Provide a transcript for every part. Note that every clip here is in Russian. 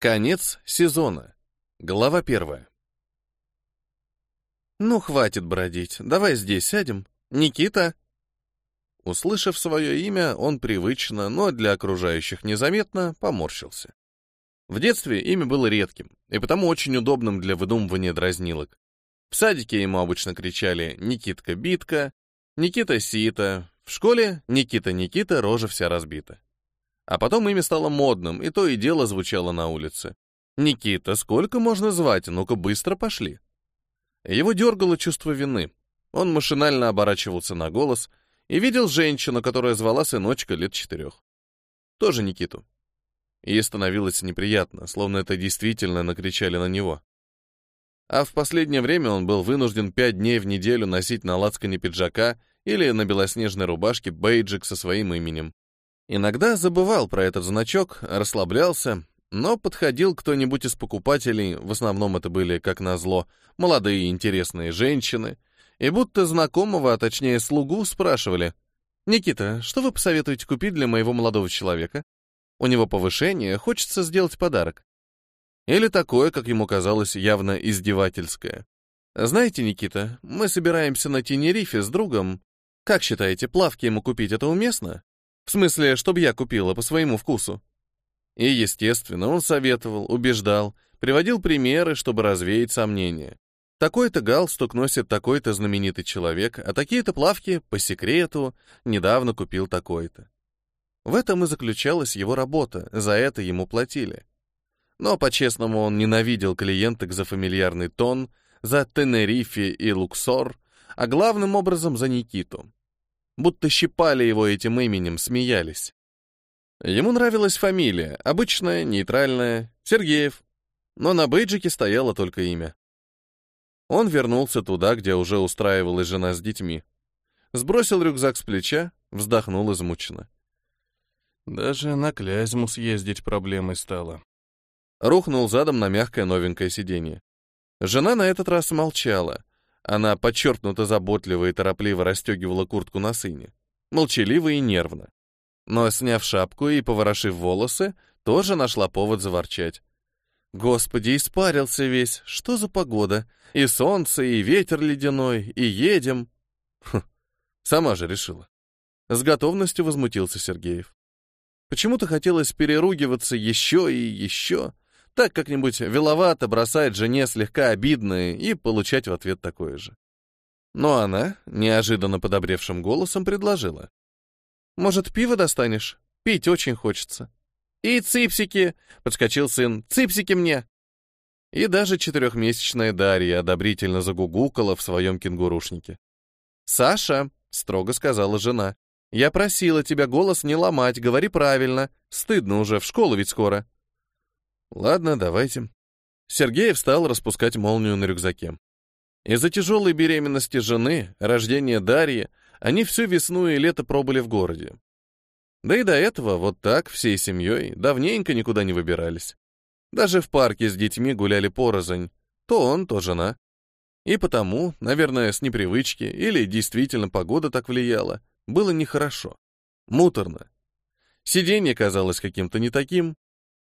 Конец сезона. Глава первая. «Ну, хватит бродить. Давай здесь сядем. Никита!» Услышав свое имя, он привычно, но для окружающих незаметно, поморщился. В детстве имя было редким, и потому очень удобным для выдумывания дразнилок. В садике ему обычно кричали «Никитка-битка», «Никита-сита», в школе «Никита-Никита, рожа вся разбита». А потом имя стало модным, и то и дело звучало на улице. «Никита, сколько можно звать? Ну-ка, быстро пошли!» Его дергало чувство вины. Он машинально оборачивался на голос и видел женщину, которая звала сыночка лет четырех. Тоже Никиту. Ей становилось неприятно, словно это действительно накричали на него. А в последнее время он был вынужден пять дней в неделю носить на лацкане пиджака или на белоснежной рубашке бейджик со своим именем. Иногда забывал про этот значок, расслаблялся, но подходил кто-нибудь из покупателей, в основном это были, как назло, молодые интересные женщины, и будто знакомого, а точнее слугу, спрашивали, «Никита, что вы посоветуете купить для моего молодого человека? У него повышение, хочется сделать подарок». Или такое, как ему казалось, явно издевательское. «Знаете, Никита, мы собираемся на Тенерифе с другом. Как считаете, плавки ему купить это уместно?» В смысле, чтобы я купила по своему вкусу. И, естественно, он советовал, убеждал, приводил примеры, чтобы развеять сомнения. Такой-то галстук носит такой-то знаменитый человек, а такие-то плавки, по секрету, недавно купил такой-то. В этом и заключалась его работа, за это ему платили. Но, по-честному, он ненавидел клиенток за фамильярный тон, за Тенерифе и Луксор, а главным образом за Никиту будто щипали его этим именем, смеялись. Ему нравилась фамилия, обычная, нейтральная, Сергеев, но на бейджике стояло только имя. Он вернулся туда, где уже устраивалась жена с детьми. Сбросил рюкзак с плеча, вздохнул измученно. Даже на Клязьму съездить проблемой стало. Рухнул задом на мягкое новенькое сиденье. Жена на этот раз молчала, она подчеркнуто заботливо и торопливо расстегивала куртку на сыне. Молчаливо и нервно. Но, сняв шапку и поворошив волосы, тоже нашла повод заворчать. Господи, испарился весь. Что за погода? И солнце, и ветер ледяной, и едем. Хм, сама же решила. С готовностью возмутился Сергеев. Почему-то хотелось переругиваться еще и еще, так как-нибудь виловато бросать жене слегка обидное и получать в ответ такое же. Но она, неожиданно подобревшим голосом, предложила. «Может, пиво достанешь? Пить очень хочется». «И ципсики!» — подскочил сын. «Ципсики мне!» И даже четырехмесячная Дарья одобрительно загугукала в своем кенгурушнике. «Саша!» — строго сказала жена. «Я просила тебя голос не ломать, говори правильно. Стыдно уже, в школу ведь скоро». Ладно, давайте. Сергей встал распускать молнию на рюкзаке. Из-за тяжелой беременности жены, рождения Дарьи, они всю весну и лето пробыли в городе. Да и до этого вот так, всей семьей, давненько никуда не выбирались. Даже в парке с детьми гуляли порознь. То он, то жена. И потому, наверное, с непривычки, или действительно погода так влияла, было нехорошо. Муторно. Сиденье казалось каким-то не таким,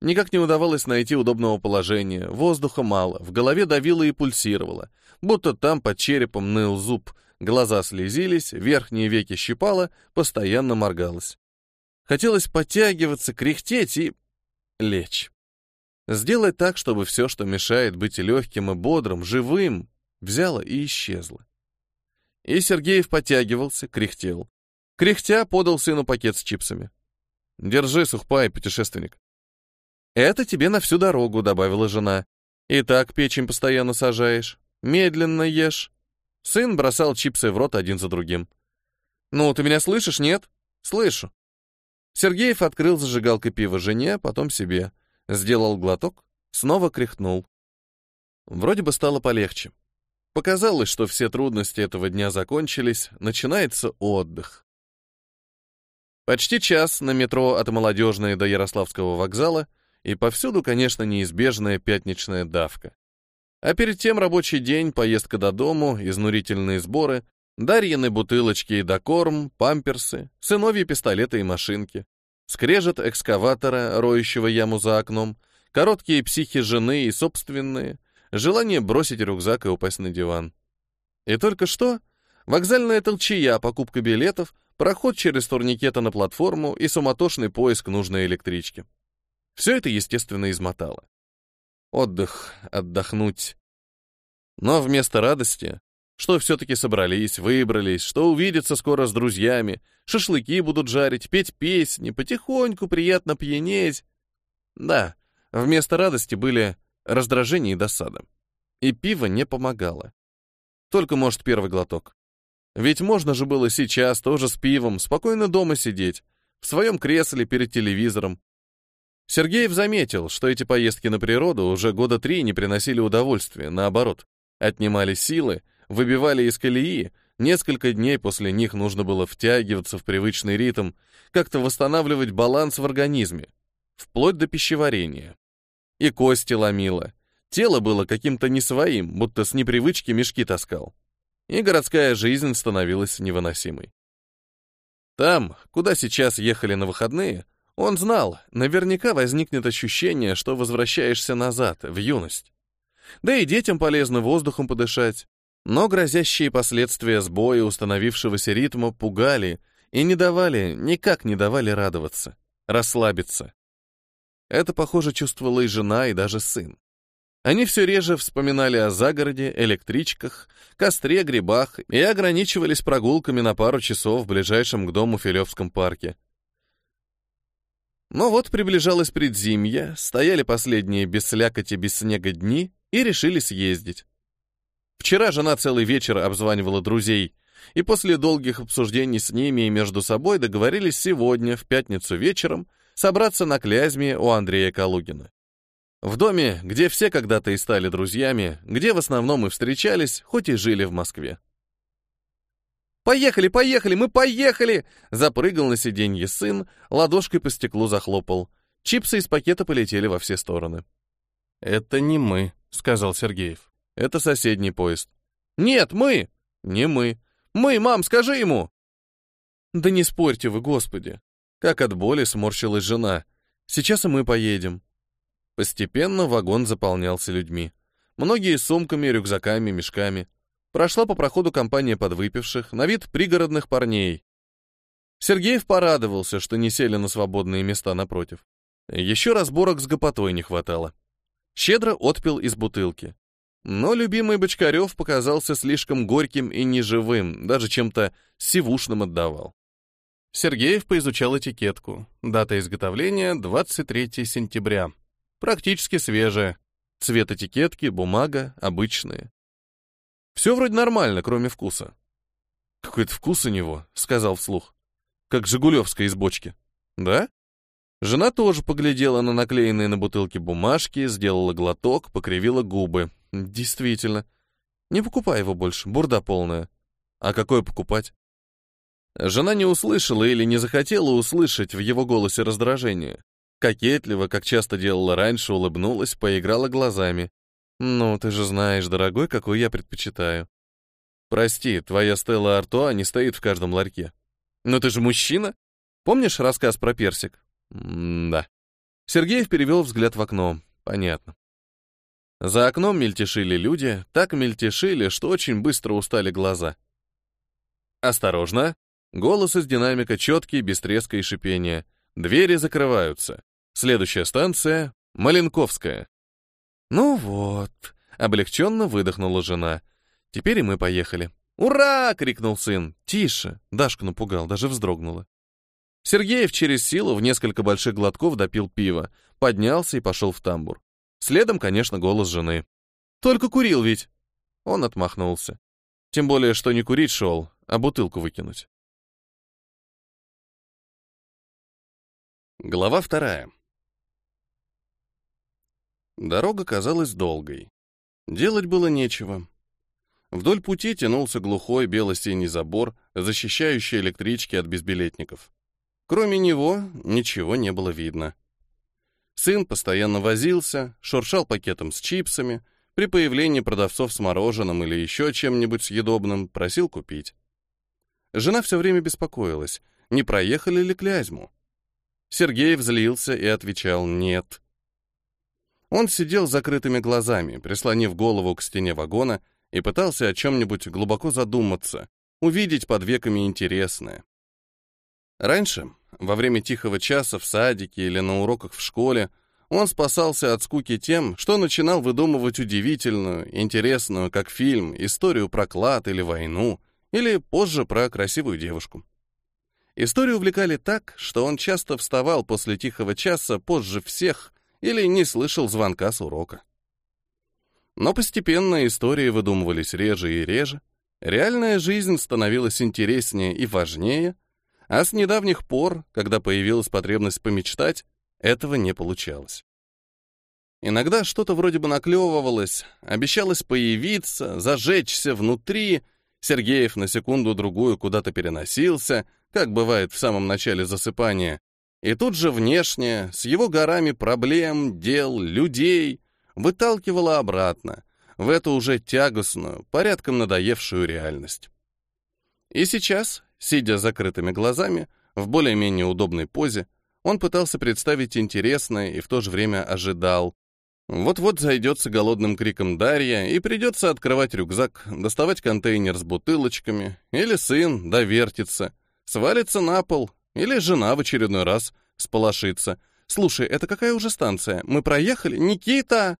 Никак не удавалось найти удобного положения, воздуха мало, в голове давило и пульсировало, будто там под черепом ныл зуб, глаза слезились, верхние веки щипало, постоянно моргалось. Хотелось подтягиваться, кряхтеть и... лечь. Сделать так, чтобы все, что мешает быть легким и бодрым, живым, взяло и исчезло. И Сергеев подтягивался, кряхтел. Кряхтя подал сыну пакет с чипсами. «Держи, сухпай, путешественник». «Это тебе на всю дорогу», — добавила жена. «И так печень постоянно сажаешь. Медленно ешь». Сын бросал чипсы в рот один за другим. «Ну, ты меня слышишь, нет?» «Слышу». Сергеев открыл зажигалкой пиво жене, потом себе. Сделал глоток, снова кряхнул. Вроде бы стало полегче. Показалось, что все трудности этого дня закончились, начинается отдых. Почти час на метро от Молодежной до Ярославского вокзала — и повсюду, конечно, неизбежная пятничная давка. А перед тем рабочий день, поездка до дому, изнурительные сборы, Дарьины бутылочки и докорм, памперсы, сыновьи пистолеты и машинки, скрежет экскаватора, роющего яму за окном, короткие психи жены и собственные, желание бросить рюкзак и упасть на диван. И только что вокзальная толчая, покупка билетов, проход через турникета на платформу и суматошный поиск нужной электрички. Все это, естественно, измотало. Отдых, отдохнуть. Но вместо радости, что все-таки собрались, выбрались, что увидеться скоро с друзьями, шашлыки будут жарить, петь песни, потихоньку приятно пьянеть. Да, вместо радости были раздражение и досада. И пиво не помогало. Только, может, первый глоток. Ведь можно же было сейчас тоже с пивом спокойно дома сидеть, в своем кресле перед телевизором. Сергеев заметил, что эти поездки на природу уже года три не приносили удовольствия, наоборот, отнимали силы, выбивали из колеи, несколько дней после них нужно было втягиваться в привычный ритм, как-то восстанавливать баланс в организме, вплоть до пищеварения. И кости ломило, тело было каким-то не своим, будто с непривычки мешки таскал и городская жизнь становилась невыносимой. Там, куда сейчас ехали на выходные, он знал, наверняка возникнет ощущение, что возвращаешься назад, в юность. Да и детям полезно воздухом подышать, но грозящие последствия сбоя установившегося ритма пугали и не давали, никак не давали радоваться, расслабиться. Это, похоже, чувствовала и жена, и даже сын. Они все реже вспоминали о загороде, электричках, костре, грибах и ограничивались прогулками на пару часов в ближайшем к дому Филевском парке. Но вот приближалось предзимье, стояли последние без слякоти, без снега дни и решили съездить. Вчера жена целый вечер обзванивала друзей, и после долгих обсуждений с ними и между собой договорились сегодня, в пятницу вечером, собраться на Клязьме у Андрея Калугина. В доме, где все когда-то и стали друзьями, где в основном и встречались, хоть и жили в Москве. «Поехали, поехали, мы поехали!» Запрыгал на сиденье сын, ладошкой по стеклу захлопал. Чипсы из пакета полетели во все стороны. «Это не мы», — сказал Сергеев. «Это соседний поезд». «Нет, мы!» «Не мы». «Мы, мам, скажи ему!» «Да не спорьте вы, господи!» Как от боли сморщилась жена. «Сейчас и мы поедем. Постепенно вагон заполнялся людьми. Многие с сумками, рюкзаками, мешками. Прошла по проходу компания подвыпивших, на вид пригородных парней. Сергеев порадовался, что не сели на свободные места напротив. Еще разборок с гопотой не хватало. Щедро отпил из бутылки. Но любимый Бочкарев показался слишком горьким и неживым, даже чем-то сивушным отдавал. Сергеев поизучал этикетку. Дата изготовления — 23 сентября. Практически свежая. Цвет этикетки, бумага, обычные. Все вроде нормально, кроме вкуса. Какой-то вкус у него, сказал вслух. Как жигулевская из бочки. Да? Жена тоже поглядела на наклеенные на бутылке бумажки, сделала глоток, покривила губы. Действительно. Не покупай его больше, бурда полная. А какое покупать? Жена не услышала или не захотела услышать в его голосе раздражение. Кокетливо, как часто делала раньше, улыбнулась, поиграла глазами. «Ну, ты же знаешь, дорогой, какой я предпочитаю. Прости, твоя Стелла Артуа не стоит в каждом ларьке. Но ты же мужчина? Помнишь рассказ про персик?» «Да». Сергеев перевел взгляд в окно. Понятно. За окном мельтешили люди, так мельтешили, что очень быстро устали глаза. «Осторожно!» Голос из динамика четкий, без треска и шипения. Двери закрываются. Следующая станция — Маленковская. Ну вот, облегченно выдохнула жена. Теперь и мы поехали. «Ура!» — крикнул сын. «Тише!» — Дашка напугал, даже вздрогнула. Сергеев через силу в несколько больших глотков допил пиво, поднялся и пошел в тамбур. Следом, конечно, голос жены. «Только курил ведь!» Он отмахнулся. Тем более, что не курить шел, а бутылку выкинуть. Глава вторая. Дорога казалась долгой. Делать было нечего. Вдоль пути тянулся глухой бело-синий забор, защищающий электрички от безбилетников. Кроме него ничего не было видно. Сын постоянно возился, шуршал пакетом с чипсами, при появлении продавцов с мороженым или еще чем-нибудь съедобным просил купить. Жена все время беспокоилась, не проехали ли Клязьму. Сергей взлился и отвечал «нет». Он сидел с закрытыми глазами, прислонив голову к стене вагона и пытался о чем-нибудь глубоко задуматься, увидеть под веками интересное. Раньше, во время тихого часа в садике или на уроках в школе, он спасался от скуки тем, что начинал выдумывать удивительную, интересную, как фильм, историю про клад или войну, или позже про красивую девушку. Истории увлекали так, что он часто вставал после тихого часа позже всех или не слышал звонка с урока. Но постепенно истории выдумывались реже и реже, реальная жизнь становилась интереснее и важнее, а с недавних пор, когда появилась потребность помечтать, этого не получалось. Иногда что-то вроде бы наклевывалось, обещалось появиться, зажечься внутри, Сергеев на секунду-другую куда-то переносился, как бывает в самом начале засыпания, и тут же внешне, с его горами проблем, дел, людей, выталкивало обратно, в эту уже тягостную, порядком надоевшую реальность. И сейчас, сидя закрытыми глазами, в более-менее удобной позе, он пытался представить интересное и в то же время ожидал. Вот-вот зайдется голодным криком Дарья, и придется открывать рюкзак, доставать контейнер с бутылочками, или сын довертится, свалится на пол, или жена в очередной раз сполошится. «Слушай, это какая уже станция? Мы проехали? Никита!»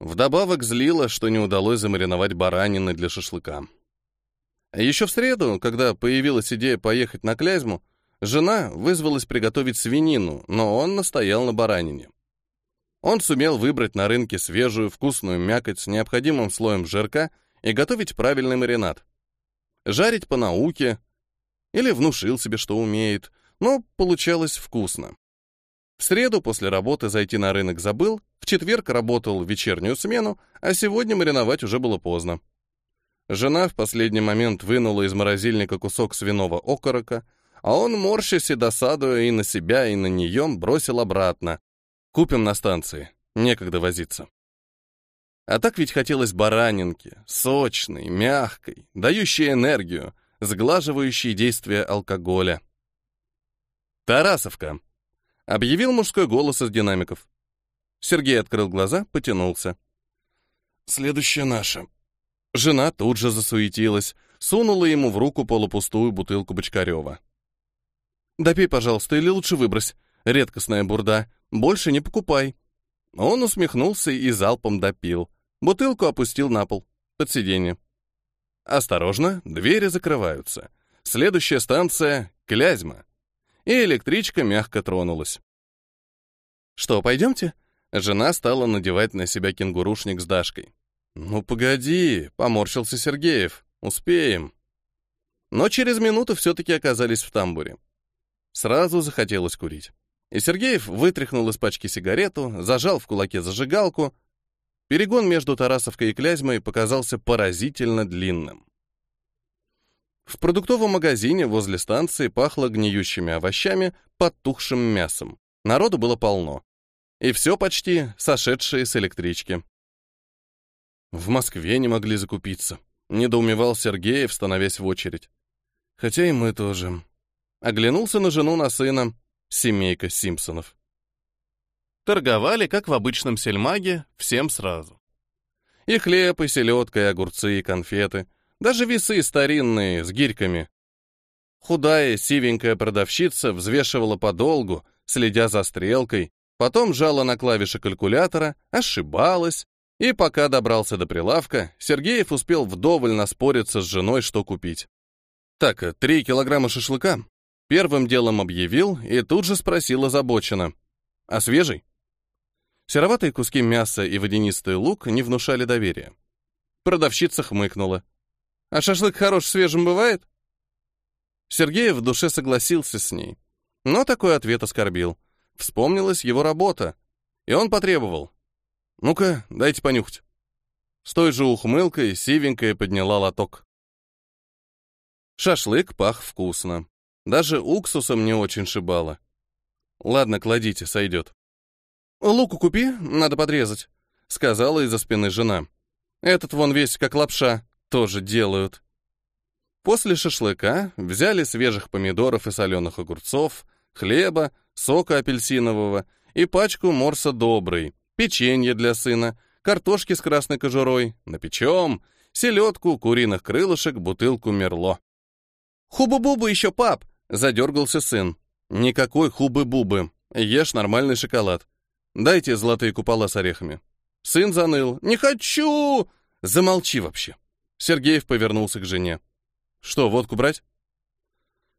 Вдобавок злило, что не удалось замариновать баранины для шашлыка. Еще в среду, когда появилась идея поехать на Клязьму, Жена вызвалась приготовить свинину, но он настоял на баранине. Он сумел выбрать на рынке свежую, вкусную мякоть с необходимым слоем жирка и готовить правильный маринад. Жарить по науке или внушил себе, что умеет, но получалось вкусно. В среду после работы зайти на рынок забыл, в четверг работал вечернюю смену, а сегодня мариновать уже было поздно. Жена в последний момент вынула из морозильника кусок свиного окорока, а он, морщась и досадуя и на себя, и на нее, бросил обратно. «Купим на станции, некогда возиться». А так ведь хотелось баранинки, сочной, мягкой, дающей энергию, сглаживающей действие алкоголя. «Тарасовка!» — объявил мужской голос из динамиков. Сергей открыл глаза, потянулся. «Следующая наша». Жена тут же засуетилась, сунула ему в руку полупустую бутылку Бочкарева. Допей, пожалуйста, или лучше выбрось. Редкостная бурда. Больше не покупай». Он усмехнулся и залпом допил. Бутылку опустил на пол, под сиденье. Осторожно, двери закрываются. Следующая станция — Клязьма. И электричка мягко тронулась. «Что, пойдемте?» Жена стала надевать на себя кенгурушник с Дашкой. «Ну, погоди», — поморщился Сергеев. «Успеем». Но через минуту все-таки оказались в тамбуре. Сразу захотелось курить. И Сергеев вытряхнул из пачки сигарету, зажал в кулаке зажигалку. Перегон между Тарасовкой и Клязьмой показался поразительно длинным. В продуктовом магазине возле станции пахло гниющими овощами, подтухшим мясом. Народу было полно. И все почти сошедшие с электрички. В Москве не могли закупиться. Недоумевал Сергеев, становясь в очередь. Хотя и мы тоже. Оглянулся на жену, на сына. Семейка Симпсонов. Торговали, как в обычном сельмаге, всем сразу. И хлеб, и селедка, и огурцы, и конфеты. Даже весы старинные, с гирьками. Худая, сивенькая продавщица взвешивала подолгу, следя за стрелкой, потом жала на клавиши калькулятора, ошибалась, и пока добрался до прилавка, Сергеев успел вдоволь наспориться с женой, что купить. Так, три килограмма шашлыка, Первым делом объявил и тут же спросил озабоченно. «А свежий?» Сероватые куски мяса и водянистый лук не внушали доверия. Продавщица хмыкнула. «А шашлык хорош свежим бывает?» Сергей в душе согласился с ней, но такой ответ оскорбил. Вспомнилась его работа, и он потребовал. «Ну-ка, дайте понюхать». С той же ухмылкой сивенькая подняла лоток. Шашлык пах вкусно. Даже уксусом не очень шибало. Ладно, кладите, сойдет. Луку купи, надо подрезать, сказала из-за спины жена. Этот вон весь как лапша, тоже делают. После шашлыка взяли свежих помидоров и соленых огурцов, хлеба, сока апельсинового и пачку морса добрый, печенье для сына, картошки с красной кожурой, напечем, селедку, куриных крылышек, бутылку мерло. «Хубы-бубы еще, пап!» — задергался сын. «Никакой хубы-бубы. Ешь нормальный шоколад. Дайте золотые купола с орехами». Сын заныл. «Не хочу!» «Замолчи вообще!» Сергеев повернулся к жене. «Что, водку брать?»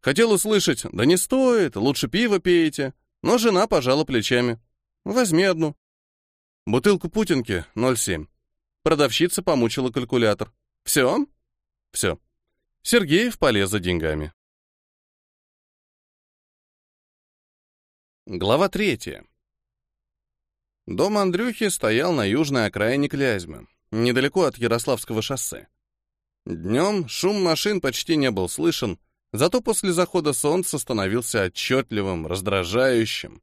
Хотел услышать, да не стоит, лучше пиво пейте. Но жена пожала плечами. Возьми одну. Бутылку путинки 0,7. Продавщица помучила калькулятор. Все? Все. Сергеев полез за деньгами. Глава третья. Дом Андрюхи стоял на южной окраине Клязьмы, недалеко от Ярославского шоссе. Днем шум машин почти не был слышен, зато после захода солнца становился отчетливым, раздражающим,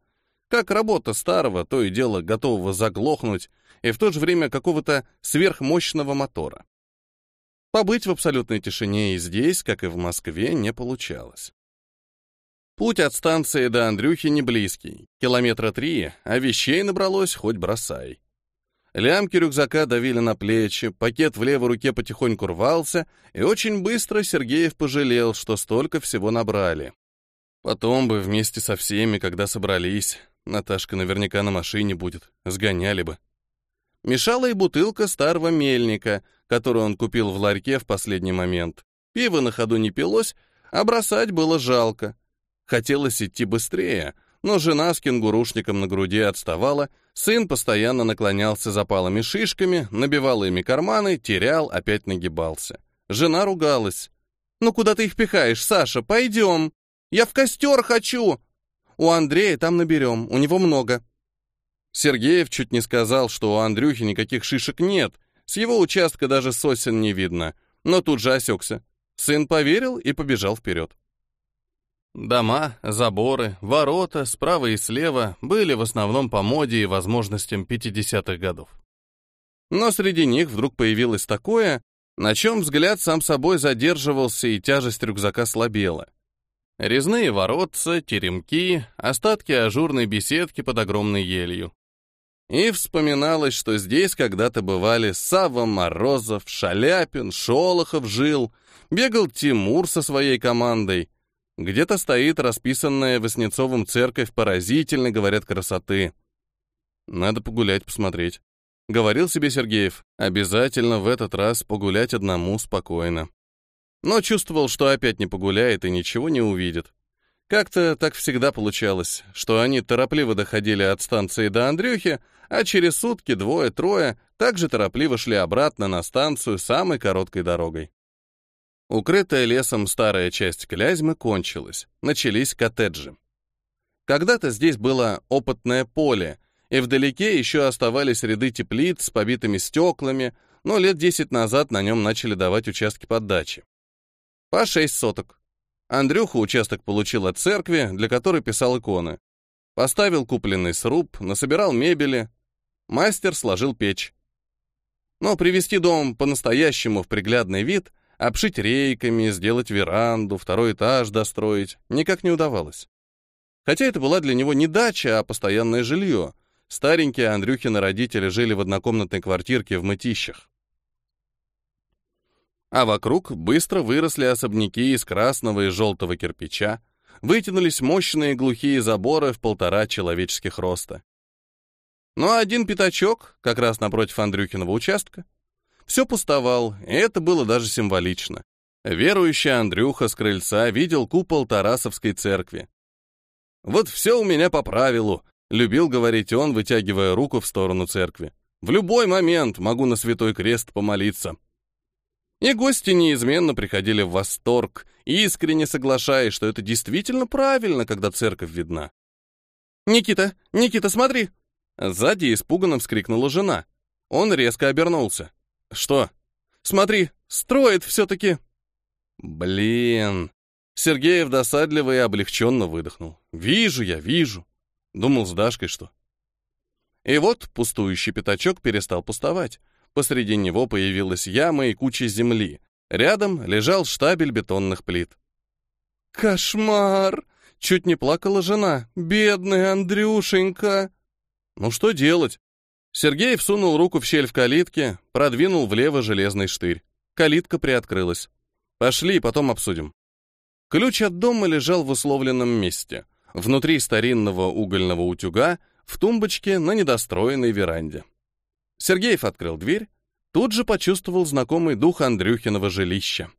как работа старого, то и дело готового заглохнуть, и в то же время какого-то сверхмощного мотора. Побыть в абсолютной тишине и здесь, как и в Москве, не получалось. Путь от станции до Андрюхи не близкий, километра три, а вещей набралось хоть бросай. Лямки рюкзака давили на плечи, пакет в левой руке потихоньку рвался, и очень быстро Сергеев пожалел, что столько всего набрали. Потом бы вместе со всеми, когда собрались, Наташка наверняка на машине будет, сгоняли бы. Мешала и бутылка старого мельника, которую он купил в ларьке в последний момент. Пиво на ходу не пилось, а бросать было жалко. Хотелось идти быстрее, но жена с кенгурушником на груди отставала, сын постоянно наклонялся за палыми шишками, набивал ими карманы, терял, опять нагибался. Жена ругалась. «Ну куда ты их пихаешь, Саша? Пойдем! Я в костер хочу!» «У Андрея там наберем, у него много». Сергеев чуть не сказал, что у Андрюхи никаких шишек нет, с его участка даже сосен не видно, но тут же осекся. Сын поверил и побежал вперед. Дома, заборы, ворота справа и слева были в основном по моде и возможностям 50-х годов. Но среди них вдруг появилось такое, на чем взгляд сам собой задерживался и тяжесть рюкзака слабела. Резные воротца, теремки, остатки ажурной беседки под огромной елью. И вспоминалось, что здесь когда-то бывали Савва Морозов, Шаляпин, Шолохов жил, бегал Тимур со своей командой, где-то стоит расписанная Васнецовым церковь поразительно, говорят, красоты. Надо погулять, посмотреть. Говорил себе Сергеев, обязательно в этот раз погулять одному спокойно. Но чувствовал, что опять не погуляет и ничего не увидит. Как-то так всегда получалось, что они торопливо доходили от станции до Андрюхи, а через сутки двое-трое также торопливо шли обратно на станцию самой короткой дорогой. Укрытая лесом старая часть Клязьмы кончилась, начались коттеджи. Когда-то здесь было опытное поле, и вдалеке еще оставались ряды теплиц с побитыми стеклами, но лет десять назад на нем начали давать участки под дачи. По шесть соток. Андрюха участок получил от церкви, для которой писал иконы. Поставил купленный сруб, насобирал мебели. Мастер сложил печь. Но привести дом по-настоящему в приглядный вид — Обшить рейками, сделать веранду, второй этаж достроить никак не удавалось. Хотя это была для него не дача, а постоянное жилье. Старенькие Андрюхины родители жили в однокомнатной квартирке в Мытищах. А вокруг быстро выросли особняки из красного и желтого кирпича, вытянулись мощные глухие заборы в полтора человеческих роста. Но один пятачок, как раз напротив Андрюхиного участка, все пустовал, и это было даже символично. Верующий Андрюха с крыльца видел купол Тарасовской церкви. «Вот все у меня по правилу», — любил говорить он, вытягивая руку в сторону церкви. «В любой момент могу на Святой Крест помолиться». И гости неизменно приходили в восторг, искренне соглашаясь, что это действительно правильно, когда церковь видна. «Никита! Никита, смотри!» Сзади испуганно вскрикнула жена. Он резко обернулся. «Что?» «Смотри, строит все-таки!» «Блин!» Сергеев досадливо и облегченно выдохнул. «Вижу я, вижу!» Думал, с Дашкой что. И вот пустующий пятачок перестал пустовать. Посреди него появилась яма и куча земли. Рядом лежал штабель бетонных плит. «Кошмар!» — чуть не плакала жена. «Бедный Андрюшенька!» «Ну что делать?» Сергей всунул руку в щель в калитке, продвинул влево железный штырь. Калитка приоткрылась. Пошли, потом обсудим. Ключ от дома лежал в условленном месте, внутри старинного угольного утюга, в тумбочке на недостроенной веранде. Сергеев открыл дверь, тут же почувствовал знакомый дух Андрюхиного жилища.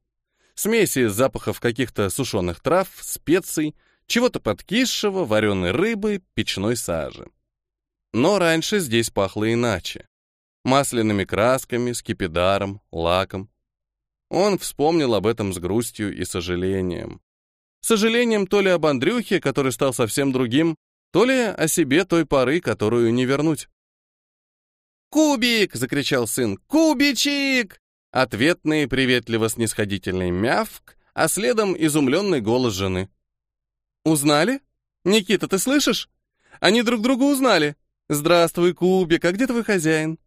Смеси из запахов каких-то сушеных трав, специй, чего-то подкисшего, вареной рыбы, печной сажи. Но раньше здесь пахло иначе. Масляными красками, скипидаром, лаком. Он вспомнил об этом с грустью и сожалением. Сожалением то ли об Андрюхе, который стал совсем другим, то ли о себе той поры, которую не вернуть. «Кубик!» — закричал сын. «Кубичик!» Ответный приветливо-снисходительный мявк, а следом изумленный голос жены. «Узнали? Никита, ты слышишь? Они друг друга узнали. Здравствуй, Кубик, а где твой хозяин?»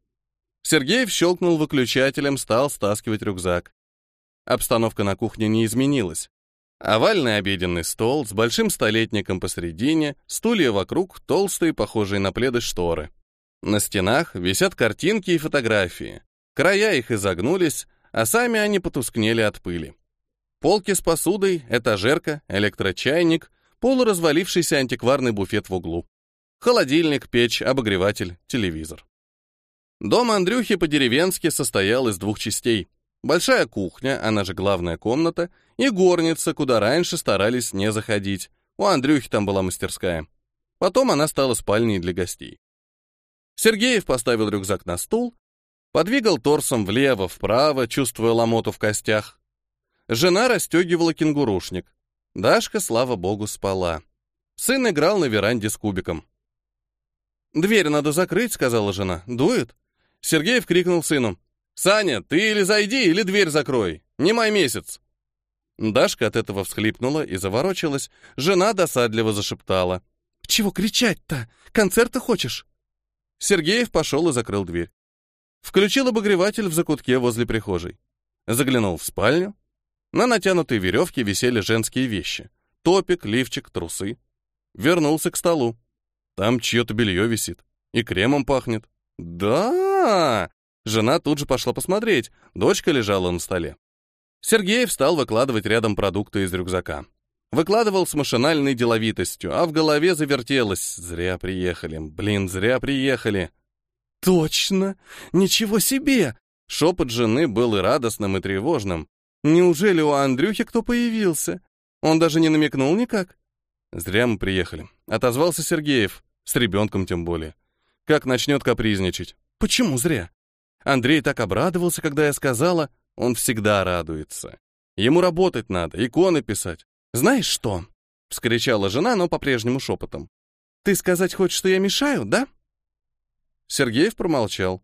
Сергей щелкнул выключателем, стал стаскивать рюкзак. Обстановка на кухне не изменилась. Овальный обеденный стол с большим столетником посередине, стулья вокруг, толстые, похожие на пледы шторы. На стенах висят картинки и фотографии. Края их изогнулись, а сами они потускнели от пыли. Полки с посудой, этажерка, электрочайник, полуразвалившийся антикварный буфет в углу. Холодильник, печь, обогреватель, телевизор. Дом Андрюхи по-деревенски состоял из двух частей. Большая кухня, она же главная комната, и горница, куда раньше старались не заходить. У Андрюхи там была мастерская. Потом она стала спальней для гостей. Сергеев поставил рюкзак на стул, подвигал торсом влево-вправо, чувствуя ломоту в костях. Жена расстегивала кенгурушник. Дашка, слава богу, спала. Сын играл на веранде с кубиком. «Дверь надо закрыть», — сказала жена. «Дует?» Сергеев крикнул сыну. «Саня, ты или зайди, или дверь закрой. Не май месяц». Дашка от этого всхлипнула и заворочилась. Жена досадливо зашептала. «Чего кричать-то? Концерта хочешь?» Сергеев пошел и закрыл дверь. Включил обогреватель в закутке возле прихожей. Заглянул в спальню. На натянутой веревке висели женские вещи. Топик, лифчик, трусы. Вернулся к столу. Там чье-то белье висит. И кремом пахнет. Да! Жена тут же пошла посмотреть. Дочка лежала на столе. Сергей встал выкладывать рядом продукты из рюкзака. Выкладывал с машинальной деловитостью, а в голове завертелось. Зря приехали. Блин, зря приехали. Точно! Ничего себе! Шепот жены был и радостным, и тревожным. Неужели у Андрюхи кто появился? Он даже не намекнул никак. Зря мы приехали. Отозвался Сергеев. С ребенком тем более. Как начнет капризничать? Почему зря? Андрей так обрадовался, когда я сказала, он всегда радуется. Ему работать надо, иконы писать. «Знаешь что?» — вскричала жена, но по-прежнему шепотом. «Ты сказать хочешь, что я мешаю, да?» Сергеев промолчал.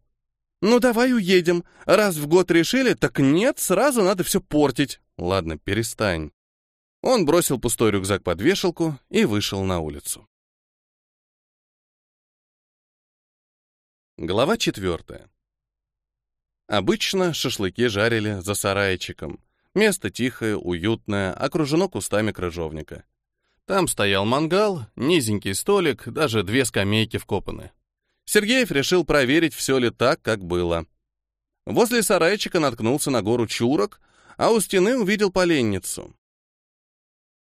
«Ну, давай уедем. Раз в год решили, так нет, сразу надо все портить. Ладно, перестань». Он бросил пустой рюкзак под вешалку и вышел на улицу. Глава четвертая. Обычно шашлыки жарили за сарайчиком, Место тихое, уютное, окружено кустами крыжовника. Там стоял мангал, низенький столик, даже две скамейки вкопаны. Сергеев решил проверить, все ли так, как было. Возле сарайчика наткнулся на гору чурок, а у стены увидел поленницу.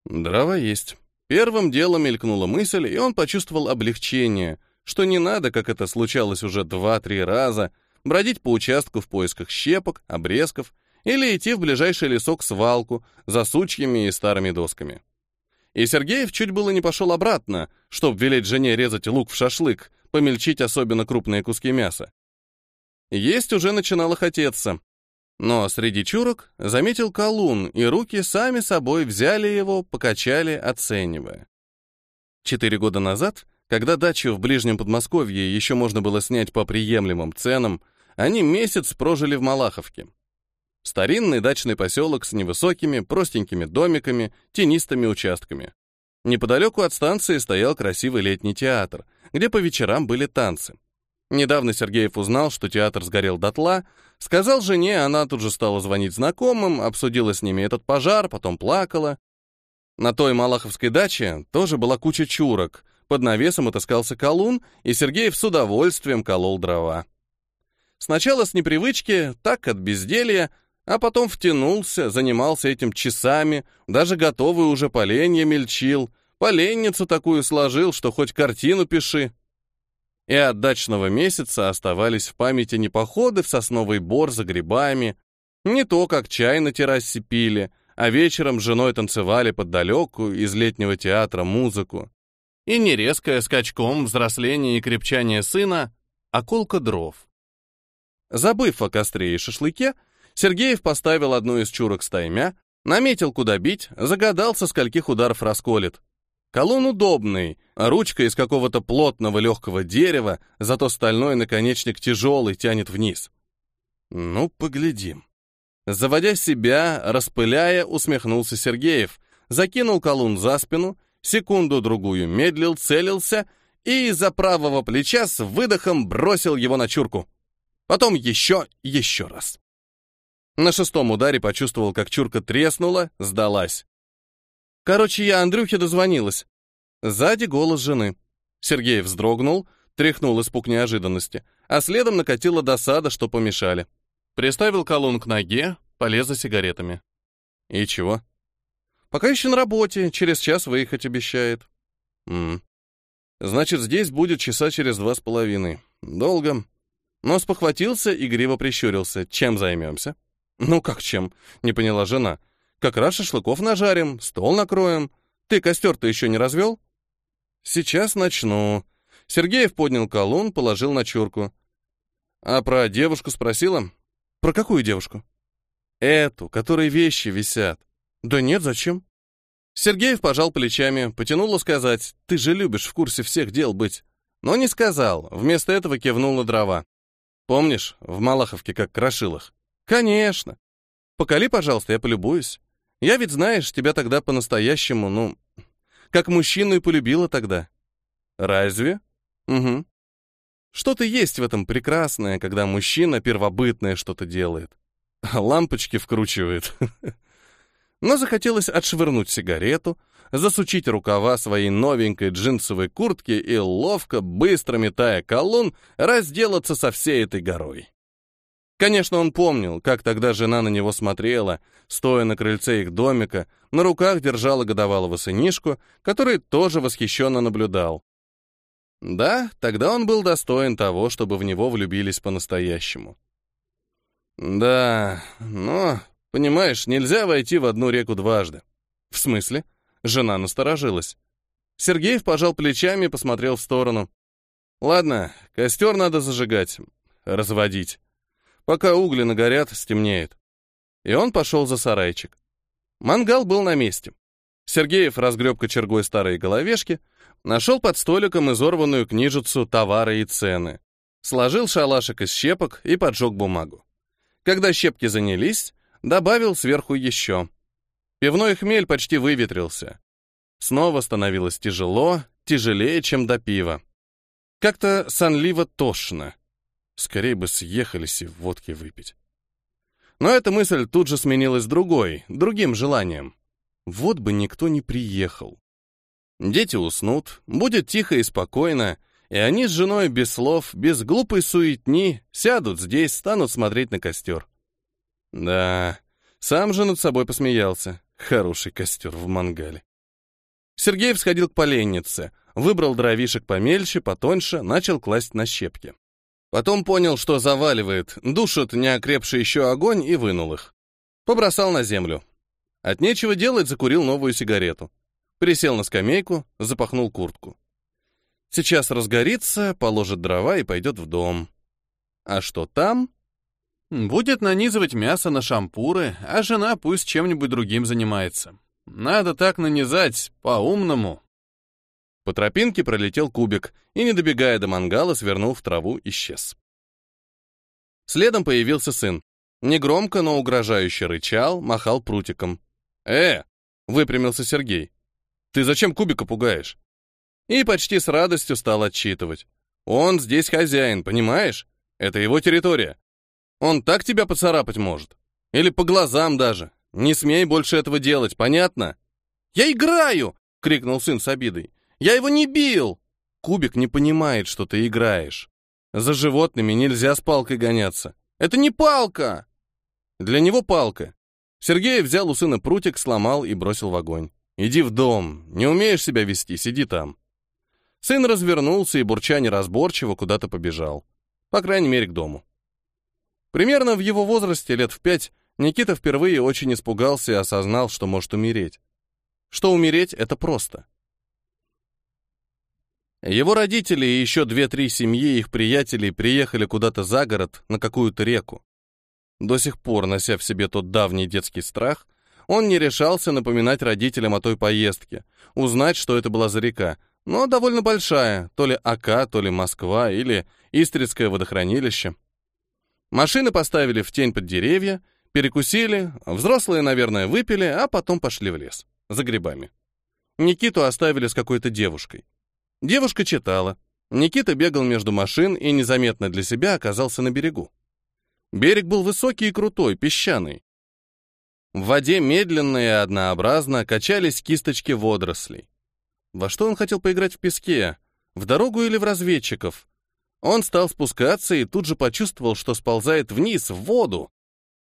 Дрова есть. Первым делом мелькнула мысль, и он почувствовал облегчение, что не надо, как это случалось уже два-три раза, бродить по участку в поисках щепок, обрезков или идти в ближайший лесок-свалку за сучьями и старыми досками. И Сергеев чуть было не пошел обратно, чтобы велеть жене резать лук в шашлык, помельчить особенно крупные куски мяса. Есть уже начинало хотеться. Но среди чурок заметил колун, и руки сами собой взяли его, покачали, оценивая. Четыре года назад, когда дачу в ближнем Подмосковье еще можно было снять по приемлемым ценам, они месяц прожили в Малаховке. Старинный дачный поселок с невысокими, простенькими домиками, тенистыми участками. Неподалеку от станции стоял красивый летний театр, где по вечерам были танцы. Недавно Сергеев узнал, что театр сгорел дотла, сказал жене, она тут же стала звонить знакомым, обсудила с ними этот пожар, потом плакала. На той Малаховской даче тоже была куча чурок, Под навесом отыскался колун, и Сергеев с удовольствием колол дрова. Сначала с непривычки, так от безделья, а потом втянулся, занимался этим часами, даже готовый уже поленья мельчил, поленницу такую сложил, что хоть картину пиши. И от дачного месяца оставались в памяти не походы в сосновый бор за грибами, не то, как чай на террасе пили, а вечером с женой танцевали под далекую из летнего театра музыку. И не резкое скачком взросление и крепчание сына, а колка дров. Забыв о костре и шашлыке, Сергеев поставил одну из чурок стаймя, наметил, куда бить, загадал, со скольких ударов расколет. Колун удобный, а ручка из какого-то плотного легкого дерева, зато стальной наконечник тяжелый тянет вниз. Ну, поглядим. Заводя себя, распыляя, усмехнулся Сергеев, закинул колун за спину, секунду-другую медлил, целился и из-за правого плеча с выдохом бросил его на чурку. Потом еще, еще раз. На шестом ударе почувствовал, как чурка треснула, сдалась. Короче, я Андрюхе дозвонилась. Сзади голос жены. Сергей вздрогнул, тряхнул испуг неожиданности, а следом накатила досада, что помешали. Приставил колонн к ноге, полез за сигаретами. И чего? Пока еще на работе, через час выехать обещает. М Значит, здесь будет часа через два с половиной. Долго. Но спохватился, игриво прищурился. Чем займемся? «Ну как чем?» — не поняла жена. «Как раз шашлыков нажарим, стол накроем. Ты костер-то еще не развел?» «Сейчас начну». Сергеев поднял колонн, положил на чурку. «А про девушку спросила?» «Про какую девушку?» «Эту, которой вещи висят». «Да нет, зачем?» Сергеев пожал плечами, потянуло сказать, «Ты же любишь в курсе всех дел быть». Но не сказал, вместо этого кивнул на дрова. «Помнишь, в Малаховке как крошилах?» Конечно. Покали, пожалуйста, я полюбуюсь. Я ведь, знаешь, тебя тогда по-настоящему, ну, как мужчину и полюбила тогда. Разве? Угу. Что-то есть в этом прекрасное, когда мужчина первобытное что-то делает. А лампочки вкручивает. Но захотелось отшвырнуть сигарету, засучить рукава своей новенькой джинсовой куртки и ловко, быстро метая колонн, разделаться со всей этой горой. Конечно, он помнил, как тогда жена на него смотрела, стоя на крыльце их домика, на руках держала годовалого сынишку, который тоже восхищенно наблюдал. Да, тогда он был достоин того, чтобы в него влюбились по-настоящему. Да, но, понимаешь, нельзя войти в одну реку дважды. В смысле? Жена насторожилась. Сергеев пожал плечами и посмотрел в сторону. Ладно, костер надо зажигать, разводить. Пока угли нагорят, стемнеет. И он пошел за сарайчик. Мангал был на месте. Сергеев разгреб кочергой старые головешки, нашел под столиком изорванную книжицу «Товары и цены», сложил шалашик из щепок и поджег бумагу. Когда щепки занялись, добавил сверху еще. Пивной хмель почти выветрился. Снова становилось тяжело, тяжелее, чем до пива. Как-то сонливо тошно. Скорее бы съехались и водки выпить. Но эта мысль тут же сменилась другой, другим желанием. Вот бы никто не приехал. Дети уснут, будет тихо и спокойно, и они с женой без слов, без глупой суетни сядут здесь, станут смотреть на костер. Да, сам же над собой посмеялся. Хороший костер в мангале. Сергей всходил к поленнице, выбрал дровишек помельче, потоньше, начал класть на щепки. Потом понял, что заваливает, душит неокрепший еще огонь и вынул их. Побросал на землю. От нечего делать закурил новую сигарету. Присел на скамейку, запахнул куртку. Сейчас разгорится, положит дрова и пойдет в дом. А что там? Будет нанизывать мясо на шампуры, а жена пусть чем-нибудь другим занимается. Надо так нанизать, по-умному. По тропинке пролетел кубик и, не добегая до мангала, свернул в траву, исчез. Следом появился сын. Негромко, но угрожающе рычал, махал прутиком. «Э!» — выпрямился Сергей. «Ты зачем кубика пугаешь?» И почти с радостью стал отчитывать. «Он здесь хозяин, понимаешь? Это его территория. Он так тебя поцарапать может. Или по глазам даже. Не смей больше этого делать, понятно?» «Я играю!» — крикнул сын с обидой. Я его не бил!» Кубик не понимает, что ты играешь. За животными нельзя с палкой гоняться. Это не палка! Для него палка. Сергей взял у сына прутик, сломал и бросил в огонь. Иди в дом. Не умеешь себя вести, сиди там. Сын развернулся и, бурча неразборчиво, куда-то побежал. По крайней мере, к дому. Примерно в его возрасте, лет в пять, Никита впервые очень испугался и осознал, что может умереть. Что умереть — это просто. Его родители и еще две-три семьи их приятелей приехали куда-то за город, на какую-то реку. До сих пор, нося в себе тот давний детский страх, он не решался напоминать родителям о той поездке, узнать, что это была за река, но довольно большая, то ли Ака, то ли Москва, или Истрицкое водохранилище. Машины поставили в тень под деревья, перекусили, взрослые, наверное, выпили, а потом пошли в лес, за грибами. Никиту оставили с какой-то девушкой. Девушка читала. Никита бегал между машин и незаметно для себя оказался на берегу. Берег был высокий и крутой, песчаный. В воде медленно и однообразно качались кисточки водорослей. Во что он хотел поиграть в песке? В дорогу или в разведчиков? Он стал спускаться и тут же почувствовал, что сползает вниз, в воду.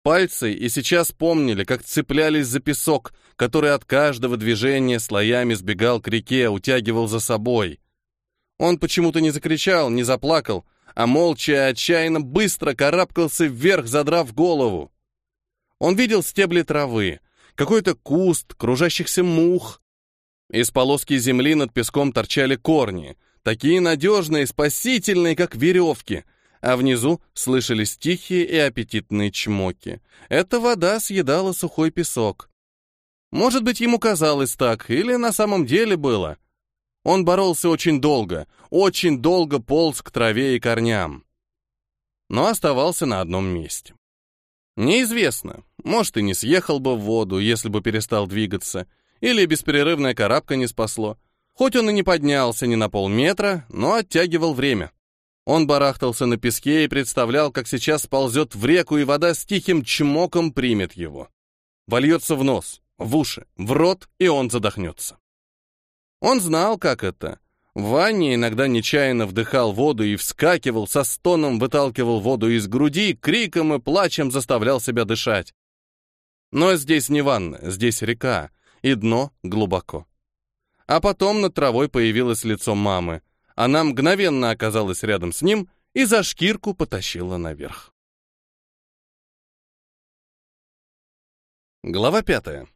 Пальцы и сейчас помнили, как цеплялись за песок, который от каждого движения слоями сбегал к реке, утягивал за собой. Он почему-то не закричал, не заплакал, а молча и отчаянно быстро карабкался вверх, задрав голову. Он видел стебли травы, какой-то куст, кружащихся мух. Из полоски земли над песком торчали корни, такие надежные, спасительные, как веревки — а внизу слышались тихие и аппетитные чмоки. Эта вода съедала сухой песок. Может быть, ему казалось так, или на самом деле было. Он боролся очень долго, очень долго полз к траве и корням. Но оставался на одном месте. Неизвестно, может, и не съехал бы в воду, если бы перестал двигаться, или беспрерывная карабка не спасло. Хоть он и не поднялся ни на полметра, но оттягивал время. Он барахтался на песке и представлял, как сейчас сползет в реку, и вода с тихим чмоком примет его. Вольется в нос, в уши, в рот, и он задохнется. Он знал, как это. В ванне иногда нечаянно вдыхал воду и вскакивал, со стоном выталкивал воду из груди, криком и плачем заставлял себя дышать. Но здесь не ванна, здесь река, и дно глубоко. А потом над травой появилось лицо мамы — она мгновенно оказалась рядом с ним и за шкирку потащила наверх. Глава пятая.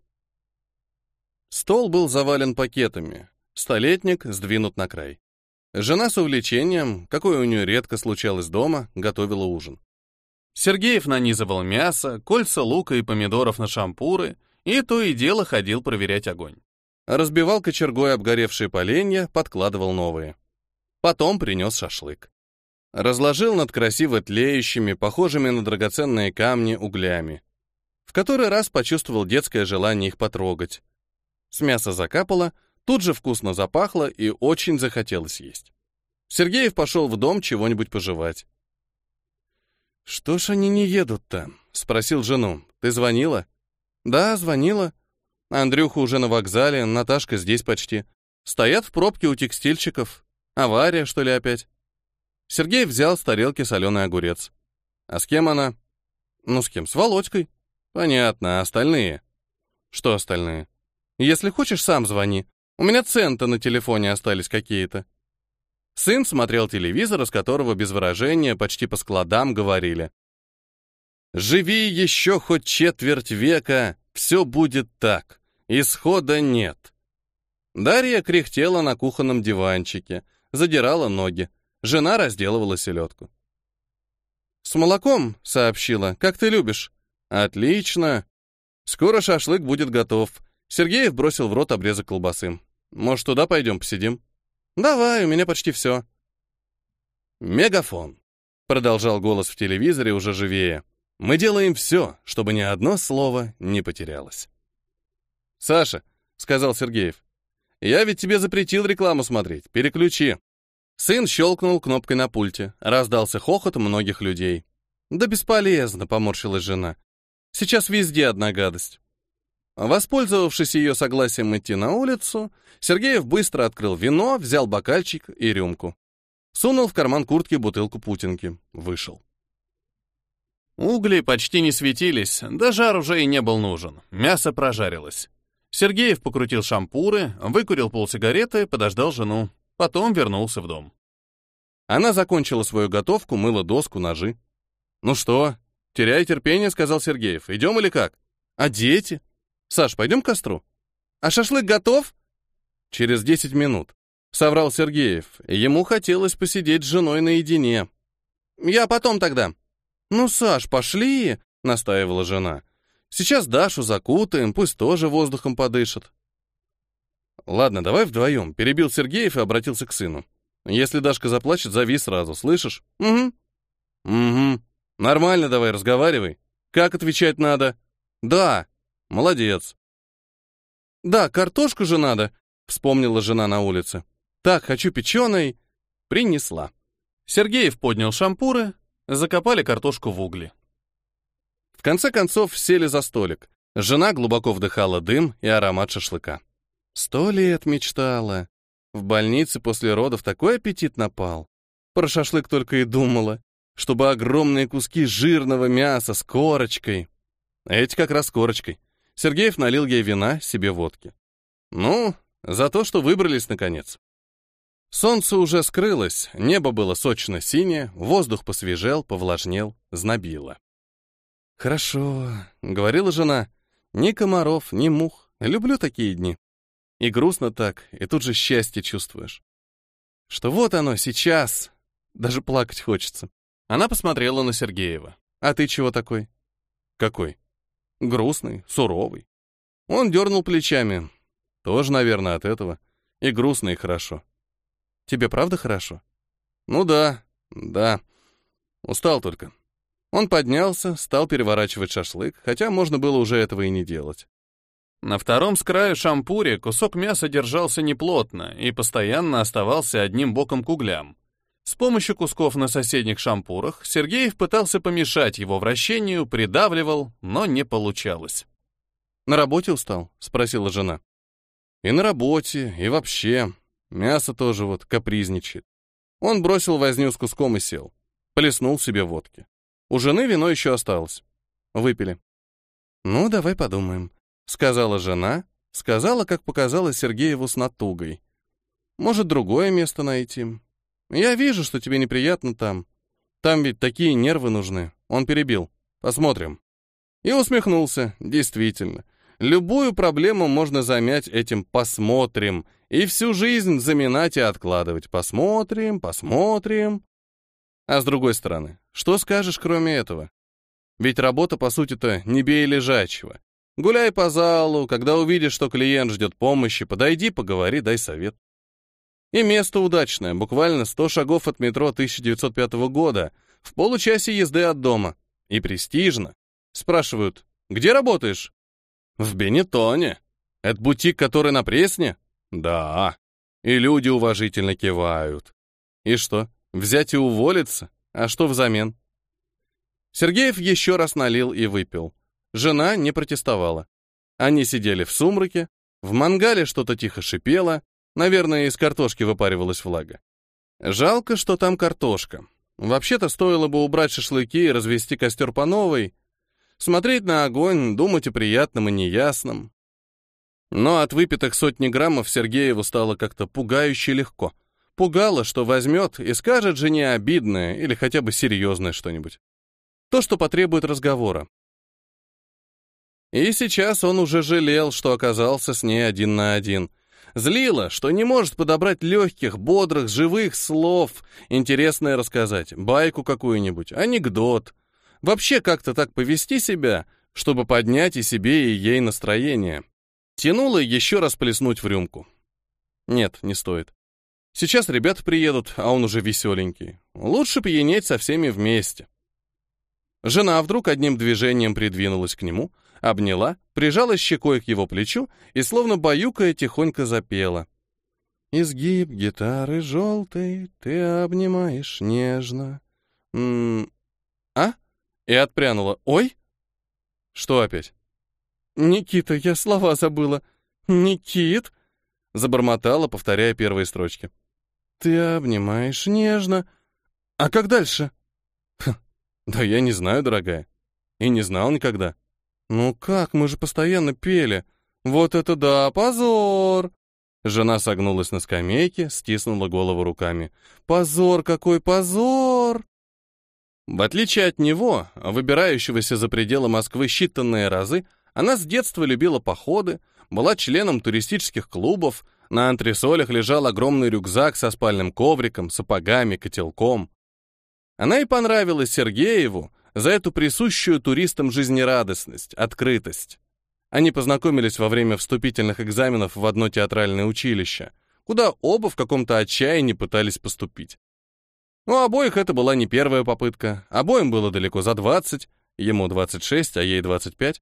Стол был завален пакетами, столетник сдвинут на край. Жена с увлечением, какое у нее редко случалось дома, готовила ужин. Сергеев нанизывал мясо, кольца лука и помидоров на шампуры и то и дело ходил проверять огонь. Разбивал кочергой обгоревшие поленья, подкладывал новые. Потом принес шашлык. Разложил над красиво тлеющими, похожими на драгоценные камни, углями. В который раз почувствовал детское желание их потрогать. С мяса закапало, тут же вкусно запахло и очень захотелось есть. Сергеев пошел в дом чего-нибудь пожевать. «Что ж они не едут-то?» — спросил жену. «Ты звонила?» «Да, звонила. Андрюха уже на вокзале, Наташка здесь почти. Стоят в пробке у текстильщиков. Авария, что ли, опять? Сергей взял с тарелки соленый огурец. А с кем она? Ну, с кем? С Володькой. Понятно, а остальные? Что остальные? Если хочешь, сам звони. У меня центы на телефоне остались какие-то. Сын смотрел телевизор, из которого без выражения почти по складам говорили. «Живи еще хоть четверть века, все будет так. Исхода нет». Дарья кряхтела на кухонном диванчике, задирала ноги. Жена разделывала селедку. «С молоком», — сообщила, — «как ты любишь». «Отлично. Скоро шашлык будет готов». Сергеев бросил в рот обрезок колбасы. «Может, туда пойдем посидим?» «Давай, у меня почти все». «Мегафон», — продолжал голос в телевизоре уже живее. «Мы делаем все, чтобы ни одно слово не потерялось». «Саша», — сказал Сергеев, я ведь тебе запретил рекламу смотреть. Переключи. Сын щелкнул кнопкой на пульте. Раздался хохот многих людей. Да бесполезно, поморщилась жена. Сейчас везде одна гадость. Воспользовавшись ее согласием идти на улицу, Сергеев быстро открыл вино, взял бокальчик и рюмку. Сунул в карман куртки бутылку путинки. Вышел. Угли почти не светились, да жар уже и не был нужен. Мясо прожарилось. Сергеев покрутил шампуры, выкурил полсигареты, подождал жену. Потом вернулся в дом. Она закончила свою готовку, мыла доску, ножи. «Ну что, теряй терпение», — сказал Сергеев. «Идем или как?» «А дети?» «Саш, пойдем к костру?» «А шашлык готов?» «Через десять минут», — соврал Сергеев. Ему хотелось посидеть с женой наедине. «Я потом тогда». «Ну, Саш, пошли», — настаивала жена. «Сейчас Дашу закутаем, пусть тоже воздухом подышит». «Ладно, давай вдвоем», — перебил Сергеев и обратился к сыну. «Если Дашка заплачет, зови сразу, слышишь?» «Угу». «Угу. Нормально давай, разговаривай. Как отвечать надо?» «Да». «Молодец». «Да, картошку же надо», — вспомнила жена на улице. «Так, хочу печеной». Принесла. Сергеев поднял шампуры, закопали картошку в угли. В конце концов сели за столик. Жена глубоко вдыхала дым и аромат шашлыка. Сто лет мечтала. В больнице после родов такой аппетит напал. Про шашлык только и думала, чтобы огромные куски жирного мяса с корочкой. Эти как раз с корочкой. Сергеев налил ей вина, себе водки. Ну, за то, что выбрались наконец. Солнце уже скрылось, небо было сочно-синее, воздух посвежел, повлажнел, знобило. «Хорошо», — говорила жена, — «ни комаров, ни мух. Люблю такие дни. И грустно так, и тут же счастье чувствуешь. Что вот оно, сейчас. Даже плакать хочется. Она посмотрела на Сергеева. А ты чего такой? Какой? Грустный, суровый. Он дернул плечами. Тоже, наверное, от этого. И грустно, и хорошо. Тебе правда хорошо? Ну да, да. Устал только. Он поднялся, стал переворачивать шашлык, хотя можно было уже этого и не делать. На втором с краю шампуре кусок мяса держался неплотно и постоянно оставался одним боком к углям. С помощью кусков на соседних шампурах Сергеев пытался помешать его вращению, придавливал, но не получалось. «На работе устал?» — спросила жена. «И на работе, и вообще. Мясо тоже вот капризничает». Он бросил возню с куском и сел. Плеснул себе водки. У жены вино еще осталось. Выпили. «Ну, давай подумаем», Сказала жена, сказала, как показала Сергееву с натугой. Может, другое место найти. Я вижу, что тебе неприятно там. Там ведь такие нервы нужны. Он перебил. Посмотрим. И усмехнулся. Действительно. Любую проблему можно замять этим «посмотрим» и всю жизнь заминать и откладывать. Посмотрим, посмотрим. А с другой стороны, что скажешь, кроме этого? Ведь работа, по сути-то, не бей лежачего. Гуляй по залу, когда увидишь, что клиент ждет помощи, подойди, поговори, дай совет. И место удачное, буквально 100 шагов от метро 1905 года, в получасе езды от дома. И престижно. Спрашивают, где работаешь? В Бенетоне. Это бутик, который на Пресне? Да. И люди уважительно кивают. И что, взять и уволиться? А что взамен? Сергеев еще раз налил и выпил. Жена не протестовала. Они сидели в сумраке, в мангале что-то тихо шипело, наверное, из картошки выпаривалась влага. Жалко, что там картошка. Вообще-то стоило бы убрать шашлыки и развести костер по новой, смотреть на огонь, думать о приятном и неясном. Но от выпитых сотни граммов Сергееву стало как-то пугающе легко. Пугало, что возьмет и скажет жене обидное или хотя бы серьезное что-нибудь. То, что потребует разговора. И сейчас он уже жалел, что оказался с ней один на один. Злило, что не может подобрать легких, бодрых, живых слов, интересное рассказать, байку какую-нибудь, анекдот. Вообще как-то так повести себя, чтобы поднять и себе, и ей настроение. Тянуло еще раз плеснуть в рюмку. Нет, не стоит. Сейчас ребята приедут, а он уже веселенький. Лучше пьянеть со всеми вместе. Жена вдруг одним движением придвинулась к нему, обняла, прижала щекой к его плечу и, словно баюкая, тихонько запела. «Изгиб гитары желтой ты обнимаешь нежно». «М -м а?» И отпрянула. «Ой?» «Что опять?» «Никита, я слова забыла. Никит?» Забормотала, повторяя первые строчки. «Ты обнимаешь нежно. А как дальше?» «Да я не знаю, дорогая. И не знал никогда». «Ну как, мы же постоянно пели. Вот это да, позор!» Жена согнулась на скамейке, стиснула голову руками. «Позор, какой позор!» В отличие от него, выбирающегося за пределы Москвы считанные разы, она с детства любила походы, была членом туристических клубов, на антресолях лежал огромный рюкзак со спальным ковриком, сапогами, котелком. Она и понравилась Сергееву за эту присущую туристам жизнерадостность, открытость. Они познакомились во время вступительных экзаменов в одно театральное училище, куда оба в каком-то отчаянии пытались поступить. У обоих это была не первая попытка, обоим было далеко за 20, ему 26, а ей 25.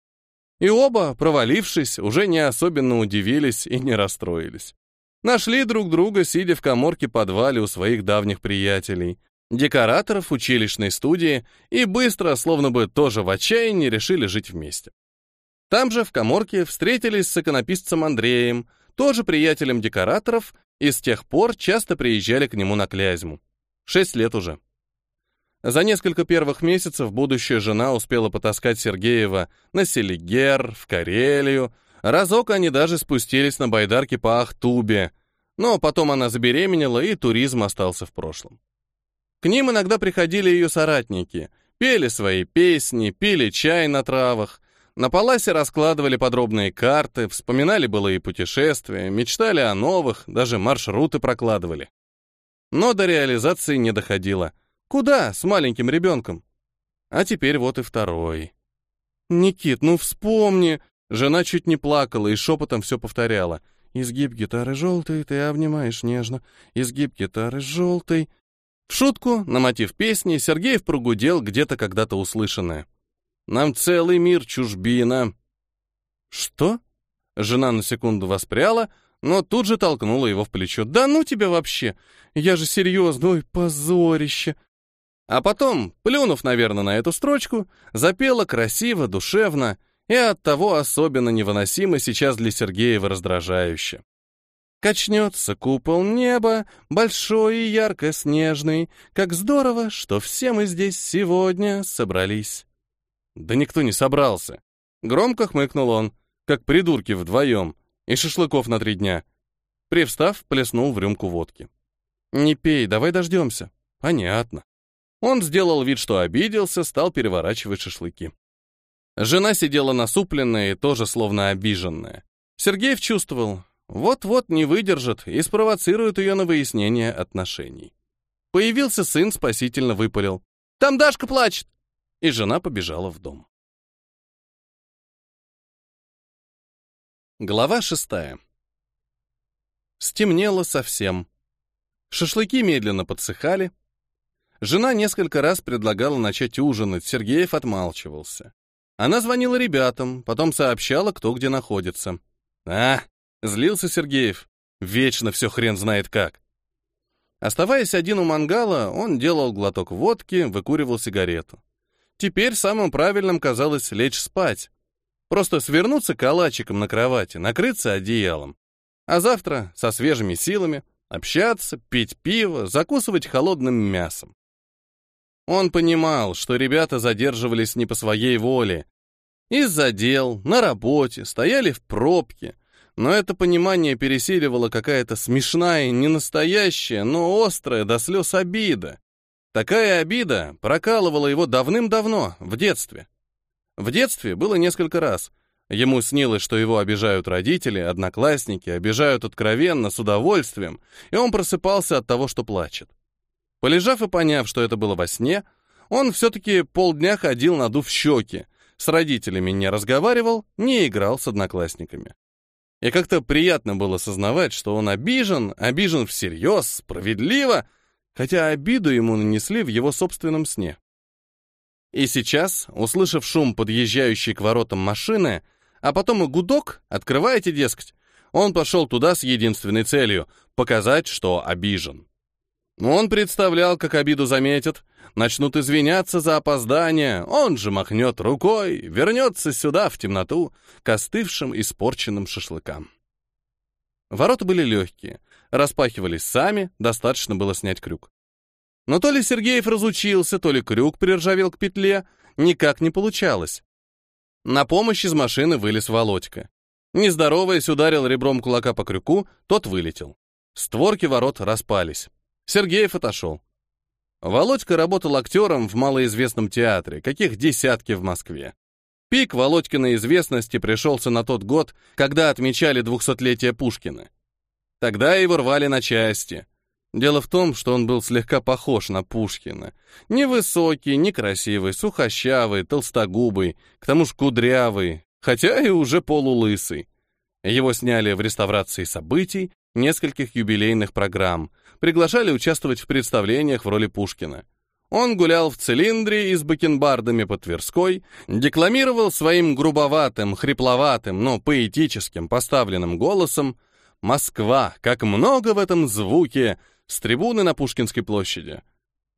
И оба, провалившись, уже не особенно удивились и не расстроились. Нашли друг друга, сидя в коморке подвале у своих давних приятелей, декораторов училищной студии, и быстро, словно бы тоже в отчаянии, решили жить вместе. Там же, в коморке, встретились с иконописцем Андреем, тоже приятелем декораторов, и с тех пор часто приезжали к нему на Клязьму. Шесть лет уже. За несколько первых месяцев будущая жена успела потаскать Сергеева на Селигер, в Карелию. Разок они даже спустились на байдарке по Ахтубе, но потом она забеременела, и туризм остался в прошлом. К ним иногда приходили ее соратники, пели свои песни, пили чай на травах, на паласе раскладывали подробные карты, вспоминали былые путешествия, мечтали о новых, даже маршруты прокладывали. Но до реализации не доходило. Куда с маленьким ребенком? А теперь вот и второй. «Никит, ну вспомни!» Жена чуть не плакала и шепотом все повторяла. «Изгиб гитары желтый, ты обнимаешь нежно. Изгиб гитары желтый». В шутку, на мотив песни, Сергеев прогудел где-то когда-то услышанное. Нам целый мир чужбина». «Что?» Жена на секунду воспряла, но тут же толкнула его в плечо. «Да ну тебя вообще! Я же серьезно, ой, позорище!» А потом, плюнув, наверное, на эту строчку, запела красиво, душевно и оттого особенно невыносимо сейчас для Сергеева раздражающе. Качнется купол неба, большой и ярко-снежный. Как здорово, что все мы здесь сегодня собрались. Да никто не собрался. Громко хмыкнул он, как придурки вдвоем, и шашлыков на три дня. Привстав, плеснул в рюмку водки. «Не пей, давай дождемся». «Понятно». Он сделал вид, что обиделся, стал переворачивать шашлыки. Жена сидела насупленная и тоже словно обиженная. Сергеев чувствовал, вот-вот не выдержит и спровоцирует ее на выяснение отношений. Появился сын, спасительно выпалил. «Там Дашка плачет!» и жена побежала в дом. Глава шестая. Стемнело совсем. Шашлыки медленно подсыхали. Жена несколько раз предлагала начать ужинать, Сергеев отмалчивался. Она звонила ребятам, потом сообщала, кто где находится. А, злился Сергеев. Вечно все хрен знает как. Оставаясь один у мангала, он делал глоток водки, выкуривал сигарету. Теперь самым правильным казалось лечь спать. Просто свернуться калачиком на кровати, накрыться одеялом. А завтра со свежими силами общаться, пить пиво, закусывать холодным мясом. Он понимал, что ребята задерживались не по своей воле. Из-за дел, на работе, стояли в пробке. Но это понимание пересиливало какая-то смешная, не настоящая, но острая до слез обида. Такая обида прокалывала его давным-давно, в детстве. В детстве было несколько раз. Ему снилось, что его обижают родители, одноклассники, обижают откровенно, с удовольствием, и он просыпался от того, что плачет. Полежав и поняв, что это было во сне, он все-таки полдня ходил, надув щеки, с родителями не разговаривал, не играл с одноклассниками. И как-то приятно было сознавать, что он обижен, обижен всерьез, справедливо, хотя обиду ему нанесли в его собственном сне. И сейчас, услышав шум подъезжающей к воротам машины, а потом и гудок, открываете, дескать, он пошел туда с единственной целью — показать, что обижен. Он представлял, как обиду заметят, начнут извиняться за опоздание, он же махнет рукой, вернется сюда, в темноту, к остывшим испорченным шашлыкам. Ворота были легкие, распахивались сами, достаточно было снять крюк. Но то ли Сергеев разучился, то ли крюк приржавел к петле, никак не получалось. На помощь из машины вылез Володька. Нездороваясь, ударил ребром кулака по крюку, тот вылетел. Створки ворот распались. Сергеев отошел. Володька работал актером в малоизвестном театре, каких десятки в Москве. Пик Володькиной известности пришелся на тот год, когда отмечали двухсотлетие Пушкина. Тогда его рвали на части. Дело в том, что он был слегка похож на Пушкина. Невысокий, некрасивый, сухощавый, толстогубый, к тому же кудрявый, хотя и уже полулысый. Его сняли в реставрации событий, нескольких юбилейных программ, приглашали участвовать в представлениях в роли Пушкина. Он гулял в цилиндре и с бакенбардами по Тверской, декламировал своим грубоватым, хрипловатым, но поэтическим поставленным голосом «Москва, как много в этом звуке!» с трибуны на Пушкинской площади.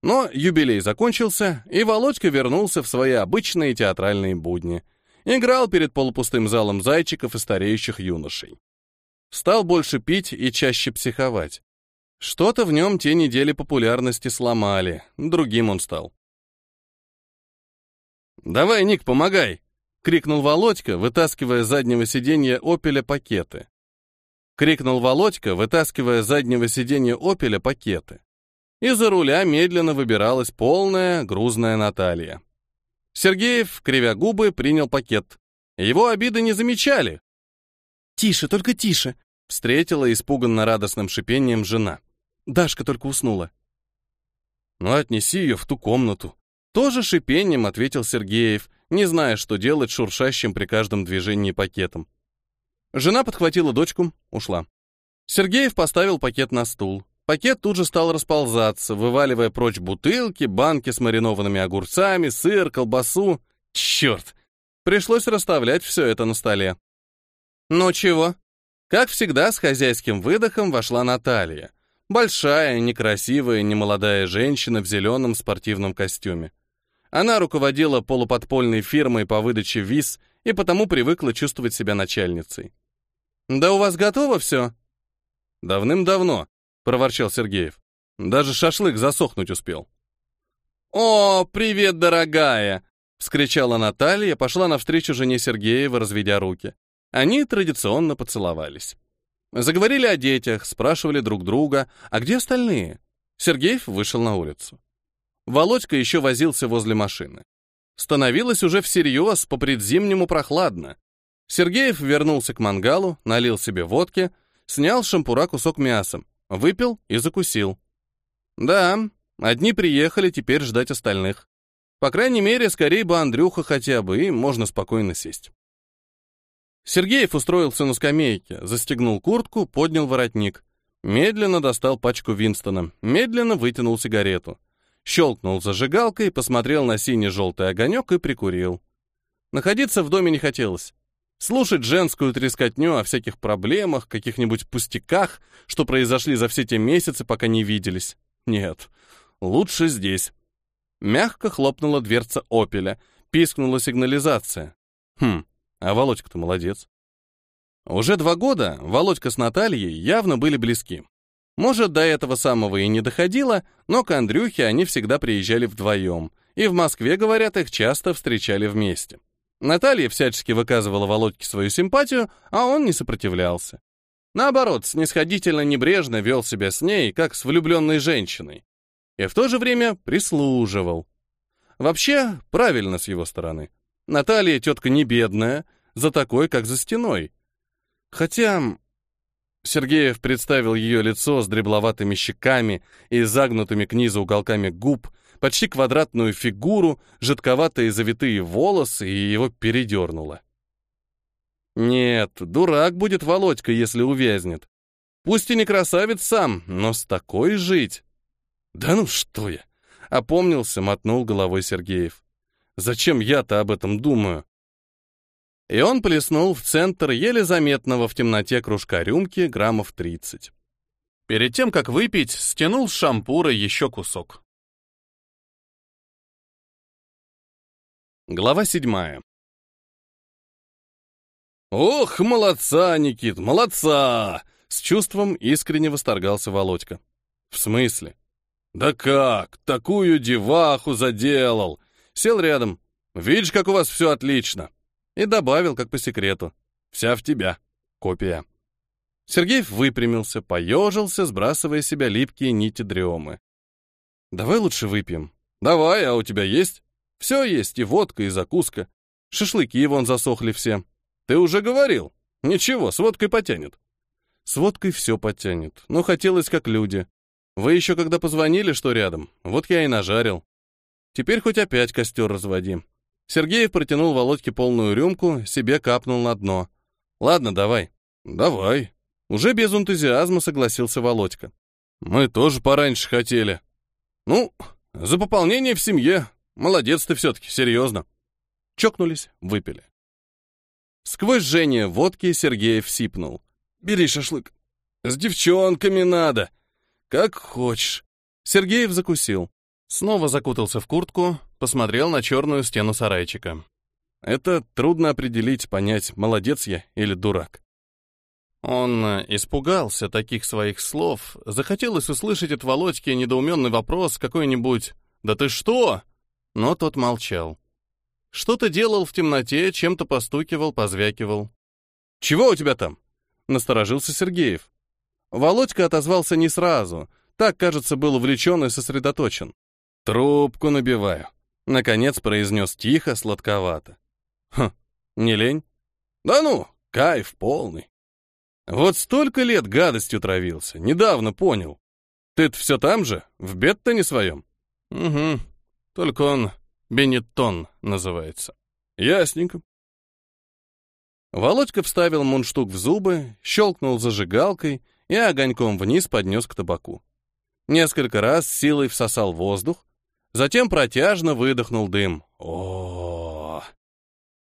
Но юбилей закончился, и Володька вернулся в свои обычные театральные будни. Играл перед полупустым залом зайчиков и стареющих юношей. Стал больше пить и чаще психовать. Что-то в нем те недели популярности сломали, другим он стал. «Давай, Ник, помогай!» — крикнул Володька, вытаскивая заднего сиденья «Опеля» пакеты. Крикнул Володька, вытаскивая заднего сиденья «Опеля» пакеты. Из-за руля медленно выбиралась полная, грузная Наталья. Сергеев, кривя губы, принял пакет. Его обиды не замечали. «Тише, только тише!» — встретила испуганно радостным шипением жена. Дашка только уснула. Ну, отнеси ее в ту комнату. Тоже шипением ответил Сергеев, не зная, что делать шуршащим при каждом движении пакетом. Жена подхватила дочку, ушла. Сергеев поставил пакет на стул. Пакет тут же стал расползаться, вываливая прочь бутылки, банки с маринованными огурцами, сыр, колбасу. Черт! Пришлось расставлять все это на столе. Ну чего? Как всегда, с хозяйским выдохом вошла Наталья. Большая, некрасивая, немолодая женщина в зеленом спортивном костюме. Она руководила полуподпольной фирмой по выдаче виз и потому привыкла чувствовать себя начальницей. «Да у вас готово все?» «Давным-давно», — проворчал Сергеев. «Даже шашлык засохнуть успел». «О, привет, дорогая!» — вскричала Наталья, пошла навстречу жене Сергеева, разведя руки. Они традиционно поцеловались. Заговорили о детях, спрашивали друг друга, а где остальные? Сергеев вышел на улицу. Володька еще возился возле машины. Становилось уже всерьез, по предзимнему прохладно. Сергеев вернулся к мангалу, налил себе водки, снял с шампура кусок мяса, выпил и закусил. Да, одни приехали, теперь ждать остальных. По крайней мере, скорее бы Андрюха хотя бы, и можно спокойно сесть. Сергеев устроился на скамейке, застегнул куртку, поднял воротник. Медленно достал пачку Винстона, медленно вытянул сигарету. Щелкнул зажигалкой, посмотрел на синий-желтый огонек и прикурил. Находиться в доме не хотелось. Слушать женскую трескотню о всяких проблемах, каких-нибудь пустяках, что произошли за все те месяцы, пока не виделись. Нет, лучше здесь. Мягко хлопнула дверца «Опеля», пискнула сигнализация. Хм, а Володька-то молодец. Уже два года Володька с Натальей явно были близки. Может, до этого самого и не доходило, но к Андрюхе они всегда приезжали вдвоем, и в Москве, говорят, их часто встречали вместе. Наталья всячески выказывала Володьке свою симпатию, а он не сопротивлялся. Наоборот, снисходительно небрежно вел себя с ней, как с влюбленной женщиной. И в то же время прислуживал. Вообще, правильно с его стороны. Наталья тетка не бедная, за такой, как за стеной. Хотя... Сергеев представил ее лицо с дребловатыми щеками и загнутыми к низу уголками губ, почти квадратную фигуру, жидковатые завитые волосы, и его передернуло. Нет, дурак будет Володька, если увязнет. Пусть и не красавец сам, но с такой жить. Да ну что я! Опомнился, мотнул головой Сергеев. Зачем я-то об этом думаю? И он плеснул в центр еле заметного в темноте кружка рюмки граммов 30. Перед тем, как выпить, стянул с шампура еще кусок. Глава седьмая. «Ох, молодца, Никит, молодца!» С чувством искренне восторгался Володька. «В смысле?» «Да как? Такую деваху заделал!» Сел рядом. «Видишь, как у вас все отлично!» И добавил, как по секрету. «Вся в тебя. Копия». Сергеев выпрямился, поежился, сбрасывая себя липкие нити дремы. «Давай лучше выпьем». «Давай, а у тебя есть?» «Все есть, и водка, и закуска. Шашлыки вон засохли все. Ты уже говорил. Ничего, с водкой потянет». «С водкой все потянет, но хотелось как люди. Вы еще когда позвонили, что рядом, вот я и нажарил. Теперь хоть опять костер разводи. Сергеев протянул Володьке полную рюмку, себе капнул на дно. Ладно, давай. Давай. Уже без энтузиазма согласился Володька. Мы тоже пораньше хотели. Ну, за пополнение в семье. Молодец ты все-таки, серьезно. Чокнулись, выпили. Сквозь жжение водки Сергеев сипнул. Бери шашлык. С девчонками надо. «Как хочешь». Сергеев закусил. Снова закутался в куртку, посмотрел на черную стену сарайчика. Это трудно определить, понять, молодец я или дурак. Он испугался таких своих слов, захотелось услышать от Володьки недоуменный вопрос какой-нибудь «Да ты что?», но тот молчал. Что-то делал в темноте, чем-то постукивал, позвякивал. «Чего у тебя там?» — насторожился Сергеев. Володька отозвался не сразу. Так, кажется, был увлечен и сосредоточен. «Трубку набиваю», — наконец произнес тихо, сладковато. «Хм, не лень?» «Да ну, кайф полный». «Вот столько лет гадостью травился, недавно понял. Ты-то все там же, в бед-то не своем?» «Угу, только он Бенеттон называется». «Ясненько». Володька вставил мундштук в зубы, щелкнул зажигалкой — и огоньком вниз поднес к табаку. Несколько раз силой всосал воздух, затем протяжно выдохнул дым. О,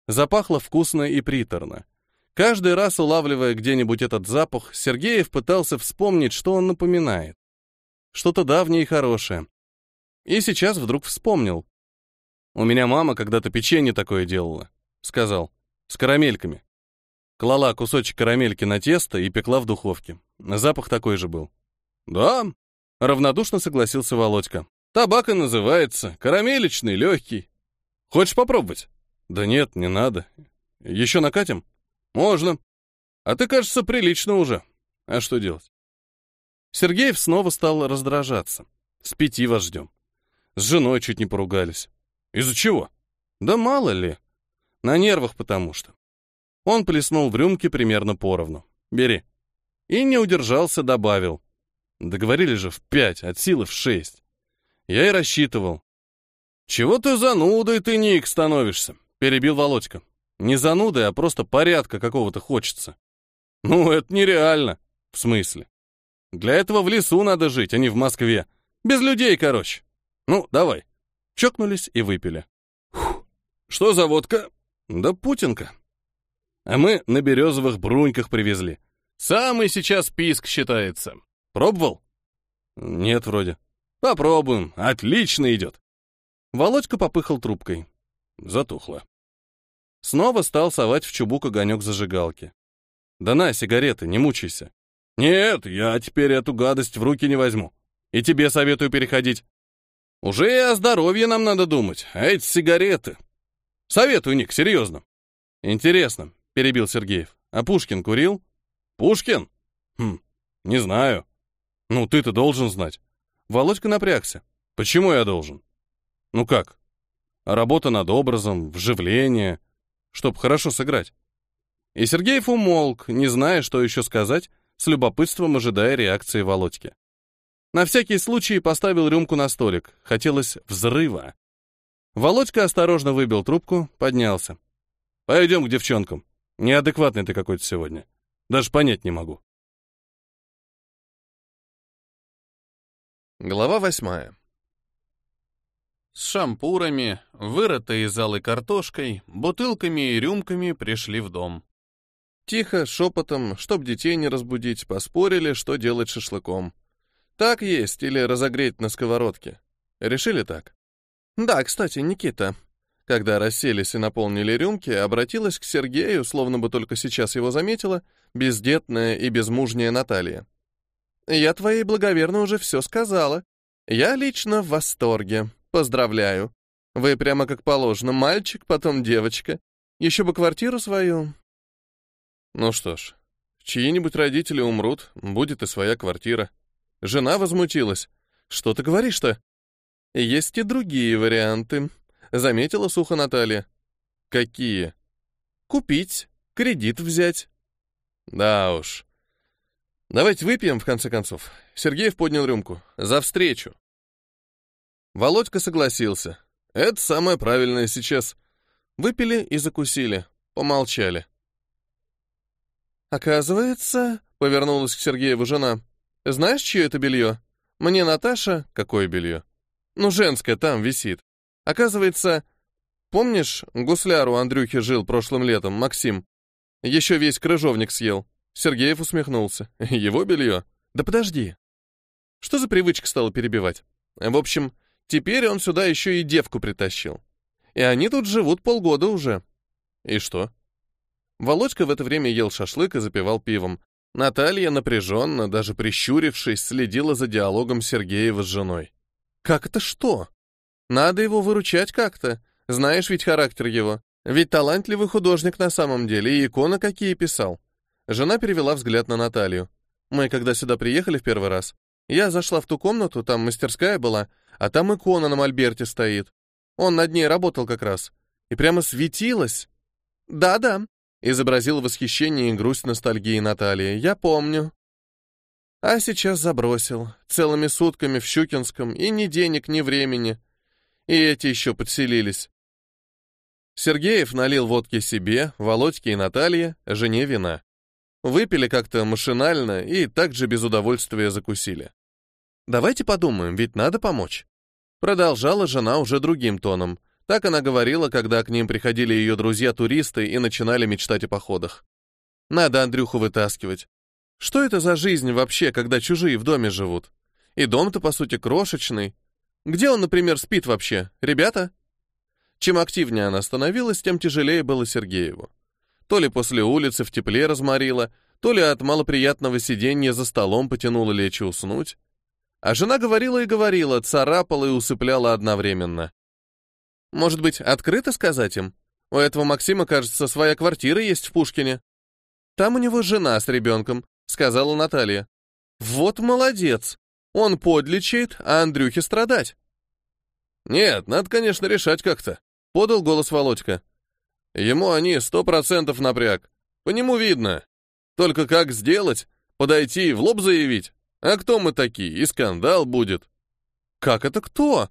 Запахло вкусно и приторно. Каждый раз улавливая где-нибудь этот запах, Сергеев пытался вспомнить, что он напоминает. Что-то давнее и хорошее. И сейчас вдруг вспомнил. «У меня мама когда-то печенье такое делала», — сказал, — «с карамельками». Клала кусочек карамельки на тесто и пекла в духовке. Запах такой же был. «Да», — равнодушно согласился Володька. «Табак и называется. Карамелечный, легкий. Хочешь попробовать?» «Да нет, не надо. Еще накатим?» «Можно. А ты, кажется, прилично уже. А что делать?» Сергеев снова стал раздражаться. «С пяти вас ждем. С женой чуть не поругались. Из-за чего?» «Да мало ли. На нервах потому что. Он плеснул в рюмке примерно поровну. «Бери». И не удержался, добавил. Договорили же в пять, от силы в шесть. Я и рассчитывал. «Чего ты занудой, ты, Ник, становишься?» — перебил Володька. «Не занудой, а просто порядка какого-то хочется». «Ну, это нереально». «В смысле?» «Для этого в лесу надо жить, а не в Москве. Без людей, короче. Ну, давай». Чокнулись и выпили. Фух. «Что за водка?» «Да путинка». А мы на березовых бруньках привезли. Самый сейчас писк считается. Пробовал? Нет, вроде. Попробуем. Отлично идет. Володька попыхал трубкой. Затухло. Снова стал совать в чубук огонек зажигалки. Да на, сигареты, не мучайся. Нет, я теперь эту гадость в руки не возьму. И тебе советую переходить. Уже и о здоровье нам надо думать, а эти сигареты. Советую, Ник, серьезно. Интересно, перебил Сергеев. А Пушкин курил? Пушкин? Хм, не знаю. Ну, ты-то должен знать. Володька напрягся. Почему я должен? Ну как? Работа над образом, вживление, чтоб хорошо сыграть. И Сергеев умолк, не зная, что еще сказать, с любопытством ожидая реакции Володьки. На всякий случай поставил рюмку на столик. Хотелось взрыва. Володька осторожно выбил трубку, поднялся. «Пойдем к девчонкам. Неадекватный ты какой-то сегодня. Даже понять не могу. Глава восьмая. С шампурами, вырытой из залы картошкой, бутылками и рюмками пришли в дом. Тихо, шепотом, чтоб детей не разбудить, поспорили, что делать шашлыком. Так есть или разогреть на сковородке. Решили так. Да, кстати, Никита, когда расселись и наполнили рюмки, обратилась к Сергею, словно бы только сейчас его заметила, бездетная и безмужняя Наталья. «Я твоей благоверно уже все сказала. Я лично в восторге. Поздравляю. Вы прямо как положено, мальчик, потом девочка. Еще бы квартиру свою, ну что ж, чьи-нибудь родители умрут, будет и своя квартира. Жена возмутилась. Что ты говоришь-то? Есть и другие варианты, заметила сухо Наталья. Какие? Купить, кредит взять. Да уж. Давайте выпьем, в конце концов. Сергеев поднял рюмку. За встречу. Володька согласился. Это самое правильное сейчас. Выпили и закусили. Помолчали. «Оказывается...» — повернулась к Сергееву жена. «Знаешь, чье это белье? Мне Наташа...» «Какое белье?» «Ну, женское там висит. Оказывается... Помнишь, гусляру Андрюхи жил прошлым летом, Максим? Еще весь крыжовник съел». Сергеев усмехнулся. «Его белье? Да подожди. Что за привычка стала перебивать? В общем, теперь он сюда еще и девку притащил. И они тут живут полгода уже. И что? Володька в это время ел шашлык и запивал пивом. Наталья напряженно, даже прищурившись, следила за диалогом Сергеева с женой. «Как это что? Надо его выручать как-то. Знаешь ведь характер его. Ведь талантливый художник на самом деле, и иконы какие писал». Жена перевела взгляд на Наталью. «Мы, когда сюда приехали в первый раз, я зашла в ту комнату, там мастерская была, а там икона на мольберте стоит. Он над ней работал как раз. И прямо светилась. Да-да, Изобразил восхищение и грусть ностальгии Натальи. «Я помню». А сейчас забросил. Целыми сутками в Щукинском. И ни денег, ни времени. И эти еще подселились. Сергеев налил водки себе, Володьке и Наталье, жене вина. Выпили как-то машинально и также без удовольствия закусили. «Давайте подумаем, ведь надо помочь». Продолжала жена уже другим тоном. Так она говорила, когда к ним приходили ее друзья-туристы и начинали мечтать о походах. Надо Андрюху вытаскивать. Что это за жизнь вообще, когда чужие в доме живут? И дом-то, по сути, крошечный. Где он, например, спит вообще? Ребята? Чем активнее она становилась, тем тяжелее было Сергееву. То ли после улицы в тепле разморила, то ли от малоприятного сиденья за столом потянула лечь уснуть. А жена говорила и говорила, царапала и усыпляла одновременно. Может быть, открыто сказать им? У этого Максима, кажется, своя квартира есть в Пушкине. Там у него жена с ребенком, сказала Наталья. Вот молодец. Он подлечит, а Андрюхе страдать. Нет, надо, конечно, решать как-то, подал голос Володька. Ему они сто процентов напряг. По нему видно. Только как сделать? Подойти и в лоб заявить? А кто мы такие? И скандал будет. Как это кто?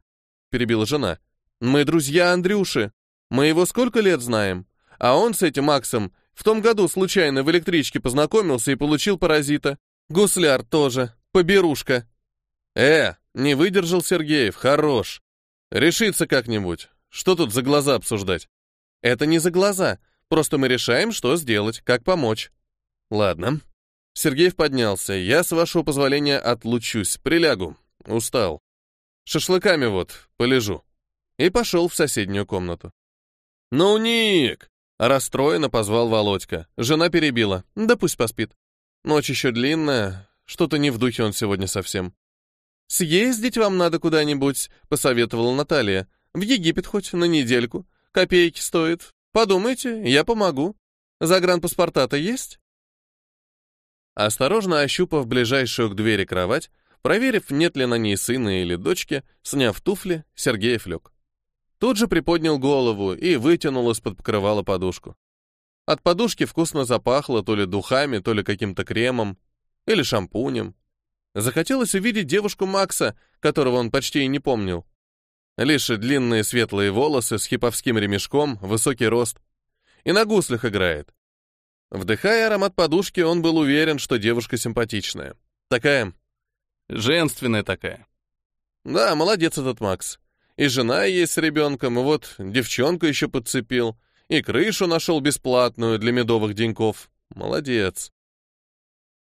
Перебила жена. Мы друзья Андрюши. Мы его сколько лет знаем? А он с этим Максом в том году случайно в электричке познакомился и получил паразита. Гусляр тоже. Поберушка. Э, не выдержал Сергеев, хорош. Решиться как-нибудь. Что тут за глаза обсуждать? Это не за глаза. Просто мы решаем, что сделать, как помочь. Ладно. Сергеев поднялся. Я, с вашего позволения, отлучусь. Прилягу. Устал. Шашлыками вот, полежу и пошел в соседнюю комнату. «Ну, Ник!» — расстроенно позвал Володька. Жена перебила. «Да пусть поспит. Ночь еще длинная, что-то не в духе он сегодня совсем». «Съездить вам надо куда-нибудь», — посоветовала Наталья. «В Египет хоть на недельку. Копейки стоит. Подумайте, я помогу. Загранпаспорта-то есть?» Осторожно ощупав ближайшую к двери кровать, проверив, нет ли на ней сына или дочки, сняв туфли, Сергеев лег. Тут же приподнял голову и вытянул из-под покрывала подушку. От подушки вкусно запахло то ли духами, то ли каким-то кремом, или шампунем. Захотелось увидеть девушку Макса, которого он почти и не помнил. Лишь длинные светлые волосы с хиповским ремешком, высокий рост. И на гуслях играет. Вдыхая аромат подушки, он был уверен, что девушка симпатичная. Такая... Женственная такая. Да, молодец этот Макс. И жена есть с ребенком, и вот девчонку еще подцепил, и крышу нашел бесплатную для медовых деньков. Молодец.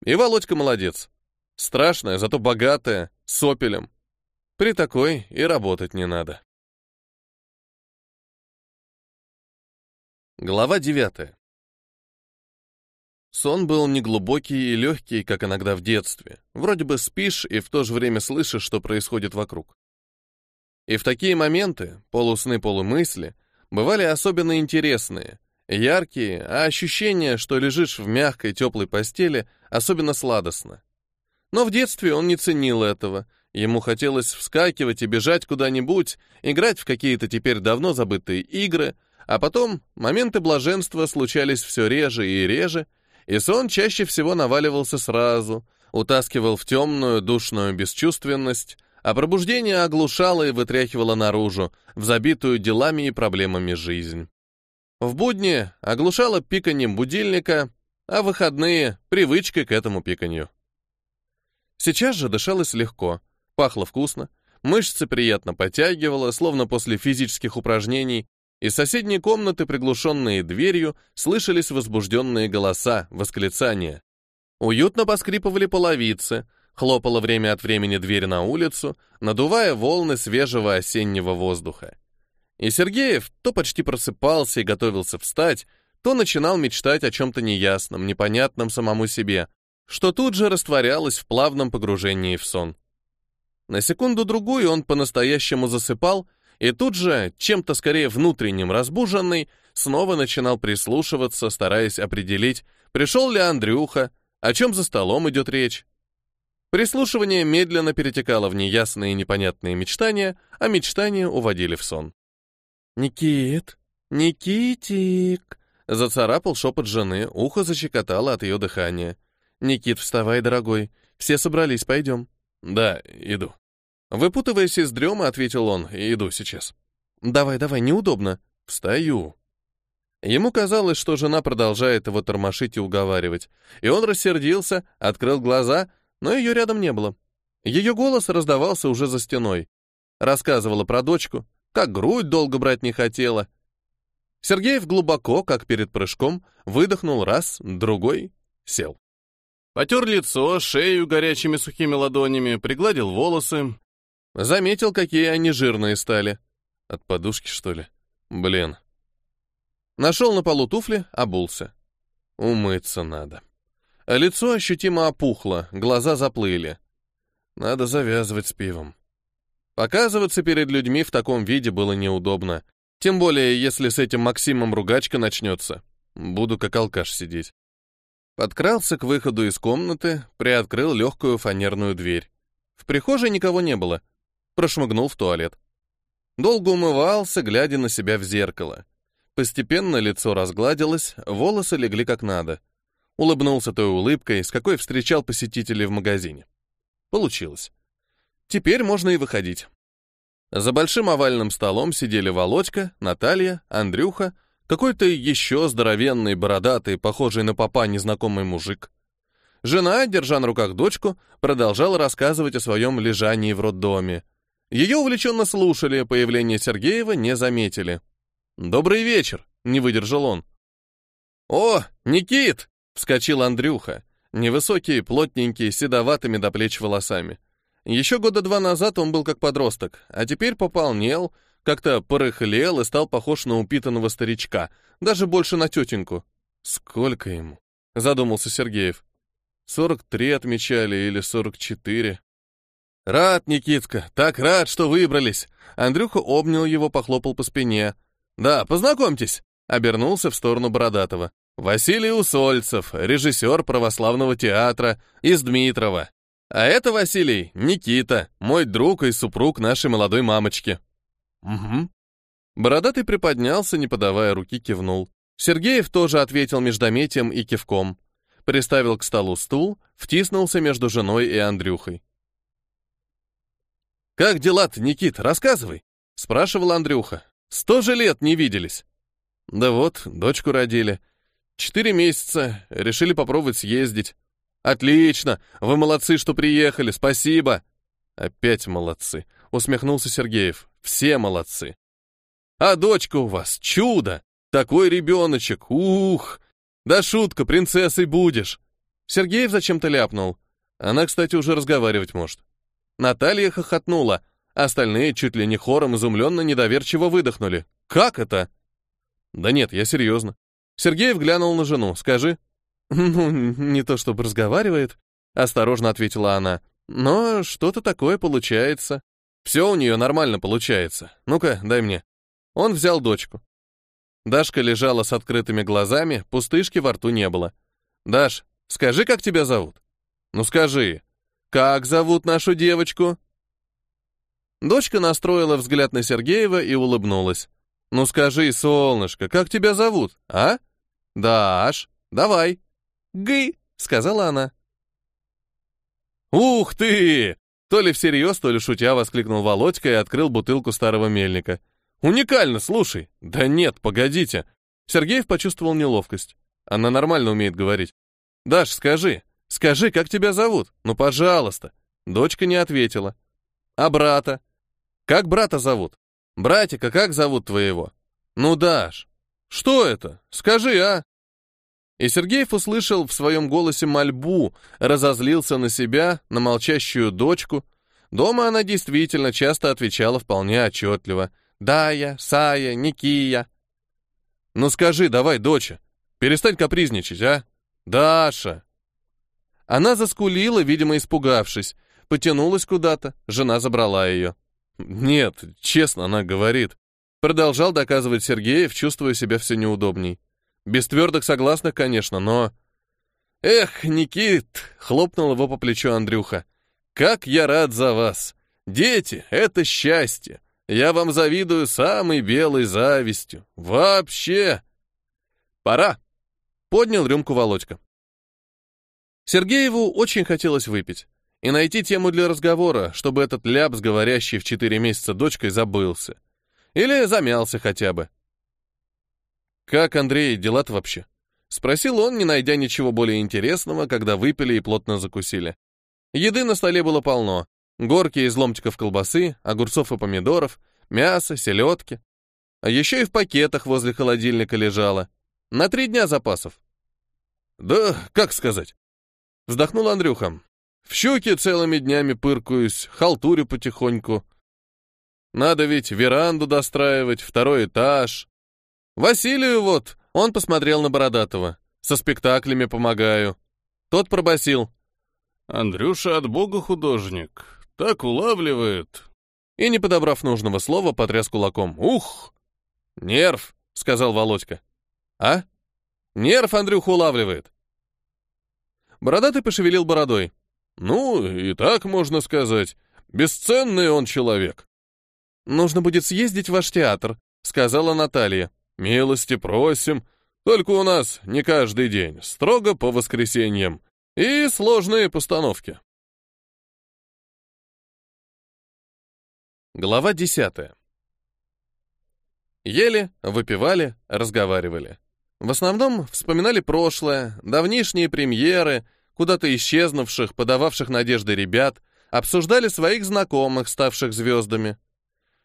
И Володька молодец. Страшная, зато богатая, с опелем. При такой и работать не надо. Глава девятая. Сон был неглубокий и легкий, как иногда в детстве. Вроде бы спишь и в то же время слышишь, что происходит вокруг. И в такие моменты, полусны-полумысли, бывали особенно интересные, яркие, а ощущение, что лежишь в мягкой теплой постели, особенно сладостно. Но в детстве он не ценил этого. Ему хотелось вскакивать и бежать куда-нибудь, играть в какие-то теперь давно забытые игры, а потом моменты блаженства случались все реже и реже, и сон чаще всего наваливался сразу, утаскивал в темную, душную бесчувственность, а пробуждение оглушало и вытряхивало наружу, в забитую делами и проблемами жизнь. В будни оглушало пиканьем будильника, а выходные — привычкой к этому пиканью. Сейчас же дышалось легко, пахло вкусно, мышцы приятно подтягивало, словно после физических упражнений, из соседней комнаты, приглушенные дверью, слышались возбужденные голоса, восклицания. Уютно поскрипывали половицы, хлопала время от времени дверь на улицу, надувая волны свежего осеннего воздуха. И Сергеев то почти просыпался и готовился встать, то начинал мечтать о чем-то неясном, непонятном самому себе, что тут же растворялось в плавном погружении в сон. На секунду-другую он по-настоящему засыпал, и тут же, чем-то скорее внутренним разбуженный, снова начинал прислушиваться, стараясь определить, пришел ли Андрюха, о чем за столом идет речь. Прислушивание медленно перетекало в неясные непонятные мечтания, а мечтания уводили в сон. «Никит! Никитик!» Зацарапал шепот жены, ухо защекотало от ее дыхания. «Никит, вставай, дорогой. Все собрались, пойдем». «Да, иду». Выпутываясь из дремы, ответил он, «Иду сейчас». «Давай, давай, неудобно». «Встаю». Ему казалось, что жена продолжает его тормошить и уговаривать, и он рассердился, открыл глаза, но ее рядом не было. Ее голос раздавался уже за стеной. Рассказывала про дочку, как грудь долго брать не хотела. Сергеев глубоко, как перед прыжком, выдохнул раз, другой, сел. Потер лицо, шею горячими сухими ладонями, пригладил волосы. Заметил, какие они жирные стали. От подушки, что ли? Блин. Нашел на полу туфли, обулся. Умыться надо. Лицо ощутимо опухло, глаза заплыли. Надо завязывать с пивом. Показываться перед людьми в таком виде было неудобно. Тем более, если с этим Максимом ругачка начнется. Буду как алкаш сидеть. Подкрался к выходу из комнаты, приоткрыл легкую фанерную дверь. В прихожей никого не было. Прошмыгнул в туалет. Долго умывался, глядя на себя в зеркало. Постепенно лицо разгладилось, волосы легли как надо. Улыбнулся той улыбкой, с какой встречал посетителей в магазине. Получилось. Теперь можно и выходить. За большим овальным столом сидели Володька, Наталья, Андрюха, какой-то еще здоровенный, бородатый, похожий на папа незнакомый мужик. Жена, держа на руках дочку, продолжала рассказывать о своем лежании в роддоме. Ее увлеченно слушали, появление Сергеева не заметили. «Добрый вечер!» — не выдержал он. «О, Никит!» — вскочил Андрюха, невысокий, плотненький, седоватыми до плеч волосами. Еще года два назад он был как подросток, а теперь пополнел, как-то порыхлел и стал похож на упитанного старичка, даже больше на тетеньку. Сколько ему? Задумался Сергеев. Сорок три отмечали или сорок четыре. Рад, Никитка, так рад, что выбрались. Андрюха обнял его, похлопал по спине. Да, познакомьтесь. Обернулся в сторону Бородатого. Василий Усольцев, режиссер православного театра из Дмитрова. А это, Василий, Никита, мой друг и супруг нашей молодой мамочки. Угу. Бородатый приподнялся, не подавая руки, кивнул. Сергеев тоже ответил междометием и кивком. Приставил к столу стул, втиснулся между женой и Андрюхой. «Как дела-то, Никит, рассказывай?» — спрашивал Андрюха. «Сто же лет не виделись». «Да вот, дочку родили. Четыре месяца, решили попробовать съездить. «Отлично! Вы молодцы, что приехали! Спасибо!» «Опять молодцы!» — усмехнулся Сергеев. «Все молодцы!» «А дочка у вас чудо! Такой ребеночек! Ух!» Да шутка, принцессой будешь. Сергеев зачем-то ляпнул. Она, кстати, уже разговаривать может. Наталья хохотнула. Остальные чуть ли не хором изумленно недоверчиво выдохнули. «Как это?» «Да нет, я серьезно». Сергеев глянул на жену. «Скажи». «Ну, не то чтобы разговаривает», — осторожно ответила она. «Но что-то такое получается. Все у нее нормально получается. Ну-ка, дай мне». Он взял дочку. Дашка лежала с открытыми глазами, пустышки во рту не было. «Даш, скажи, как тебя зовут?» «Ну скажи, как зовут нашу девочку?» Дочка настроила взгляд на Сергеева и улыбнулась. «Ну скажи, солнышко, как тебя зовут, а?» «Даш, давай». «Гы», — сказала она. «Ух ты!» То ли всерьез, то ли шутя воскликнул Володька и открыл бутылку старого мельника. «Уникально, слушай!» «Да нет, погодите!» Сергеев почувствовал неловкость. Она нормально умеет говорить. «Даш, скажи, скажи, как тебя зовут? Ну, пожалуйста!» Дочка не ответила. «А брата?» Как брата зовут? Братика как зовут твоего? Ну, Даш, что это? Скажи, а? И Сергеев услышал в своем голосе мольбу, разозлился на себя, на молчащую дочку. Дома она действительно часто отвечала вполне отчетливо. «Дая, Сая, Никия». «Ну скажи, давай, доча, перестань капризничать, а? Даша!» Она заскулила, видимо, испугавшись, потянулась куда-то, жена забрала ее. Нет, честно, она говорит. Продолжал доказывать Сергеев, чувствуя себя все неудобней. Без твердых согласных, конечно, но... Эх, Никит, хлопнул его по плечу Андрюха. Как я рад за вас. Дети — это счастье. Я вам завидую самой белой завистью. Вообще. Пора. Поднял рюмку Володька. Сергееву очень хотелось выпить и найти тему для разговора, чтобы этот ляп с говорящей в четыре месяца дочкой забылся. Или замялся хотя бы. «Как, Андрей, дела-то вообще?» — спросил он, не найдя ничего более интересного, когда выпили и плотно закусили. Еды на столе было полно. Горки из ломтиков колбасы, огурцов и помидоров, мясо, селедки. А еще и в пакетах возле холодильника лежало. На три дня запасов. «Да, как сказать?» Вздохнул Андрюха. В щуке целыми днями пыркаюсь, халтурю потихоньку. Надо ведь веранду достраивать, второй этаж. Василию вот, он посмотрел на Бородатого. Со спектаклями помогаю. Тот пробасил. Андрюша от бога художник. Так улавливает. И, не подобрав нужного слова, потряс кулаком. Ух! Нерв, сказал Володька. А? Нерв Андрюха улавливает. Бородатый пошевелил бородой. Ну, и так можно сказать. Бесценный он человек. Нужно будет съездить в ваш театр, сказала Наталья. Милости просим. Только у нас не каждый день, строго по воскресеньям. И сложные постановки. Глава десятая. Ели, выпивали, разговаривали. В основном вспоминали прошлое, давнишние премьеры, куда-то исчезнувших, подававших надежды ребят, обсуждали своих знакомых, ставших звездами.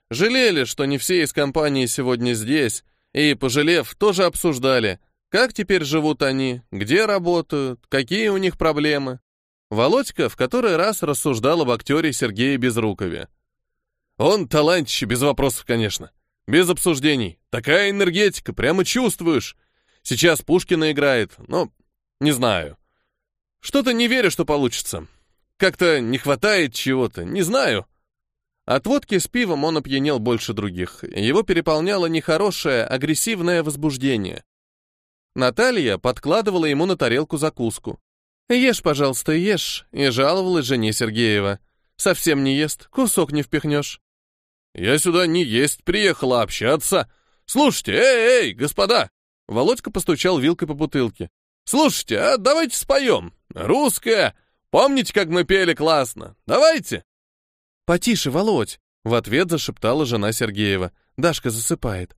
Жалели, что не все из компании сегодня здесь, и, пожалев, тоже обсуждали, как теперь живут они, где работают, какие у них проблемы. Володька в который раз рассуждал об актере Сергее Безрукове. Он талантище, без вопросов, конечно. Без обсуждений. Такая энергетика, прямо чувствуешь. Сейчас Пушкина играет, но не знаю. Что-то не верю, что получится. Как-то не хватает чего-то, не знаю. От водки с пивом он опьянел больше других. Его переполняло нехорошее, агрессивное возбуждение. Наталья подкладывала ему на тарелку закуску. «Ешь, пожалуйста, ешь», и жаловалась жене Сергеева. «Совсем не ест, кусок не впихнешь». «Я сюда не есть приехала, общаться. Слушайте, эй, эй, господа!» Володька постучал вилкой по бутылке. «Слушайте, а давайте споем. Русская. Помните, как мы пели классно? Давайте!» «Потише, Володь!» — в ответ зашептала жена Сергеева. Дашка засыпает.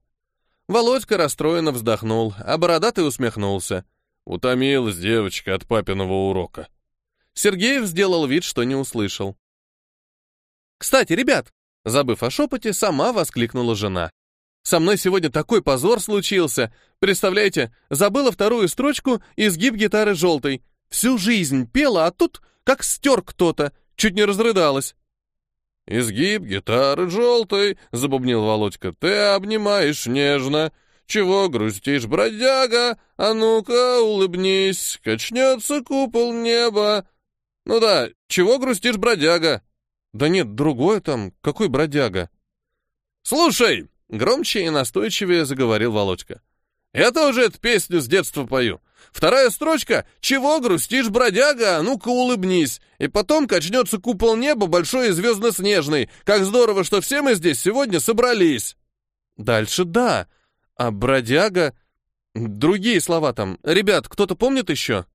Володька расстроенно вздохнул, а бородатый усмехнулся. Утомилась девочка от папиного урока. Сергеев сделал вид, что не услышал. «Кстати, ребят!» Забыв о шепоте, сама воскликнула жена. «Со мной сегодня такой позор случился. Представляете, забыла вторую строчку, изгиб гитары желтой. Всю жизнь пела, а тут как стер кто-то, чуть не разрыдалась. «Изгиб гитары желтой», — забубнил Володька, — «ты обнимаешь нежно. Чего грустишь, бродяга? А ну-ка, улыбнись, качнется купол неба». «Ну да, чего грустишь, бродяга?» «Да нет, другое там, какой бродяга?» «Слушай!» — громче и настойчивее заговорил Володька. «Я тоже эту песню с детства пою. Вторая строчка «Чего грустишь, бродяга? Ну-ка улыбнись». И потом качнется купол неба большой и звездно-снежный. Как здорово, что все мы здесь сегодня собрались. Дальше да. А бродяга... Другие слова там. Ребят, кто-то помнит еще?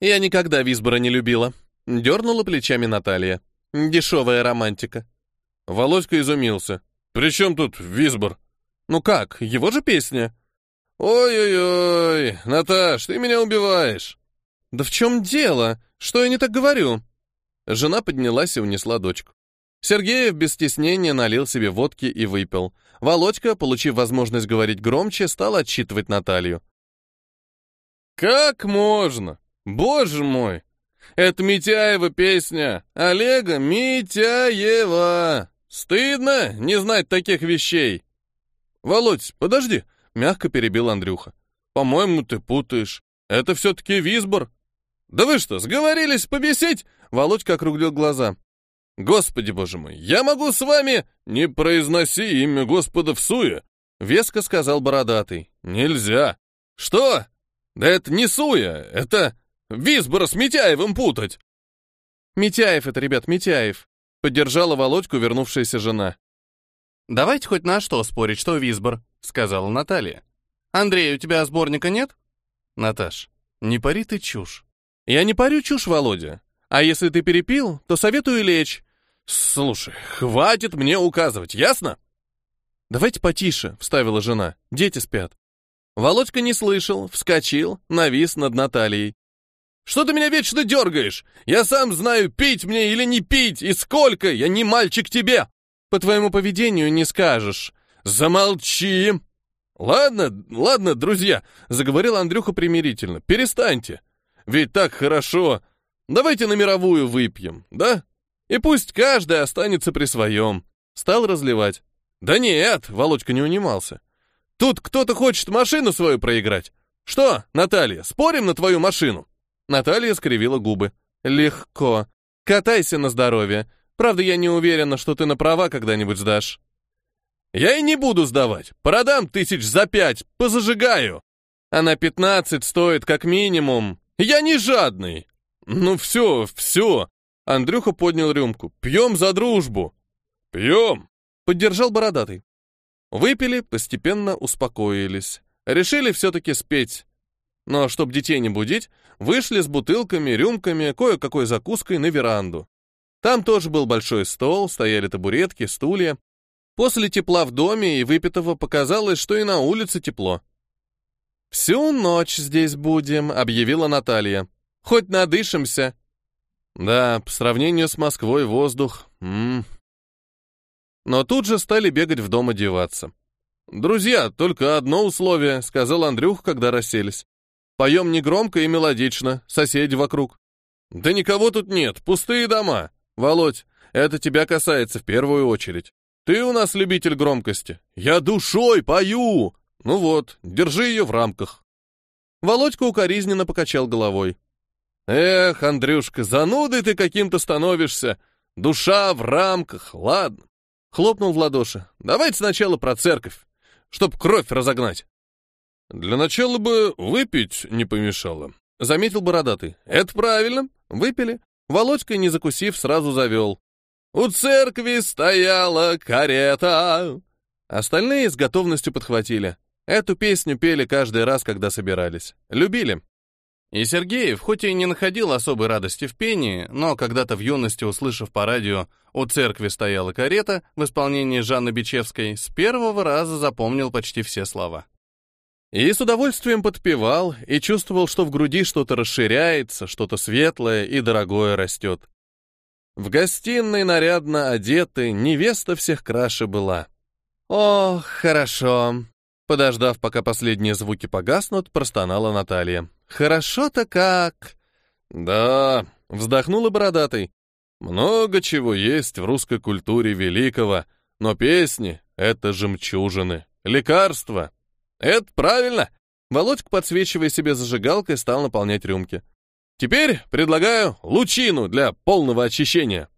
Я никогда Висбора не любила. Дернула плечами Наталья. Дешевая романтика. Володька изумился. «При чем тут Висбор?» «Ну как, его же песня?» «Ой-ой-ой, Наташ, ты меня убиваешь!» «Да в чем дело? Что я не так говорю?» Жена поднялась и унесла дочку. Сергеев без стеснения налил себе водки и выпил. Володька, получив возможность говорить громче, стал отчитывать Наталью. «Как можно? Боже мой! Это Митяева песня! Олега Митяева! Стыдно не знать таких вещей!» «Володь, подожди!» — мягко перебил Андрюха. «По-моему, ты путаешь. Это все-таки Висбор». «Да вы что, сговорились побесить?» Володька округлил глаза. «Господи, боже мой, я могу с вами...» «Не произноси имя Господа в суе!» Веско сказал бородатый. «Нельзя!» «Что? Да это не суя, это Висбора с Митяевым путать!» «Митяев это, ребят, Митяев!» Поддержала Володьку вернувшаяся жена. «Давайте хоть на что спорить, что Висбор», — сказала Наталья. «Андрей, у тебя сборника нет?» «Наташ, не пари ты чушь». «Я не парю чушь, Володя. А если ты перепил, то советую лечь». «Слушай, хватит мне указывать, ясно?» «Давайте потише», — вставила жена. «Дети спят». Володька не слышал, вскочил, навис над Натальей. «Что ты меня вечно дергаешь? Я сам знаю, пить мне или не пить, и сколько, я не мальчик тебе!» «По твоему поведению не скажешь». «Замолчи!» «Ладно, ладно, друзья», — заговорил Андрюха примирительно, — «перестаньте. Ведь так хорошо. Давайте на мировую выпьем, да? И пусть каждый останется при своем». Стал разливать. «Да нет», — Володька не унимался. «Тут кто-то хочет машину свою проиграть. Что, Наталья, спорим на твою машину?» Наталья скривила губы. «Легко. Катайся на здоровье. Правда, я не уверена, что ты на права когда-нибудь сдашь». «Я и не буду сдавать. Продам тысяч за пять, позажигаю. А на пятнадцать стоит как минимум. Я не жадный. Ну все, все». Андрюха поднял рюмку. «Пьем за дружбу». «Пьем», — поддержал Бородатый. Выпили, постепенно успокоились. Решили все-таки спеть. Но, чтоб детей не будить, вышли с бутылками, рюмками, кое-какой закуской на веранду. Там тоже был большой стол, стояли табуретки, стулья. После тепла в доме и выпитого показалось, что и на улице тепло. «Всю ночь здесь будем», — объявила Наталья. «Хоть надышимся». Да, по сравнению с Москвой воздух... М -м. Но тут же стали бегать в дом одеваться. «Друзья, только одно условие», — сказал Андрюх, когда расселись. «Поем негромко и мелодично, соседи вокруг». «Да никого тут нет, пустые дома. Володь, это тебя касается в первую очередь. Ты у нас любитель громкости. Я душой пою. Ну вот, держи ее в рамках. Володька укоризненно покачал головой. Эх, Андрюшка, занудой ты каким-то становишься. Душа в рамках, ладно. Хлопнул в ладоши. Давайте сначала про церковь, чтоб кровь разогнать. Для начала бы выпить не помешало, заметил бородатый. Это правильно. Выпили. Володька, не закусив, сразу завел. У церкви стояла карета. Остальные с готовностью подхватили. Эту песню пели каждый раз, когда собирались. Любили. И Сергеев, хоть и не находил особой радости в пении, но когда-то в юности, услышав по радио «У церкви стояла карета» в исполнении Жанны Бичевской, с первого раза запомнил почти все слова. И с удовольствием подпевал, и чувствовал, что в груди что-то расширяется, что-то светлое и дорогое растет. В гостиной нарядно одеты, невеста всех краше была. Ох, хорошо. Подождав, пока последние звуки погаснут, простонала Наталья. «Хорошо-то как!» «Да», — вздохнул и бородатый. «Много чего есть в русской культуре великого, но песни — это жемчужины, лекарства». «Это правильно!» Володька, подсвечивая себе зажигалкой, стал наполнять рюмки. «Теперь предлагаю лучину для полного очищения».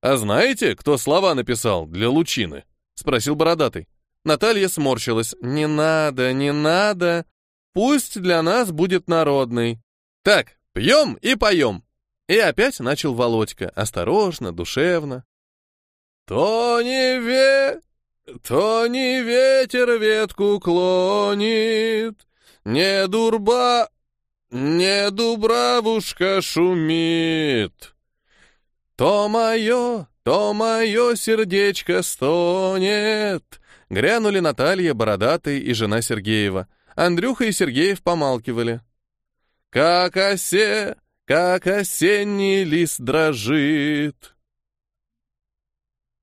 «А знаете, кто слова написал для лучины?» — спросил бородатый. Наталья сморщилась. «Не надо, не надо. Пусть для нас будет народный. Так, пьем и поем». И опять начал Володька, осторожно, душевно. «То не ве... то не ветер ветку клонит, не дурба... не дубравушка шумит. То мое, то мое сердечко стонет, Грянули Наталья, Бородатый и жена Сергеева. Андрюха и Сергеев помалкивали. «Как осе, как осенний лист дрожит!»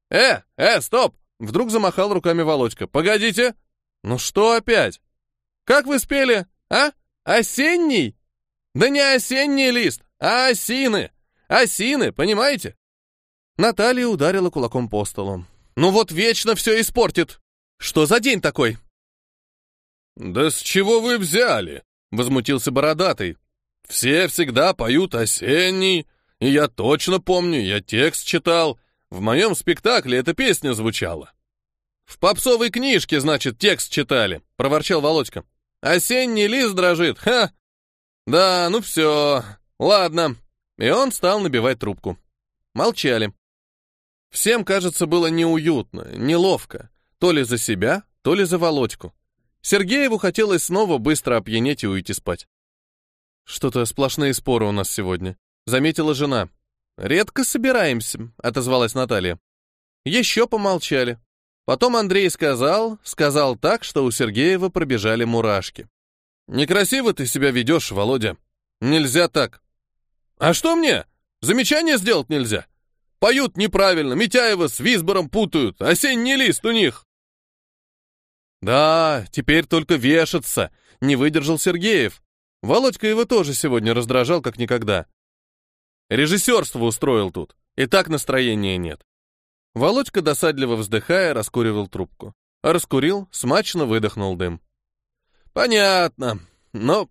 «Э, э, стоп!» — вдруг замахал руками Володька. «Погодите! Ну что опять? Как вы спели, а? Осенний? Да не осенний лист, а осины! Осины, понимаете?» Наталья ударила кулаком по столу. «Ну вот вечно все испортит!» Что за день такой?» «Да с чего вы взяли?» — возмутился Бородатый. «Все всегда поют осенний, и я точно помню, я текст читал. В моем спектакле эта песня звучала». «В попсовой книжке, значит, текст читали», — проворчал Володька. «Осенний лист дрожит, ха!» «Да, ну все, ладно». И он стал набивать трубку. Молчали. Всем, кажется, было неуютно, неловко. То ли за себя, то ли за Володьку. Сергееву хотелось снова быстро опьянеть и уйти спать. «Что-то сплошные споры у нас сегодня», — заметила жена. «Редко собираемся», — отозвалась Наталья. Еще помолчали. Потом Андрей сказал, сказал так, что у Сергеева пробежали мурашки. «Некрасиво ты себя ведешь, Володя. Нельзя так». «А что мне? Замечание сделать нельзя? Поют неправильно, Митяева с Визбором путают, осенний лист у них». Да, теперь только вешаться, не выдержал Сергеев. Володька его тоже сегодня раздражал как никогда. Режиссерство устроил тут, и так настроения нет. Володька, досадливо вздыхая, раскуривал трубку. Раскурил, смачно выдохнул дым. Понятно, но...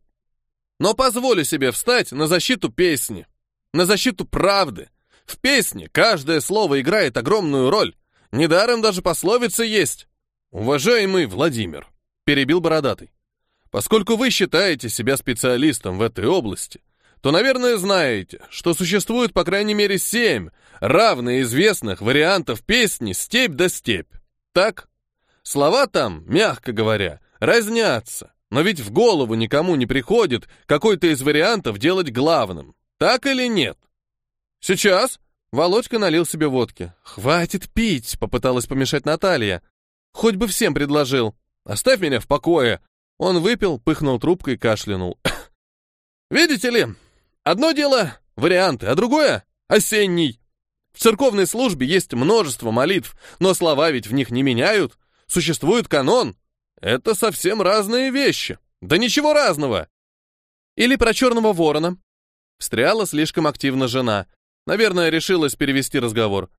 Но позволю себе встать на защиту песни, на защиту правды. В песне каждое слово играет огромную роль. Недаром даже пословица есть. «Уважаемый Владимир», — перебил Бородатый, «поскольку вы считаете себя специалистом в этой области, то, наверное, знаете, что существует по крайней мере семь равно известных вариантов песни «Степь да степь». Так? Слова там, мягко говоря, разнятся, но ведь в голову никому не приходит какой-то из вариантов делать главным. Так или нет? Сейчас Володька налил себе водки. «Хватит пить!» — попыталась помешать Наталья. Хоть бы всем предложил. Оставь меня в покое. Он выпил, пыхнул трубкой, кашлянул. Видите ли, одно дело — варианты, а другое — осенний. В церковной службе есть множество молитв, но слова ведь в них не меняют. Существует канон. Это совсем разные вещи. Да ничего разного. Или про черного ворона. Встряла слишком активно жена. Наверное, решилась перевести разговор.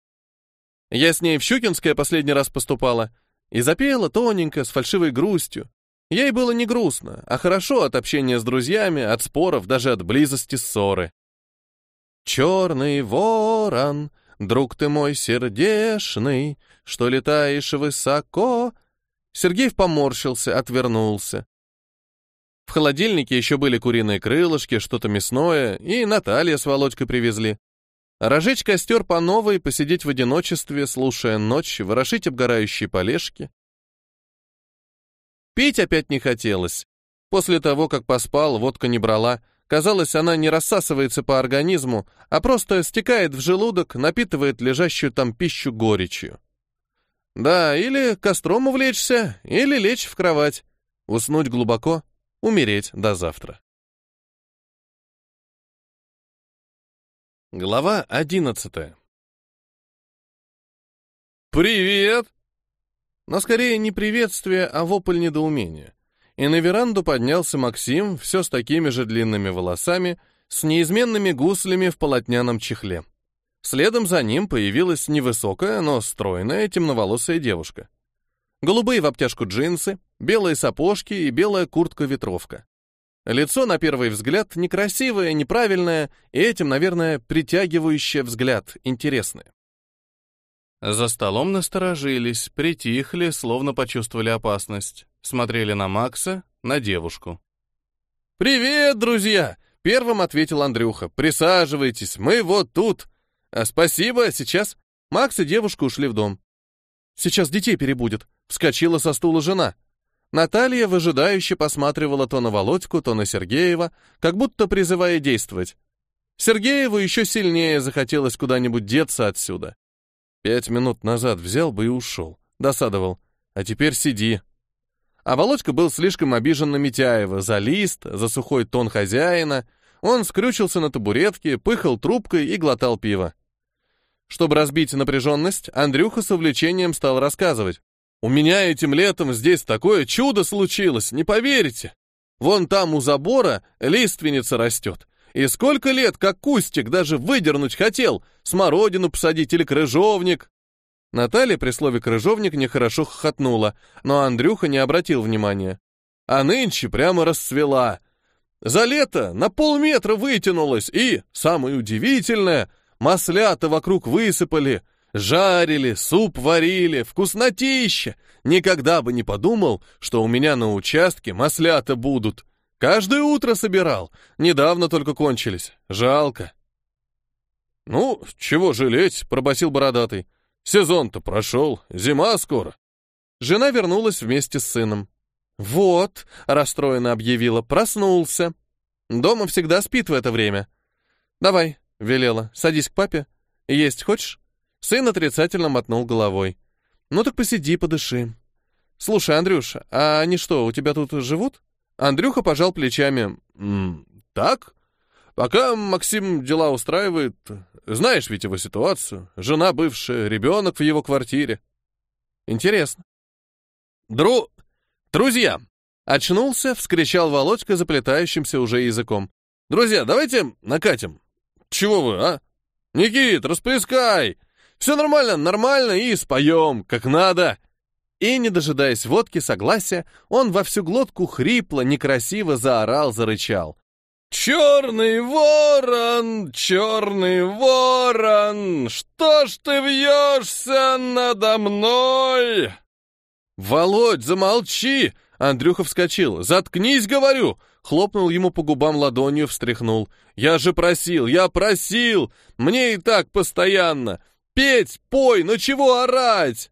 Я с ней в Щукинское последний раз поступала. И запела тоненько, с фальшивой грустью. Ей было не грустно, а хорошо от общения с друзьями, от споров, даже от близости ссоры. «Черный ворон, друг ты мой сердешный, что летаешь высоко...» Сергеев поморщился, отвернулся. В холодильнике еще были куриные крылышки, что-то мясное, и Наталья с Володькой привезли. Разжечь костер по новой, посидеть в одиночестве, слушая ночь, ворошить обгорающие полежки. Пить опять не хотелось. После того, как поспал, водка не брала. Казалось, она не рассасывается по организму, а просто стекает в желудок, напитывает лежащую там пищу горечью. Да, или костром увлечься, или лечь в кровать, уснуть глубоко, умереть до завтра. Глава одиннадцатая. «Привет!» Но скорее не приветствие, а вопль недоумения. И на веранду поднялся Максим, все с такими же длинными волосами, с неизменными гуслями в полотняном чехле. Следом за ним появилась невысокая, но стройная темноволосая девушка. Голубые в обтяжку джинсы, белые сапожки и белая куртка-ветровка. Лицо, на первый взгляд, некрасивое, неправильное, и этим, наверное, притягивающее взгляд, интересное. За столом насторожились, притихли, словно почувствовали опасность. Смотрели на Макса, на девушку. «Привет, друзья!» — первым ответил Андрюха. «Присаживайтесь, мы вот тут. А спасибо, сейчас...» Макс и девушка ушли в дом. «Сейчас детей перебудет», — вскочила со стула жена. Наталья выжидающе посматривала то на Володьку, то на Сергеева, как будто призывая действовать. Сергееву еще сильнее захотелось куда-нибудь деться отсюда. Пять минут назад взял бы и ушел. Досадовал. А теперь сиди. А Володька был слишком обижен на Митяева за лист, за сухой тон хозяина. Он скрючился на табуретке, пыхал трубкой и глотал пиво. Чтобы разбить напряженность, Андрюха с увлечением стал рассказывать. «У меня этим летом здесь такое чудо случилось, не поверите. Вон там у забора лиственница растет. И сколько лет, как кустик, даже выдернуть хотел, смородину посадить или крыжовник. Наталья при слове «крыжовник» нехорошо хохотнула, но Андрюха не обратил внимания. А нынче прямо расцвела. За лето на полметра вытянулась, и, самое удивительное, маслята вокруг высыпали, жарили, суп варили, вкуснотища. Никогда бы не подумал, что у меня на участке маслята будут. Каждое утро собирал. Недавно только кончились. Жалко. Ну, чего жалеть, пробасил бородатый. Сезон-то прошел, зима скоро. Жена вернулась вместе с сыном. Вот, расстроенно объявила, проснулся. Дома всегда спит в это время. Давай, велела, садись к папе. Есть хочешь? Сын отрицательно мотнул головой. Ну так посиди, подыши. Слушай, Андрюша, а они что, у тебя тут живут? Андрюха пожал плечами. «М так? Пока Максим дела устраивает. Знаешь ведь его ситуацию. Жена бывшая, ребенок в его квартире. Интересно. Дру... Друзья! Очнулся, вскричал Володька заплетающимся уже языком. Друзья, давайте накатим. Чего вы, а? Никит, расплескай! Все нормально, нормально, и споем, как надо. И, не дожидаясь водки согласия, он во всю глотку хрипло, некрасиво заорал, зарычал. «Черный ворон, черный ворон, что ж ты вьешься надо мной?» «Володь, замолчи!» Андрюха вскочил. «Заткнись, говорю!» Хлопнул ему по губам ладонью, встряхнул. «Я же просил, я просил! Мне и так постоянно! Петь, пой, ну чего орать?»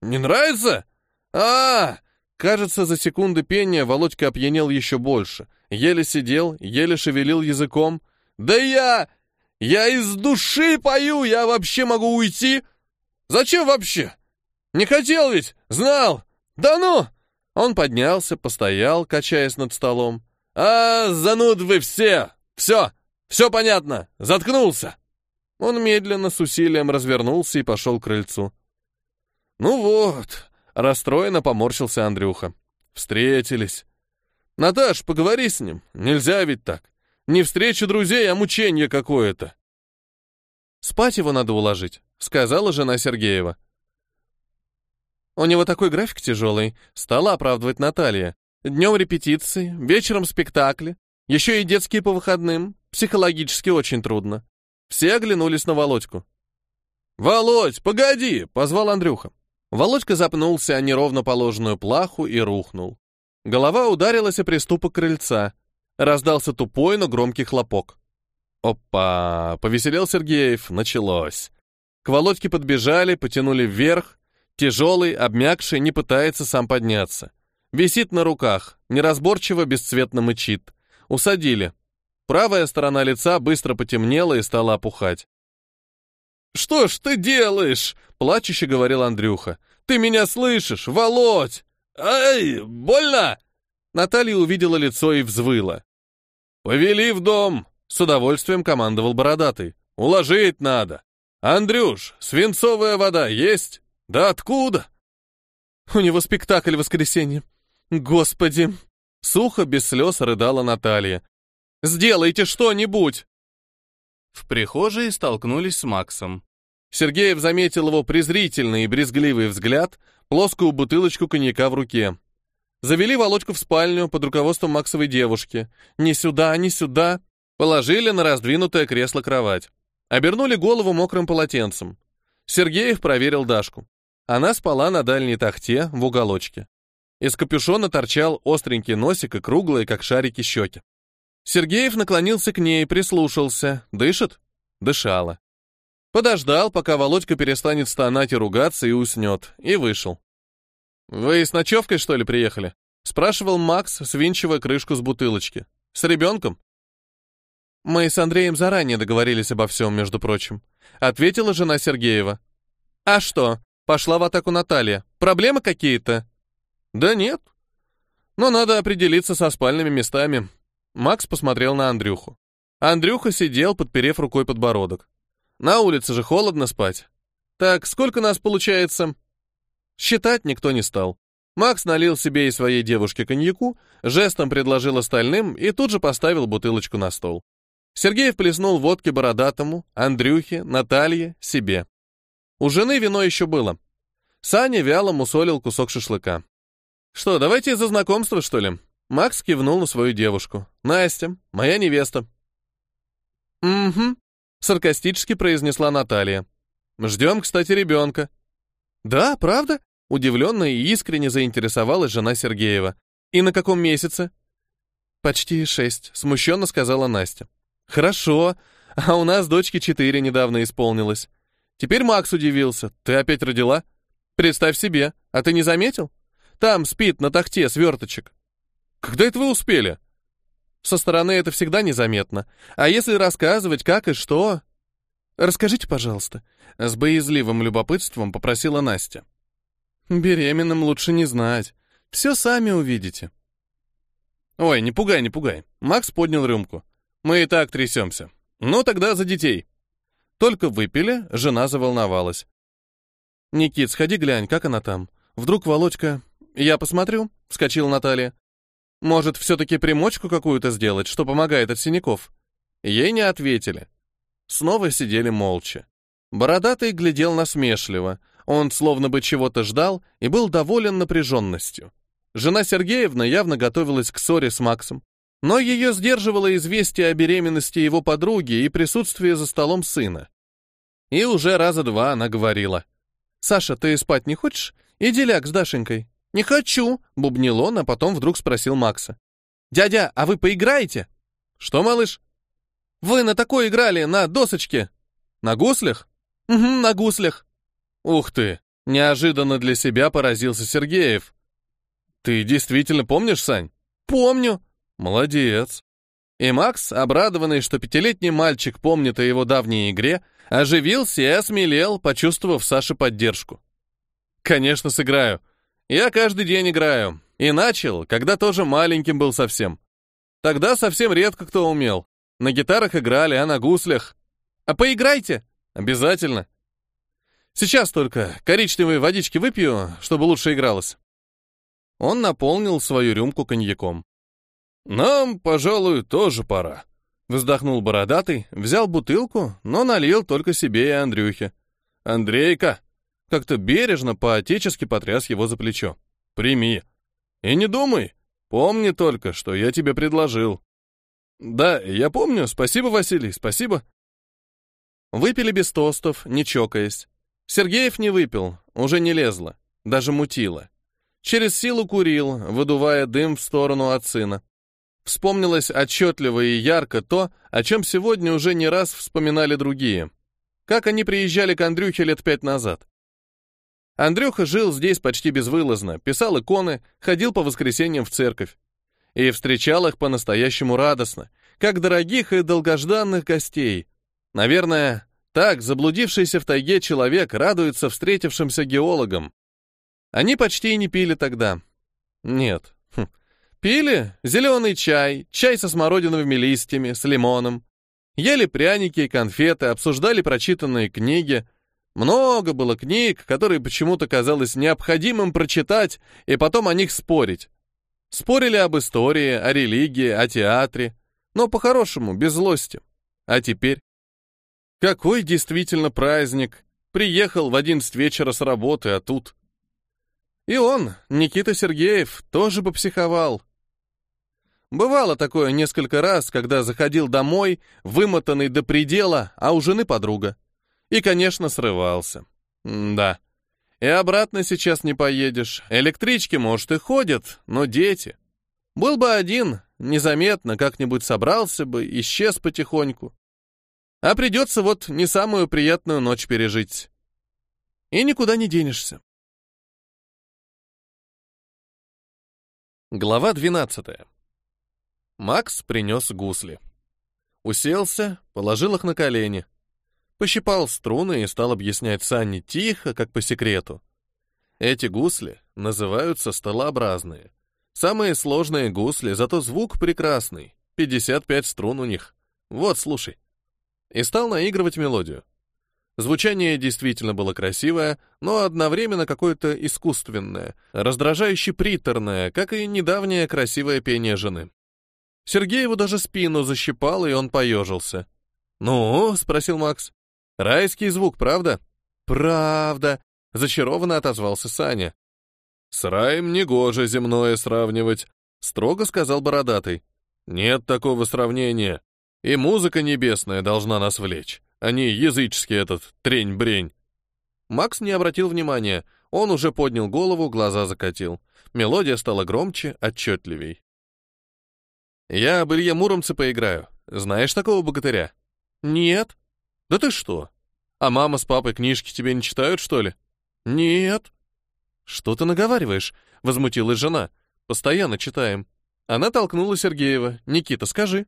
Не нравится? А, Кажется, за секунды пения Володька опьянел еще больше. Еле сидел, еле шевелил языком. Да я... Я из души пою, я вообще могу уйти? Зачем вообще? Не хотел ведь, знал. Да ну! Он поднялся, постоял, качаясь над столом. А, зануд вы все! Все! Все понятно! Заткнулся! Он медленно, с усилием развернулся и пошел к крыльцу. «Ну вот», — расстроенно поморщился Андрюха. «Встретились. Наташ, поговори с ним. Нельзя ведь так. Не встреча друзей, а мучение какое-то». «Спать его надо уложить», — сказала жена Сергеева. «У него такой график тяжелый», — стала оправдывать Наталья. «Днем репетиции, вечером спектакли, еще и детские по выходным. Психологически очень трудно». Все оглянулись на Володьку. «Володь, погоди!» — позвал Андрюха. Володька запнулся о неровно положенную плаху и рухнул. Голова ударилась о приступок крыльца. Раздался тупой, но громкий хлопок. Опа! Повеселел Сергеев. Началось. К Володьке подбежали, потянули вверх. Тяжелый, обмякший, не пытается сам подняться. Висит на руках, неразборчиво, бесцветно мычит. Усадили. Правая сторона лица быстро потемнела и стала опухать. «Что ж ты делаешь?» — плачуще говорил Андрюха. «Ты меня слышишь, Володь!» «Ай, больно!» Наталья увидела лицо и взвыла. «Повели в дом!» — с удовольствием командовал Бородатый. «Уложить надо! Андрюш, свинцовая вода есть? Да откуда?» У него спектакль в воскресенье. Господи!» Сухо, без слез рыдала Наталья. «Сделайте что-нибудь!» В прихожей столкнулись с Максом. Сергеев заметил его презрительный и брезгливый взгляд, плоскую бутылочку коньяка в руке. Завели Володьку в спальню под руководством Максовой девушки. «Не сюда, не сюда!» Положили на раздвинутое кресло кровать. Обернули голову мокрым полотенцем. Сергеев проверил Дашку. Она спала на дальней тахте в уголочке. Из капюшона торчал остренький носик и круглые, как шарики, щеки. Сергеев наклонился к ней, прислушался. Дышит? Дышала. Подождал, пока Володька перестанет стонать и ругаться, и уснет, и вышел. «Вы с ночевкой, что ли, приехали?» — спрашивал Макс, свинчивая крышку с бутылочки. «С ребенком?» «Мы с Андреем заранее договорились обо всем, между прочим», — ответила жена Сергеева. «А что?» — пошла в атаку Наталья. «Проблемы какие-то?» «Да нет. Но надо определиться со спальными местами». Макс посмотрел на Андрюху. Андрюха сидел, подперев рукой подбородок. «На улице же холодно спать. Так, сколько нас получается?» Считать никто не стал. Макс налил себе и своей девушке коньяку, жестом предложил остальным и тут же поставил бутылочку на стол. Сергей вплеснул водки бородатому, Андрюхе, Наталье, себе. У жены вино еще было. Саня вяло мусолил кусок шашлыка. «Что, давайте из-за знакомства, что ли?» Макс кивнул на свою девушку. «Настя, моя невеста». «Угу», — саркастически произнесла Наталья. «Ждем, кстати, ребенка». «Да, правда?» — удивленно и искренне заинтересовалась жена Сергеева. «И на каком месяце?» «Почти шесть», — смущенно сказала Настя. «Хорошо, а у нас дочке четыре недавно исполнилось. Теперь Макс удивился. Ты опять родила? Представь себе, а ты не заметил? Там спит на тахте сверточек. Когда это вы успели? Со стороны это всегда незаметно. А если рассказывать, как и что... Расскажите, пожалуйста. С боязливым любопытством попросила Настя. Беременным лучше не знать. Все сами увидите. Ой, не пугай, не пугай. Макс поднял рюмку. Мы и так трясемся. Ну, тогда за детей. Только выпили, жена заволновалась. «Никит, сходи глянь, как она там. Вдруг Володька...» «Я посмотрю», — вскочила Наталья. «Может, все-таки примочку какую-то сделать, что помогает от синяков?» Ей не ответили. Снова сидели молча. Бородатый глядел насмешливо. Он словно бы чего-то ждал и был доволен напряженностью. Жена Сергеевна явно готовилась к ссоре с Максом. Но ее сдерживало известие о беременности его подруги и присутствие за столом сына. И уже раза два она говорила. «Саша, ты спать не хочешь? Иди ляг с Дашенькой». «Не хочу», — бубнил он, а потом вдруг спросил Макса. «Дядя, а вы поиграете?» «Что, малыш?» «Вы на такой играли, на досочке». «На гуслях?» «Угу, на гуслях». «Ух ты!» — неожиданно для себя поразился Сергеев. «Ты действительно помнишь, Сань?» «Помню», Молодец. И Макс, обрадованный, что пятилетний мальчик помнит о его давней игре, оживился и осмелел, почувствовав Саше поддержку. Конечно, сыграю. Я каждый день играю. И начал, когда тоже маленьким был совсем. Тогда совсем редко кто умел. На гитарах играли, а на гуслях. А поиграйте. Обязательно. Сейчас только коричневые водички выпью, чтобы лучше игралось. Он наполнил свою рюмку коньяком. «Нам, пожалуй, тоже пора», — вздохнул бородатый, взял бутылку, но налил только себе и Андрюхе. «Андрейка!» — как-то бережно, по-отечески потряс его за плечо. «Прими. И не думай. Помни только, что я тебе предложил». «Да, я помню. Спасибо, Василий, спасибо». Выпили без тостов, не чокаясь. Сергеев не выпил, уже не лезло, даже мутило. Через силу курил, выдувая дым в сторону от сына. Вспомнилось отчетливо и ярко то, о чем сегодня уже не раз вспоминали другие. Как они приезжали к Андрюхе лет пять назад. Андрюха жил здесь почти безвылазно, писал иконы, ходил по воскресеньям в церковь. И встречал их по-настоящему радостно, как дорогих и долгожданных гостей. Наверное, так заблудившийся в тайге человек радуется встретившимся геологам. Они почти и не пили тогда. Нет, Пили зеленый чай, чай со смородиновыми листьями, с лимоном. Ели пряники и конфеты, обсуждали прочитанные книги. Много было книг, которые почему-то казалось необходимым прочитать и потом о них спорить. Спорили об истории, о религии, о театре, но по-хорошему, без злости. А теперь? Какой действительно праздник! Приехал в одиннадцать вечера с работы, а тут... И он, Никита Сергеев, тоже бы психовал. Бывало такое несколько раз, когда заходил домой, вымотанный до предела, а у жены подруга. И, конечно, срывался. Да. И обратно сейчас не поедешь. Электрички, может, и ходят, но дети. Был бы один, незаметно как-нибудь собрался бы, исчез потихоньку. А придется вот не самую приятную ночь пережить. И никуда не денешься. Глава 12. Макс принес гусли. Уселся, положил их на колени. Пощипал струны и стал объяснять Санне тихо, как по секрету. Эти гусли называются столообразные. Самые сложные гусли, зато звук прекрасный. 55 струн у них. Вот, слушай. И стал наигрывать мелодию. Звучание действительно было красивое, но одновременно какое-то искусственное, раздражающе приторное, как и недавнее красивое пение жены. Сергееву даже спину защипало, и он поежился. «Ну?» — спросил Макс. «Райский звук, правда?» «Правда!» — зачарованно отозвался Саня. «С раем негоже земное сравнивать», — строго сказал Бородатый. «Нет такого сравнения. И музыка небесная должна нас влечь а не языческий этот трень-брень. Макс не обратил внимания. Он уже поднял голову, глаза закатил. Мелодия стала громче, отчетливей. «Я об Илье Муромце поиграю. Знаешь такого богатыря?» «Нет». «Да ты что? А мама с папой книжки тебе не читают, что ли?» «Нет». «Что ты наговариваешь?» — возмутилась жена. «Постоянно читаем». Она толкнула Сергеева. «Никита, скажи».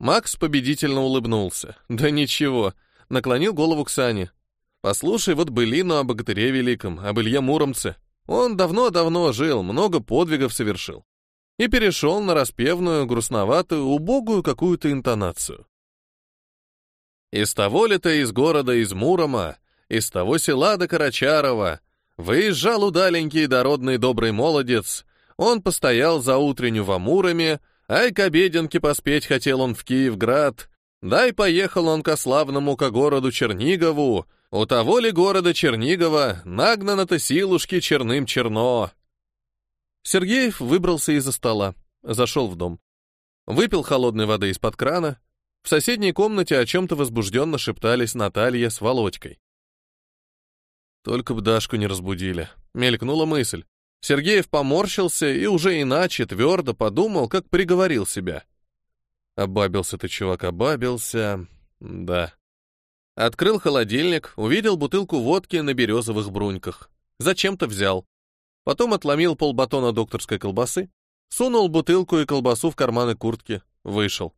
Макс победительно улыбнулся. Да ничего, наклонил голову к Сане. Послушай вот былину о богатыре великом, об Илье Муромце. Он давно-давно жил, много подвигов совершил. И перешел на распевную, грустноватую, убогую какую-то интонацию. Из того ли-то из города, из Мурома, из того села до Карачарова, выезжал удаленький дородный добрый молодец, он постоял за утренню в Амуроме, Ай, к обеденке поспеть хотел он в Киевград. Дай поехал он ко славному ко городу Чернигову. У того ли города Чернигова нагнано-то силушки черным черно. Сергеев выбрался из-за стола, зашел в дом. Выпил холодной воды из-под крана. В соседней комнате о чем-то возбужденно шептались Наталья с Володькой. Только бы Дашку не разбудили. Мелькнула мысль. Сергеев поморщился и уже иначе, твердо подумал, как приговорил себя. Обабился ты, чувак, обабился. Да. Открыл холодильник, увидел бутылку водки на березовых бруньках. Зачем-то взял. Потом отломил полбатона докторской колбасы, сунул бутылку и колбасу в карманы куртки, вышел.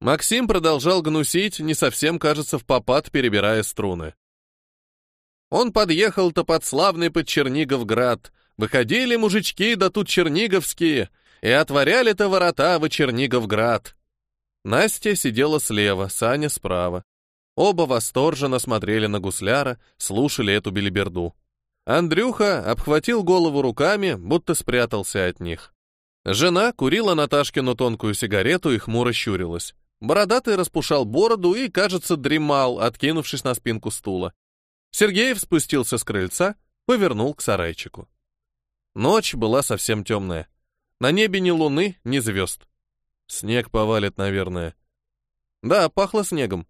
Максим продолжал гнусить, не совсем, кажется, в попад, перебирая струны. Он подъехал-то под славный под Черниговград, Выходили мужички, да тут черниговские, и отворяли-то ворота в Черниговград. Настя сидела слева, Саня справа. Оба восторженно смотрели на гусляра, слушали эту белиберду. Андрюха обхватил голову руками, будто спрятался от них. Жена курила Наташкину тонкую сигарету и хмуро щурилась. Бородатый распушал бороду и, кажется, дремал, откинувшись на спинку стула. Сергеев спустился с крыльца, повернул к сарайчику. Ночь была совсем темная. На небе ни луны, ни звезд. Снег повалит, наверное. Да, пахло снегом.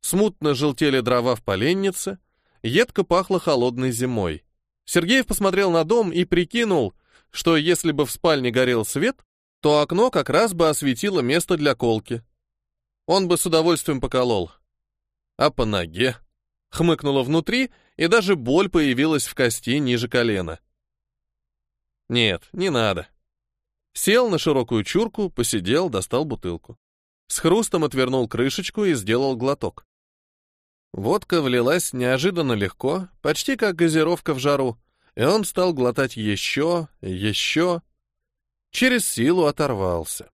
Смутно желтели дрова в поленнице, едко пахло холодной зимой. Сергеев посмотрел на дом и прикинул, что если бы в спальне горел свет, то окно как раз бы осветило место для колки. Он бы с удовольствием поколол. А по ноге? Хмыкнуло внутри, и даже боль появилась в кости ниже колена. Нет, не надо. Сел на широкую чурку, посидел, достал бутылку. С хрустом отвернул крышечку и сделал глоток. Водка влилась неожиданно легко, почти как газировка в жару, и он стал глотать еще, еще. Через силу оторвался.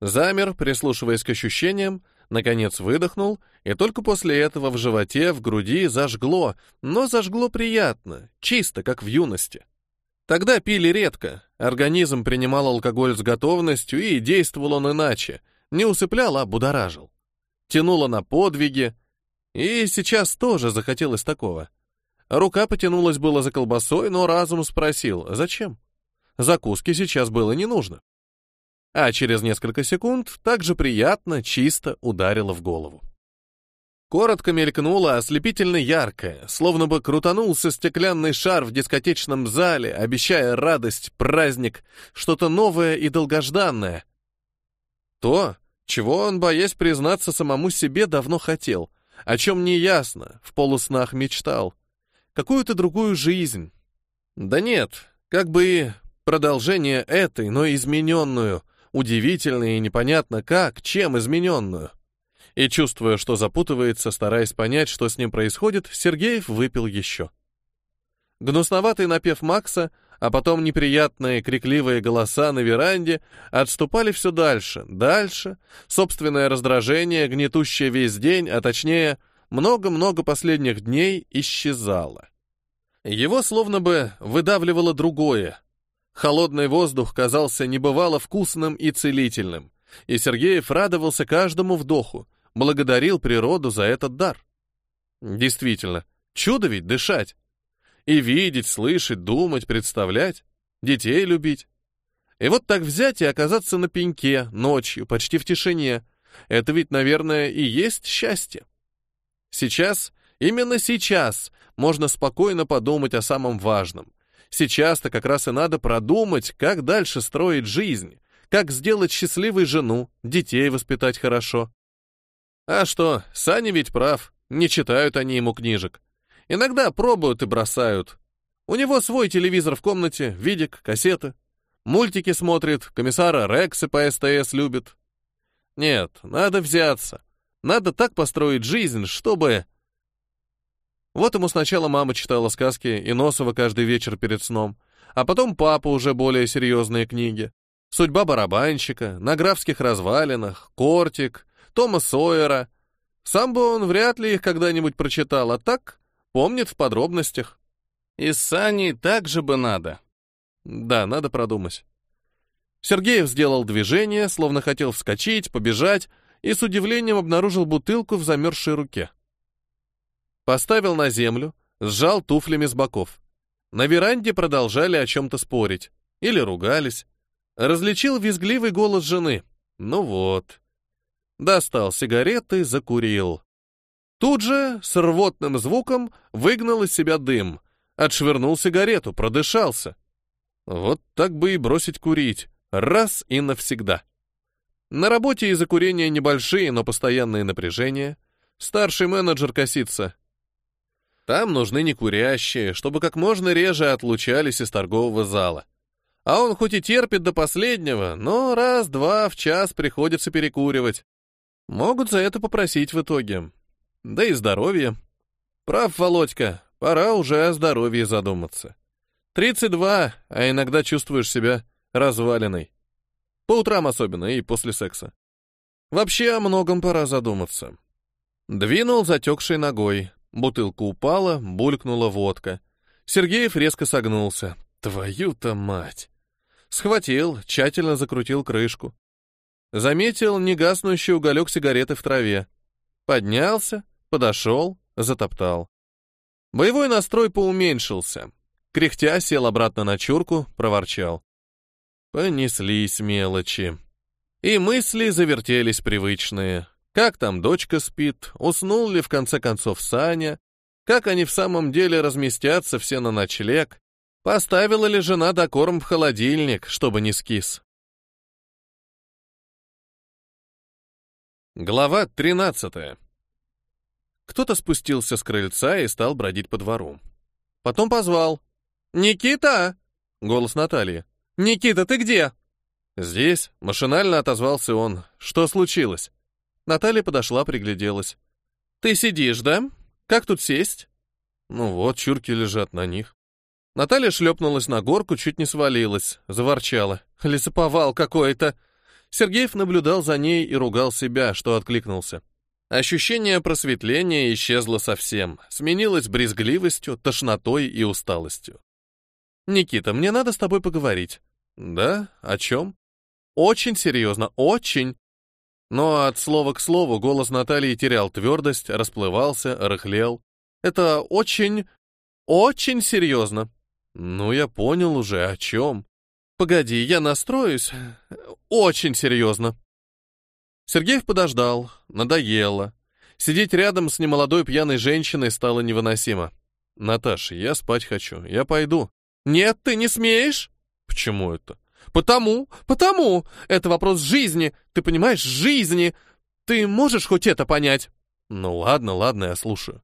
Замер, прислушиваясь к ощущениям, Наконец выдохнул, и только после этого в животе, в груди зажгло, но зажгло приятно, чисто, как в юности. Тогда пили редко, организм принимал алкоголь с готовностью и действовал он иначе, не усыплял, а будоражил. Тянуло на подвиги, и сейчас тоже захотелось такого. Рука потянулась было за колбасой, но разум спросил, зачем? Закуски сейчас было не нужно а через несколько секунд также приятно, чисто ударило в голову. Коротко мелькнуло ослепительно яркое, словно бы крутанулся стеклянный шар в дискотечном зале, обещая радость, праздник, что-то новое и долгожданное. То, чего он, боясь признаться самому себе, давно хотел, о чем неясно, в полуснах мечтал. Какую-то другую жизнь. Да нет, как бы и продолжение этой, но измененную, удивительно и непонятно как, чем измененную. И чувствуя, что запутывается, стараясь понять, что с ним происходит, Сергеев выпил еще. Гнусноватый напев Макса, а потом неприятные крикливые голоса на веранде отступали все дальше, дальше. Собственное раздражение, гнетущее весь день, а точнее, много-много последних дней, исчезало. Его словно бы выдавливало другое, Холодный воздух казался небывало вкусным и целительным, и Сергеев радовался каждому вдоху, благодарил природу за этот дар. Действительно, чудо ведь дышать. И видеть, слышать, думать, представлять, детей любить. И вот так взять и оказаться на пеньке, ночью, почти в тишине. Это ведь, наверное, и есть счастье. Сейчас, именно сейчас, можно спокойно подумать о самом важном, Сейчас-то как раз и надо продумать, как дальше строить жизнь, как сделать счастливой жену, детей воспитать хорошо. А что, Саня ведь прав, не читают они ему книжек. Иногда пробуют и бросают. У него свой телевизор в комнате, видик, кассеты. Мультики смотрит, комиссара Рексы по СТС любит. Нет, надо взяться. Надо так построить жизнь, чтобы... Вот ему сначала мама читала сказки и Носова каждый вечер перед сном, а потом папа уже более серьезные книги. «Судьба барабанщика», «На графских развалинах», «Кортик», «Тома Сойера». Сам бы он вряд ли их когда-нибудь прочитал, а так помнит в подробностях. И с Саней так же бы надо. Да, надо продумать. Сергеев сделал движение, словно хотел вскочить, побежать, и с удивлением обнаружил бутылку в замерзшей руке. Поставил на землю, сжал туфлями с боков. На веранде продолжали о чем-то спорить. Или ругались. Различил визгливый голос жены. Ну вот. Достал сигареты, закурил. Тут же с рвотным звуком выгнал из себя дым. Отшвырнул сигарету, продышался. Вот так бы и бросить курить. Раз и навсегда. На работе из-за курения небольшие, но постоянные напряжения. Старший менеджер косится. Там нужны некурящие, чтобы как можно реже отлучались из торгового зала. А он хоть и терпит до последнего, но раз-два в час приходится перекуривать. Могут за это попросить в итоге. Да и здоровье. Прав, Володька, пора уже о здоровье задуматься. 32, а иногда чувствуешь себя разваленной. По утрам особенно и после секса. Вообще о многом пора задуматься. Двинул затекшей ногой, Бутылка упала, булькнула водка. Сергеев резко согнулся. Твою-то мать! Схватил, тщательно закрутил крышку. Заметил негаснущий уголек сигареты в траве. Поднялся, подошел, затоптал. Боевой настрой поуменьшился. Кряхтя сел обратно на чурку, проворчал. Понеслись мелочи. И мысли завертелись привычные. Как там дочка спит, уснул ли в конце концов Саня, как они в самом деле разместятся все на ночлег, поставила ли жена докорм в холодильник, чтобы не скис. Глава 13. Кто-то спустился с крыльца и стал бродить по двору. Потом позвал. «Никита!» — голос Натальи. «Никита, ты где?» «Здесь», — машинально отозвался он. «Что случилось?» Наталья подошла, пригляделась. «Ты сидишь, да? Как тут сесть?» «Ну вот, чурки лежат на них». Наталья шлепнулась на горку, чуть не свалилась, заворчала. «Лесоповал какой-то!» Сергеев наблюдал за ней и ругал себя, что откликнулся. Ощущение просветления исчезло совсем, сменилось брезгливостью, тошнотой и усталостью. «Никита, мне надо с тобой поговорить». «Да? О чем?» «Очень серьезно, очень». Но от слова к слову голос Натальи терял твердость, расплывался, рыхлел. «Это очень, очень серьезно». «Ну, я понял уже, о чем». «Погоди, я настроюсь. Очень серьезно». Сергеев подождал, надоело. Сидеть рядом с немолодой пьяной женщиной стало невыносимо. «Наташа, я спать хочу, я пойду». «Нет, ты не смеешь?» «Почему это?» «Потому, потому. Это вопрос жизни. Ты понимаешь, жизни. Ты можешь хоть это понять?» «Ну ладно, ладно, я слушаю».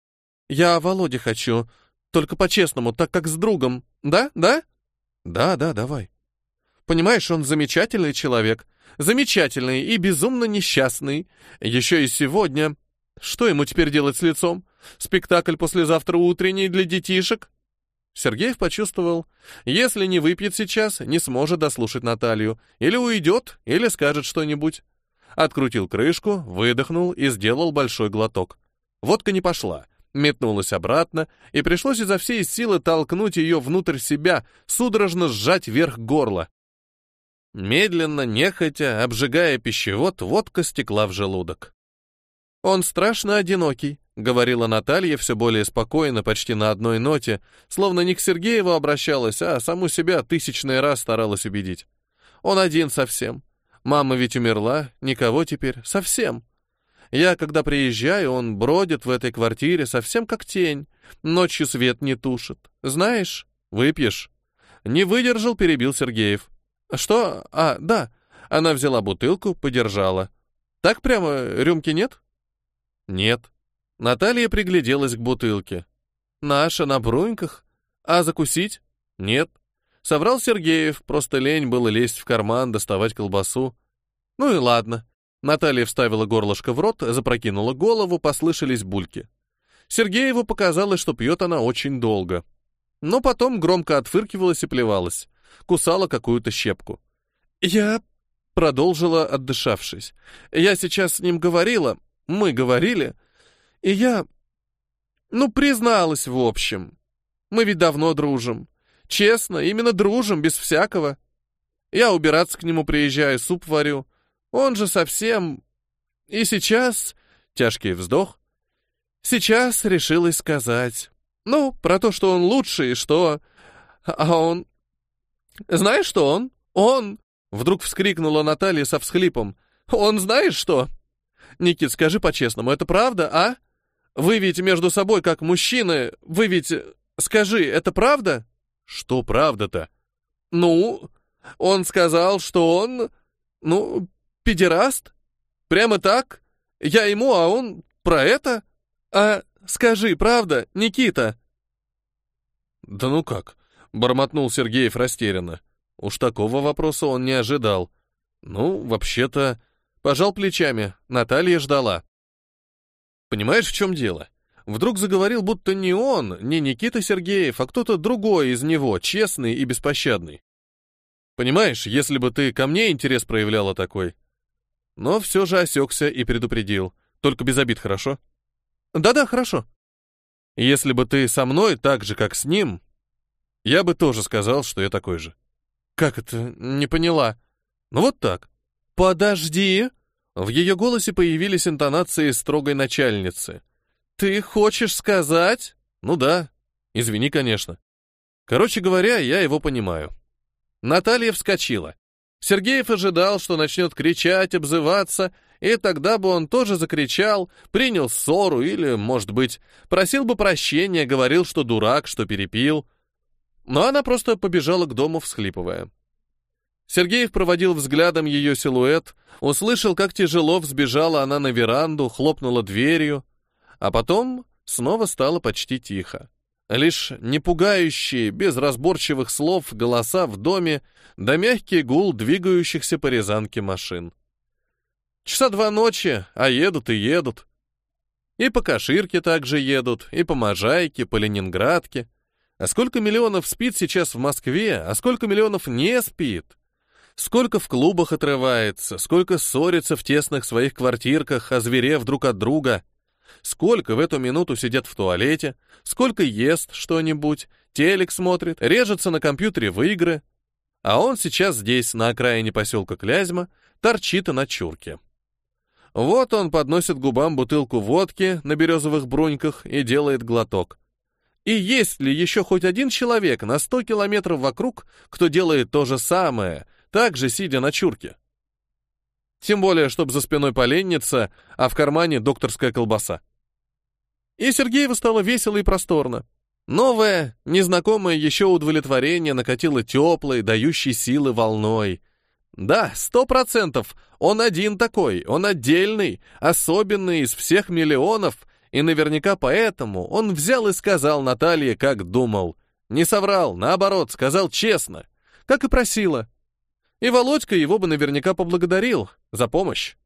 «Я Володе хочу. Только по-честному, так как с другом. Да, да?» «Да, да, давай». «Понимаешь, он замечательный человек. Замечательный и безумно несчастный. Еще и сегодня. Что ему теперь делать с лицом? Спектакль послезавтра утренний для детишек? Сергеев почувствовал, если не выпьет сейчас, не сможет дослушать Наталью. Или уйдет, или скажет что-нибудь. Открутил крышку, выдохнул и сделал большой глоток. Водка не пошла, метнулась обратно, и пришлось изо всей силы толкнуть ее внутрь себя, судорожно сжать вверх горла. Медленно, нехотя, обжигая пищевод, водка стекла в желудок. «Он страшно одинокий», — говорила Наталья все более спокойно, почти на одной ноте, словно не к Сергееву обращалась, а саму себя тысячный раз старалась убедить. «Он один совсем. Мама ведь умерла, никого теперь, совсем. Я, когда приезжаю, он бродит в этой квартире совсем как тень, ночью свет не тушит. Знаешь, выпьешь». Не выдержал, перебил Сергеев. «Что? А, да». Она взяла бутылку, подержала. «Так прямо рюмки нет?» «Нет». Наталья пригляделась к бутылке. «Наша на бруньках? А закусить?» «Нет». Соврал Сергеев, просто лень было лезть в карман, доставать колбасу. «Ну и ладно». Наталья вставила горлышко в рот, запрокинула голову, послышались бульки. Сергееву показалось, что пьет она очень долго. Но потом громко отфыркивалась и плевалась кусала какую-то щепку. «Я...» — продолжила, отдышавшись. «Я сейчас с ним говорила, мы говорили, и я... ну, призналась в общем. Мы ведь давно дружим. Честно, именно дружим, без всякого. Я убираться к нему приезжаю, суп варю. Он же совсем... И сейчас... Тяжкий вздох. Сейчас решилась сказать. Ну, про то, что он лучший, и что... А он... «Знаешь, что он? Он!» Вдруг вскрикнула Наталья со всхлипом. «Он знаешь что?» «Никит, скажи по-честному, это правда, а? Вы ведь между собой как мужчины, вы ведь... Скажи, это правда?» «Что правда-то?» «Ну, он сказал, что он... Ну, педераст. Прямо так. Я ему, а он про это. А скажи, правда, Никита?» «Да ну как? Бормотнул Сергеев растерянно. Уж такого вопроса он не ожидал. Ну, вообще-то... Пожал плечами. Наталья ждала. Понимаешь, в чем дело? Вдруг заговорил, будто не он, не Никита Сергеев, а кто-то другой из него, честный и беспощадный. Понимаешь, если бы ты ко мне интерес проявляла такой. Но все же осекся и предупредил. Только без обид, хорошо? Да-да, хорошо. Если бы ты со мной так же, как с ним, я бы тоже сказал, что я такой же. Как это? Не поняла. Ну вот так. Подожди. В ее голосе появились интонации строгой начальницы. Ты хочешь сказать? Ну да. Извини, конечно. Короче говоря, я его понимаю. Наталья вскочила. Сергеев ожидал, что начнет кричать, обзываться, и тогда бы он тоже закричал, принял ссору или, может быть, просил бы прощения, говорил, что дурак, что перепил. Но она просто побежала к дому, всхлипывая. Сергеев проводил взглядом ее силуэт, услышал, как тяжело взбежала она на веранду, хлопнула дверью, а потом снова стало почти тихо. Лишь непугающие, без разборчивых слов, голоса в доме, да мягкий гул двигающихся по Рязанке машин. Часа два ночи, а едут и едут. И по Каширке также едут, и по Можайке, по Ленинградке. А сколько миллионов спит сейчас в Москве, а сколько миллионов не спит? Сколько в клубах отрывается, сколько ссорится в тесных своих квартирках, озверев друг от друга. Сколько в эту минуту сидят в туалете, сколько ест что-нибудь, телек смотрит, режется на компьютере в игры. А он сейчас здесь, на окраине поселка Клязьма, торчит на чурке. Вот он подносит губам бутылку водки на березовых бруньках и делает глоток. И есть ли еще хоть один человек на сто километров вокруг, кто делает то же самое, также сидя на чурке. Тем более, чтобы за спиной поленница, а в кармане докторская колбаса. И Сергееву стало весело и просторно. Новое, незнакомое еще удовлетворение накатило теплой, дающей силы волной. Да, сто процентов, он один такой, он отдельный, особенный из всех миллионов, и наверняка поэтому он взял и сказал Наталье, как думал. Не соврал, наоборот, сказал честно, как и просила. И Володька его бы наверняка поблагодарил за помощь.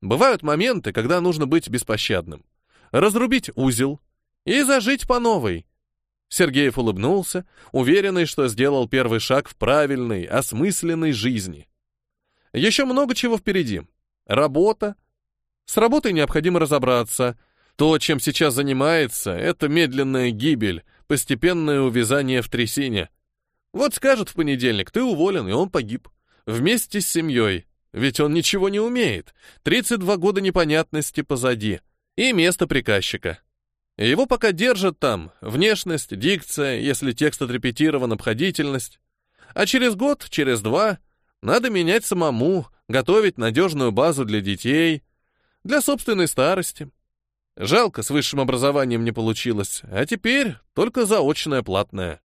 Бывают моменты, когда нужно быть беспощадным. Разрубить узел и зажить по новой. Сергеев улыбнулся, уверенный, что сделал первый шаг в правильной, осмысленной жизни. Еще много чего впереди. Работа. С работой необходимо разобраться. То, чем сейчас занимается, это медленная гибель, постепенное увязание в трясине — вот скажет в понедельник, ты уволен, и он погиб. Вместе с семьей. Ведь он ничего не умеет. 32 года непонятности позади. И место приказчика. Его пока держат там. Внешность, дикция, если текст отрепетирован, обходительность. А через год, через два, надо менять самому, готовить надежную базу для детей, для собственной старости. Жалко, с высшим образованием не получилось, а теперь только заочное платное.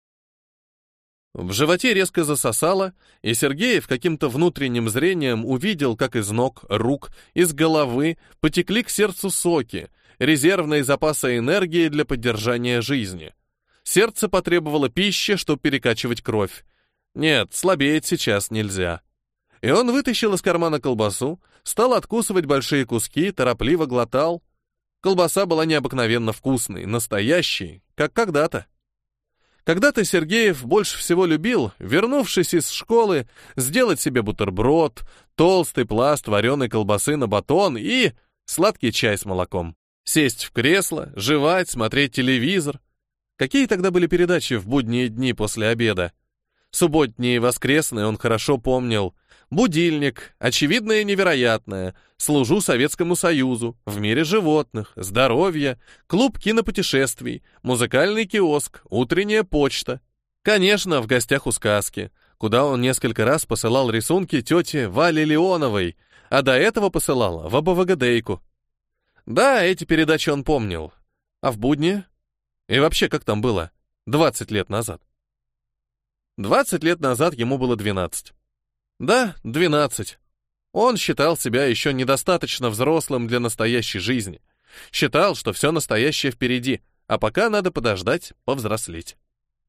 В животе резко засосало, и Сергеев каким-то внутренним зрением увидел, как из ног, рук, из головы потекли к сердцу соки, резервные запасы энергии для поддержания жизни. Сердце потребовало пищи, чтобы перекачивать кровь. Нет, слабеть сейчас нельзя. И он вытащил из кармана колбасу, стал откусывать большие куски, торопливо глотал. Колбаса была необыкновенно вкусной, настоящей, как когда-то. Когда-то Сергеев больше всего любил, вернувшись из школы, сделать себе бутерброд, толстый пласт вареной колбасы на батон и сладкий чай с молоком. Сесть в кресло, жевать, смотреть телевизор. Какие тогда были передачи в будние дни после обеда? Субботние и воскресные он хорошо помнил. Будильник, очевидное и невероятное, служу Советскому Союзу, в мире животных, здоровье, клуб кинопутешествий, музыкальный киоск, утренняя почта. Конечно, в гостях у сказки, куда он несколько раз посылал рисунки тете Вале Леоновой, а до этого посылал в АБВГДейку. Да, эти передачи он помнил. А в будни? И вообще, как там было? 20 лет назад. 20 лет назад ему было 12. Да, 12. Он считал себя еще недостаточно взрослым для настоящей жизни. Считал, что все настоящее впереди, а пока надо подождать, повзрослеть.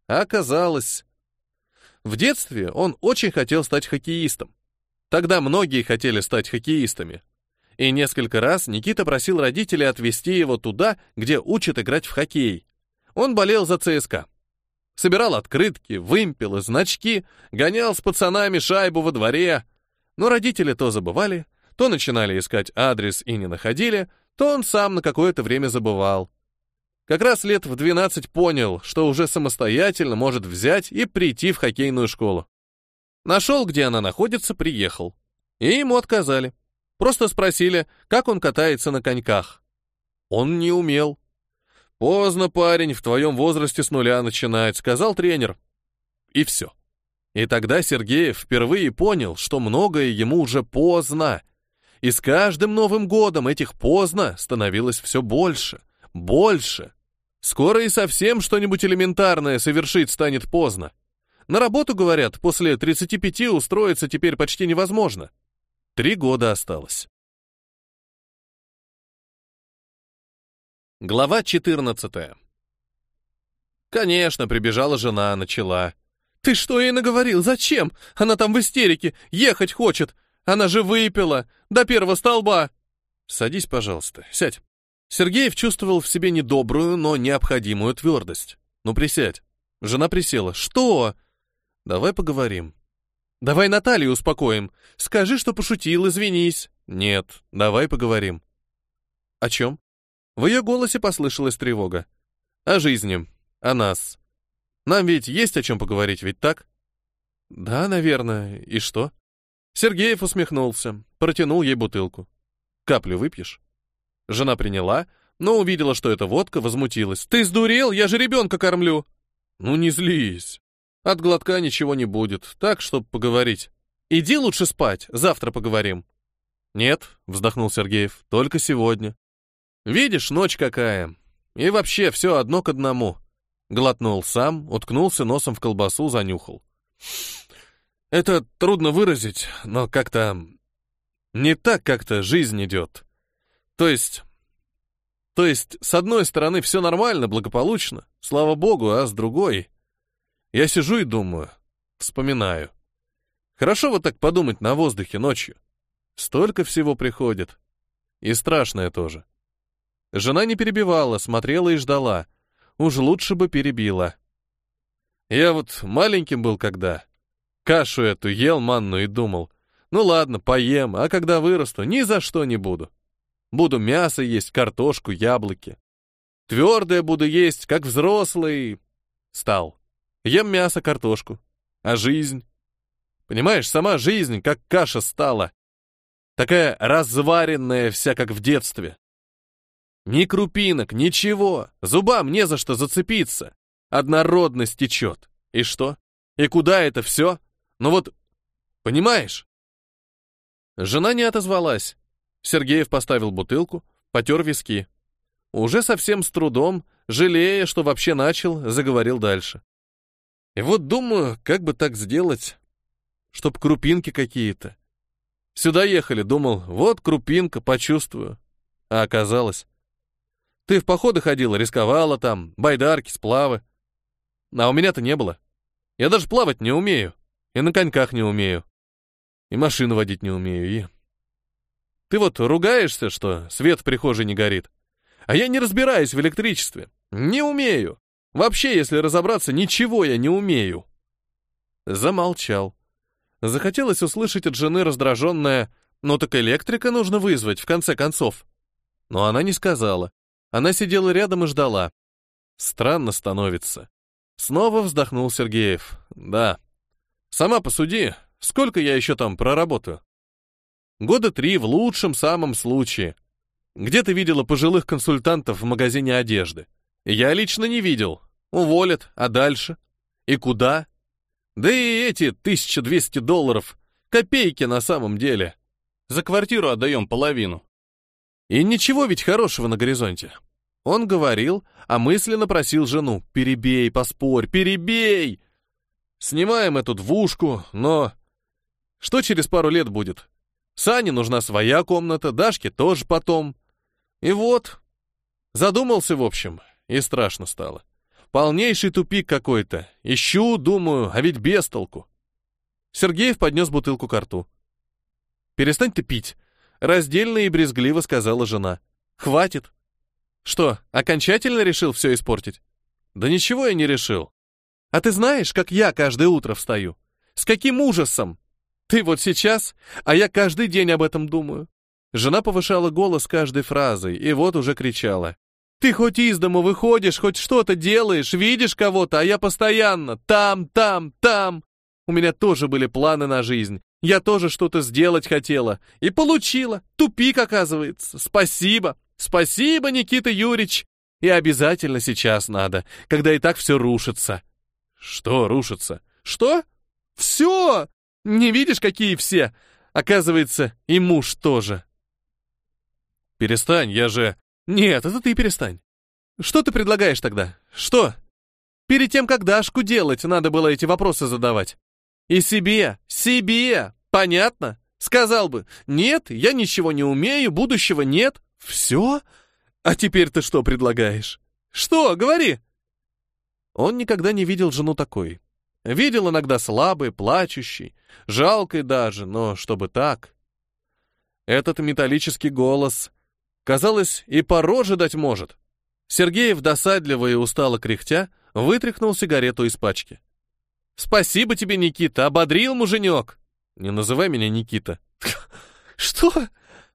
оказалось... В детстве он очень хотел стать хоккеистом. Тогда многие хотели стать хоккеистами. И несколько раз Никита просил родителей отвезти его туда, где учат играть в хоккей. Он болел за ЦСКА. Собирал открытки, вымпелы, значки, гонял с пацанами шайбу во дворе. Но родители то забывали, то начинали искать адрес и не находили, то он сам на какое-то время забывал. Как раз лет в 12 понял, что уже самостоятельно может взять и прийти в хоккейную школу. Нашел, где она находится, приехал. И ему отказали. Просто спросили, как он катается на коньках. Он не умел. «Поздно, парень, в твоем возрасте с нуля начинать», — сказал тренер. И все. И тогда Сергеев впервые понял, что многое ему уже поздно. И с каждым Новым годом этих поздно становилось все больше, больше. Скоро и совсем что-нибудь элементарное совершить станет поздно. На работу, говорят, после 35 устроиться теперь почти невозможно. Три года осталось. Глава 14. Конечно, прибежала жена, начала. «Ты что ей наговорил? Зачем? Она там в истерике, ехать хочет. Она же выпила, до первого столба». «Садись, пожалуйста, сядь». Сергеев чувствовал в себе недобрую, но необходимую твердость. «Ну, присядь». Жена присела. «Что?» «Давай поговорим». Давай Наталью успокоим. Скажи, что пошутил, извинись. Нет, давай поговорим. О чем? В ее голосе послышалась тревога. О жизни. О нас. Нам ведь есть о чем поговорить, ведь так? Да, наверное. И что? Сергеев усмехнулся, протянул ей бутылку. Каплю выпьешь? Жена приняла, но увидела, что это водка, возмутилась. Ты сдурел? Я же ребенка кормлю. Ну не злись. От глотка ничего не будет, так, чтобы поговорить. Иди лучше спать, завтра поговорим. Нет, вздохнул Сергеев, только сегодня. Видишь, ночь какая. И вообще все одно к одному. Глотнул сам, уткнулся носом в колбасу, занюхал. Это трудно выразить, но как-то... Не так как-то жизнь идет. То есть... То есть, с одной стороны, все нормально, благополучно, слава богу, а с другой... Я сижу и думаю, вспоминаю. Хорошо вот так подумать на воздухе ночью. Столько всего приходит. И страшное тоже. Жена не перебивала, смотрела и ждала. Уж лучше бы перебила. Я вот маленьким был когда. Кашу эту ел манну и думал. Ну ладно, поем, а когда вырасту, ни за что не буду. Буду мясо есть, картошку, яблоки. Твердое буду есть, как взрослый. Стал. Ем мясо, картошку. А жизнь? Понимаешь, сама жизнь, как каша стала. Такая разваренная вся, как в детстве. Ни крупинок, ничего. Зубам не за что зацепиться. Однородность течет. И что? И куда это все? Ну вот, понимаешь? Жена не отозвалась. Сергеев поставил бутылку, потер виски. Уже совсем с трудом, жалея, что вообще начал, заговорил дальше. И вот думаю, как бы так сделать, чтоб крупинки какие-то. Сюда ехали, думал, вот крупинка, почувствую. А оказалось... Ты в походы ходила, рисковала там, байдарки, сплавы. А у меня-то не было. Я даже плавать не умею. И на коньках не умею. И машину водить не умею, и... Ты вот ругаешься, что свет в прихожей не горит. А я не разбираюсь в электричестве. Не умею. Вообще, если разобраться, ничего я не умею. Замолчал. Захотелось услышать от жены раздраженное «Ну так электрика нужно вызвать, в конце концов». Но она не сказала. Она сидела рядом и ждала. Странно становится. Снова вздохнул Сергеев. Да. Сама посуди, сколько я еще там проработаю? Года три в лучшем самом случае. Где ты видела пожилых консультантов в магазине одежды? Я лично не видел. Уволят, а дальше? И куда? Да и эти 1200 долларов. Копейки на самом деле. За квартиру отдаем половину. И ничего ведь хорошего на горизонте. Он говорил, а мысленно просил жену «Перебей, поспорь, перебей!» Снимаем эту двушку, но... Что через пару лет будет? Сане нужна своя комната, Дашке тоже потом. И вот... Задумался, в общем, и страшно стало. Полнейший тупик какой-то. Ищу, думаю, а ведь без толку. Сергеев поднес бутылку к рту. «Перестань ты пить», — раздельно и брезгливо сказала жена. «Хватит». «Что, окончательно решил все испортить?» «Да ничего я не решил. А ты знаешь, как я каждое утро встаю? С каким ужасом? Ты вот сейчас, а я каждый день об этом думаю». Жена повышала голос каждой фразой, и вот уже кричала. Ты хоть из дома выходишь, хоть что-то делаешь, видишь кого-то, а я постоянно там, там, там. У меня тоже были планы на жизнь. Я тоже что-то сделать хотела. И получила. Тупик, оказывается. Спасибо. Спасибо, Никита Юрьевич. И обязательно сейчас надо, когда и так все рушится. Что рушится? Что? Все! Не видишь, какие все? Оказывается, и муж тоже. Перестань, я же... Нет, это ты перестань. Что ты предлагаешь тогда? Что? Перед тем, как Дашку делать, надо было эти вопросы задавать. И себе, себе, понятно? Сказал бы, нет, я ничего не умею, будущего нет. Все? А теперь ты что предлагаешь? Что, говори. Он никогда не видел жену такой. Видел иногда слабой, плачущей, жалкой даже, но чтобы так. Этот металлический голос — Казалось, и по роже дать может. Сергеев, досадливо и устало кряхтя, вытряхнул сигарету из пачки. Спасибо тебе, Никита, ободрил муженек. Не называй меня Никита. Что?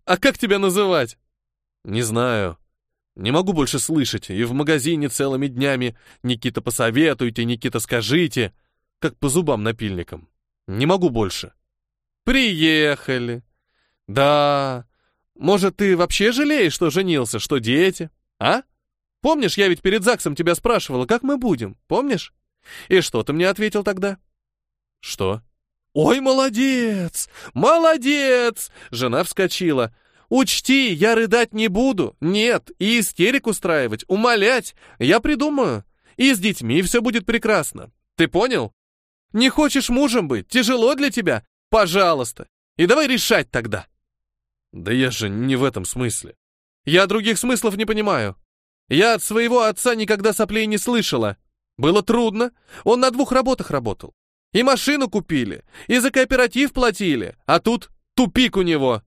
А как тебя называть? Не знаю. Не могу больше слышать. И в магазине целыми днями «Никита, посоветуйте», «Никита, скажите», как по зубам напильником. Не могу больше. Приехали. Да. Может, ты вообще жалеешь, что женился, что дети? А? Помнишь, я ведь перед ЗАГСом тебя спрашивала, как мы будем? Помнишь? И что ты мне ответил тогда? Что? Ой, молодец! Молодец! Жена вскочила. Учти, я рыдать не буду. Нет, и истерик устраивать, умолять. Я придумаю. И с детьми все будет прекрасно. Ты понял? Не хочешь мужем быть? Тяжело для тебя? Пожалуйста. И давай решать тогда. Да я же не в этом смысле. Я других смыслов не понимаю. Я от своего отца никогда соплей не слышала. Было трудно. Он на двух работах работал. И машину купили, и за кооператив платили. А тут тупик у него.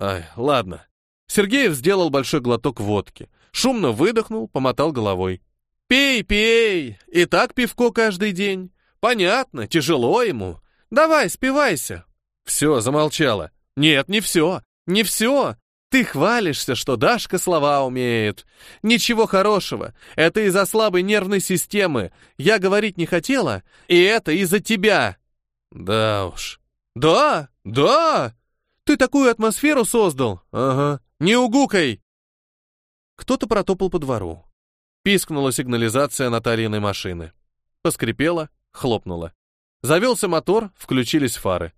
Ай, ладно. Сергеев сделал большой глоток водки. Шумно выдохнул, помотал головой. «Пей, пей! И так пивко каждый день. Понятно, тяжело ему. Давай, спивайся». Все, замолчала. «Нет, не все. Не все. Ты хвалишься, что Дашка слова умеет. Ничего хорошего. Это из-за слабой нервной системы. Я говорить не хотела, и это из-за тебя». «Да уж». «Да, да. Ты такую атмосферу создал. Ага. Не угукай». Кто-то протопал по двору. Пискнула сигнализация Натальиной машины. Поскрипела, хлопнула. Завелся мотор, включились фары.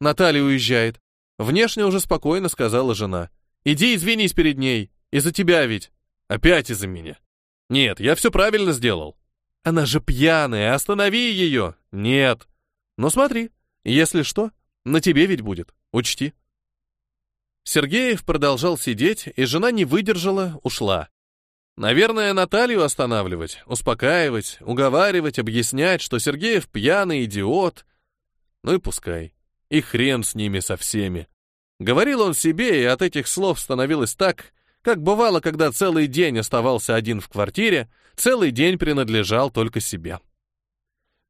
Наталья уезжает. Внешне уже спокойно сказала жена. Иди извинись перед ней. Из-за тебя ведь. Опять из-за меня. Нет, я все правильно сделал. Она же пьяная, останови ее. Нет. Но смотри, если что, на тебе ведь будет. Учти. Сергеев продолжал сидеть, и жена не выдержала, ушла. Наверное, Наталью останавливать, успокаивать, уговаривать, объяснять, что Сергеев пьяный идиот. Ну и пускай. И хрен с ними со всеми. Говорил он себе, и от этих слов становилось так, как бывало, когда целый день оставался один в квартире, целый день принадлежал только себе.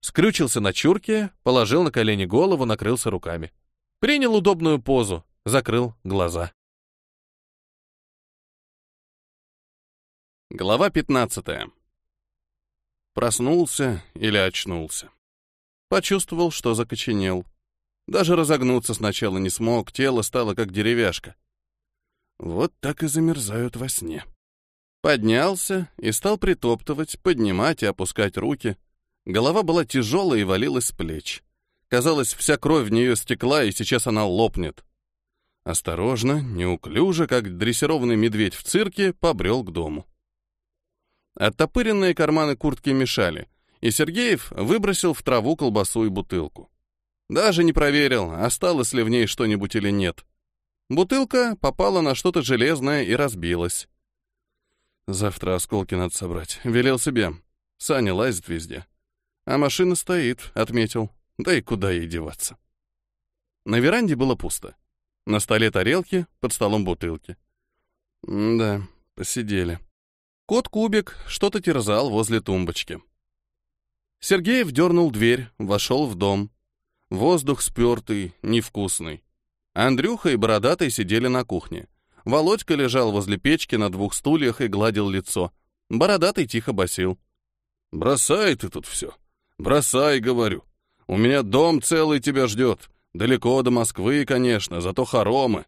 Скрючился на чурке, положил на колени голову, накрылся руками. Принял удобную позу, закрыл глаза. Глава 15. Проснулся или очнулся. Почувствовал, что закоченел. Даже разогнуться сначала не смог, тело стало как деревяшка. Вот так и замерзают во сне. Поднялся и стал притоптывать, поднимать и опускать руки. Голова была тяжелая и валилась с плеч. Казалось, вся кровь в нее стекла, и сейчас она лопнет. Осторожно, неуклюже, как дрессированный медведь в цирке, побрел к дому. Оттопыренные карманы куртки мешали, и Сергеев выбросил в траву колбасу и бутылку. Даже не проверил, осталось ли в ней что-нибудь или нет. Бутылка попала на что-то железное и разбилась. Завтра осколки надо собрать. Велел себе. Саня лазит везде. А машина стоит, отметил. Да и куда ей деваться. На веранде было пусто. На столе тарелки, под столом бутылки. Да, посидели. Кот-кубик что-то терзал возле тумбочки. Сергеев дернул дверь, вошел в дом. Воздух спертый, невкусный. Андрюха и Бородатый сидели на кухне. Володька лежал возле печки на двух стульях и гладил лицо. Бородатый тихо басил. «Бросай ты тут все. Бросай, говорю. У меня дом целый тебя ждет. Далеко до Москвы, конечно, зато хоромы.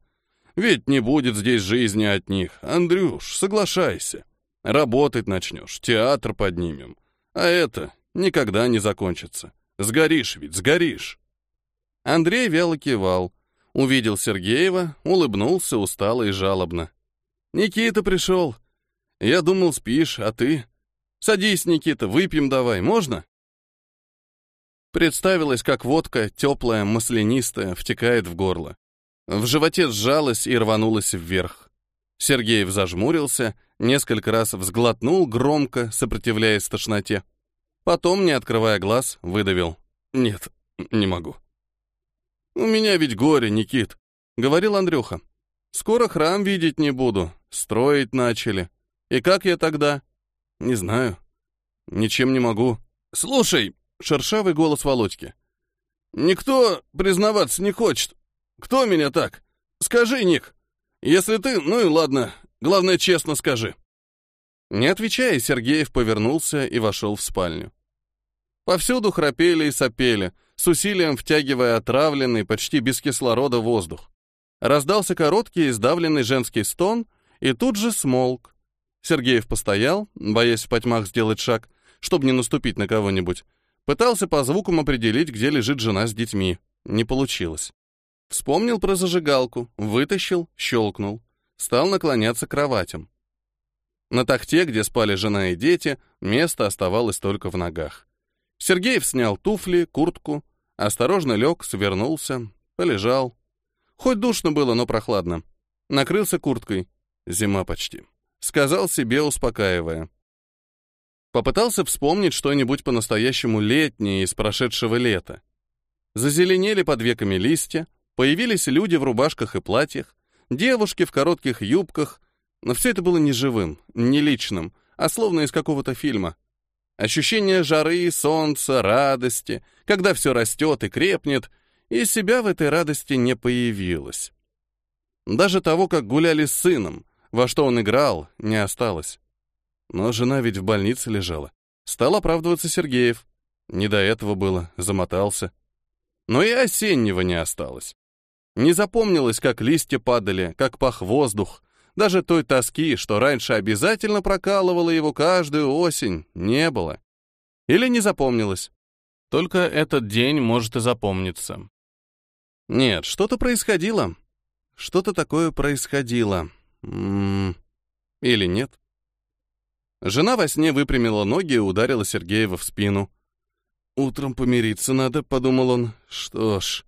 Ведь не будет здесь жизни от них. Андрюш, соглашайся. Работать начнешь, театр поднимем. А это никогда не закончится. Сгоришь ведь, сгоришь. Андрей вяло кивал. Увидел Сергеева, улыбнулся устало и жалобно. «Никита пришел. Я думал, спишь, а ты? Садись, Никита, выпьем давай, можно?» Представилось, как водка, теплая, маслянистая, втекает в горло. В животе сжалась и рванулась вверх. Сергеев зажмурился, несколько раз взглотнул громко, сопротивляясь тошноте. Потом, не открывая глаз, выдавил. «Нет, не могу». «У меня ведь горе, Никит», — говорил Андрюха. «Скоро храм видеть не буду. Строить начали. И как я тогда?» «Не знаю. Ничем не могу». «Слушай», шершавый голос Володьки. «Никто признаваться не хочет. Кто меня так? Скажи, Ник. Если ты, ну и ладно. Главное, честно скажи». Не отвечая, Сергеев повернулся и вошел в спальню. Повсюду храпели и сопели, с усилием втягивая отравленный, почти без кислорода воздух. Раздался короткий издавленный женский стон, и тут же смолк. Сергеев постоял, боясь в потьмах сделать шаг, чтобы не наступить на кого-нибудь. Пытался по звукам определить, где лежит жена с детьми. Не получилось. Вспомнил про зажигалку, вытащил, щелкнул. Стал наклоняться к кроватям. На тахте, где спали жена и дети, место оставалось только в ногах. Сергеев снял туфли, куртку, осторожно лег, свернулся, полежал. Хоть душно было, но прохладно. Накрылся курткой. Зима почти. Сказал себе, успокаивая. Попытался вспомнить что-нибудь по-настоящему летнее из прошедшего лета. Зазеленели под веками листья, появились люди в рубашках и платьях, девушки в коротких юбках, но все это было не живым, не личным, а словно из какого-то фильма. Ощущение жары, солнца, радости, когда все растет и крепнет, и себя в этой радости не появилось. Даже того, как гуляли с сыном, во что он играл, не осталось. Но жена ведь в больнице лежала. Стал оправдываться Сергеев. Не до этого было, замотался. Но и осеннего не осталось. Не запомнилось, как листья падали, как пах воздух, даже той тоски, что раньше обязательно прокалывала его каждую осень, не было. Или не запомнилось. Только этот день может и запомниться. Нет, что-то происходило. Что-то такое происходило. М -м -м. Или нет? Жена во сне выпрямила ноги и ударила Сергеева в спину. «Утром помириться надо», — подумал он. «Что ж...»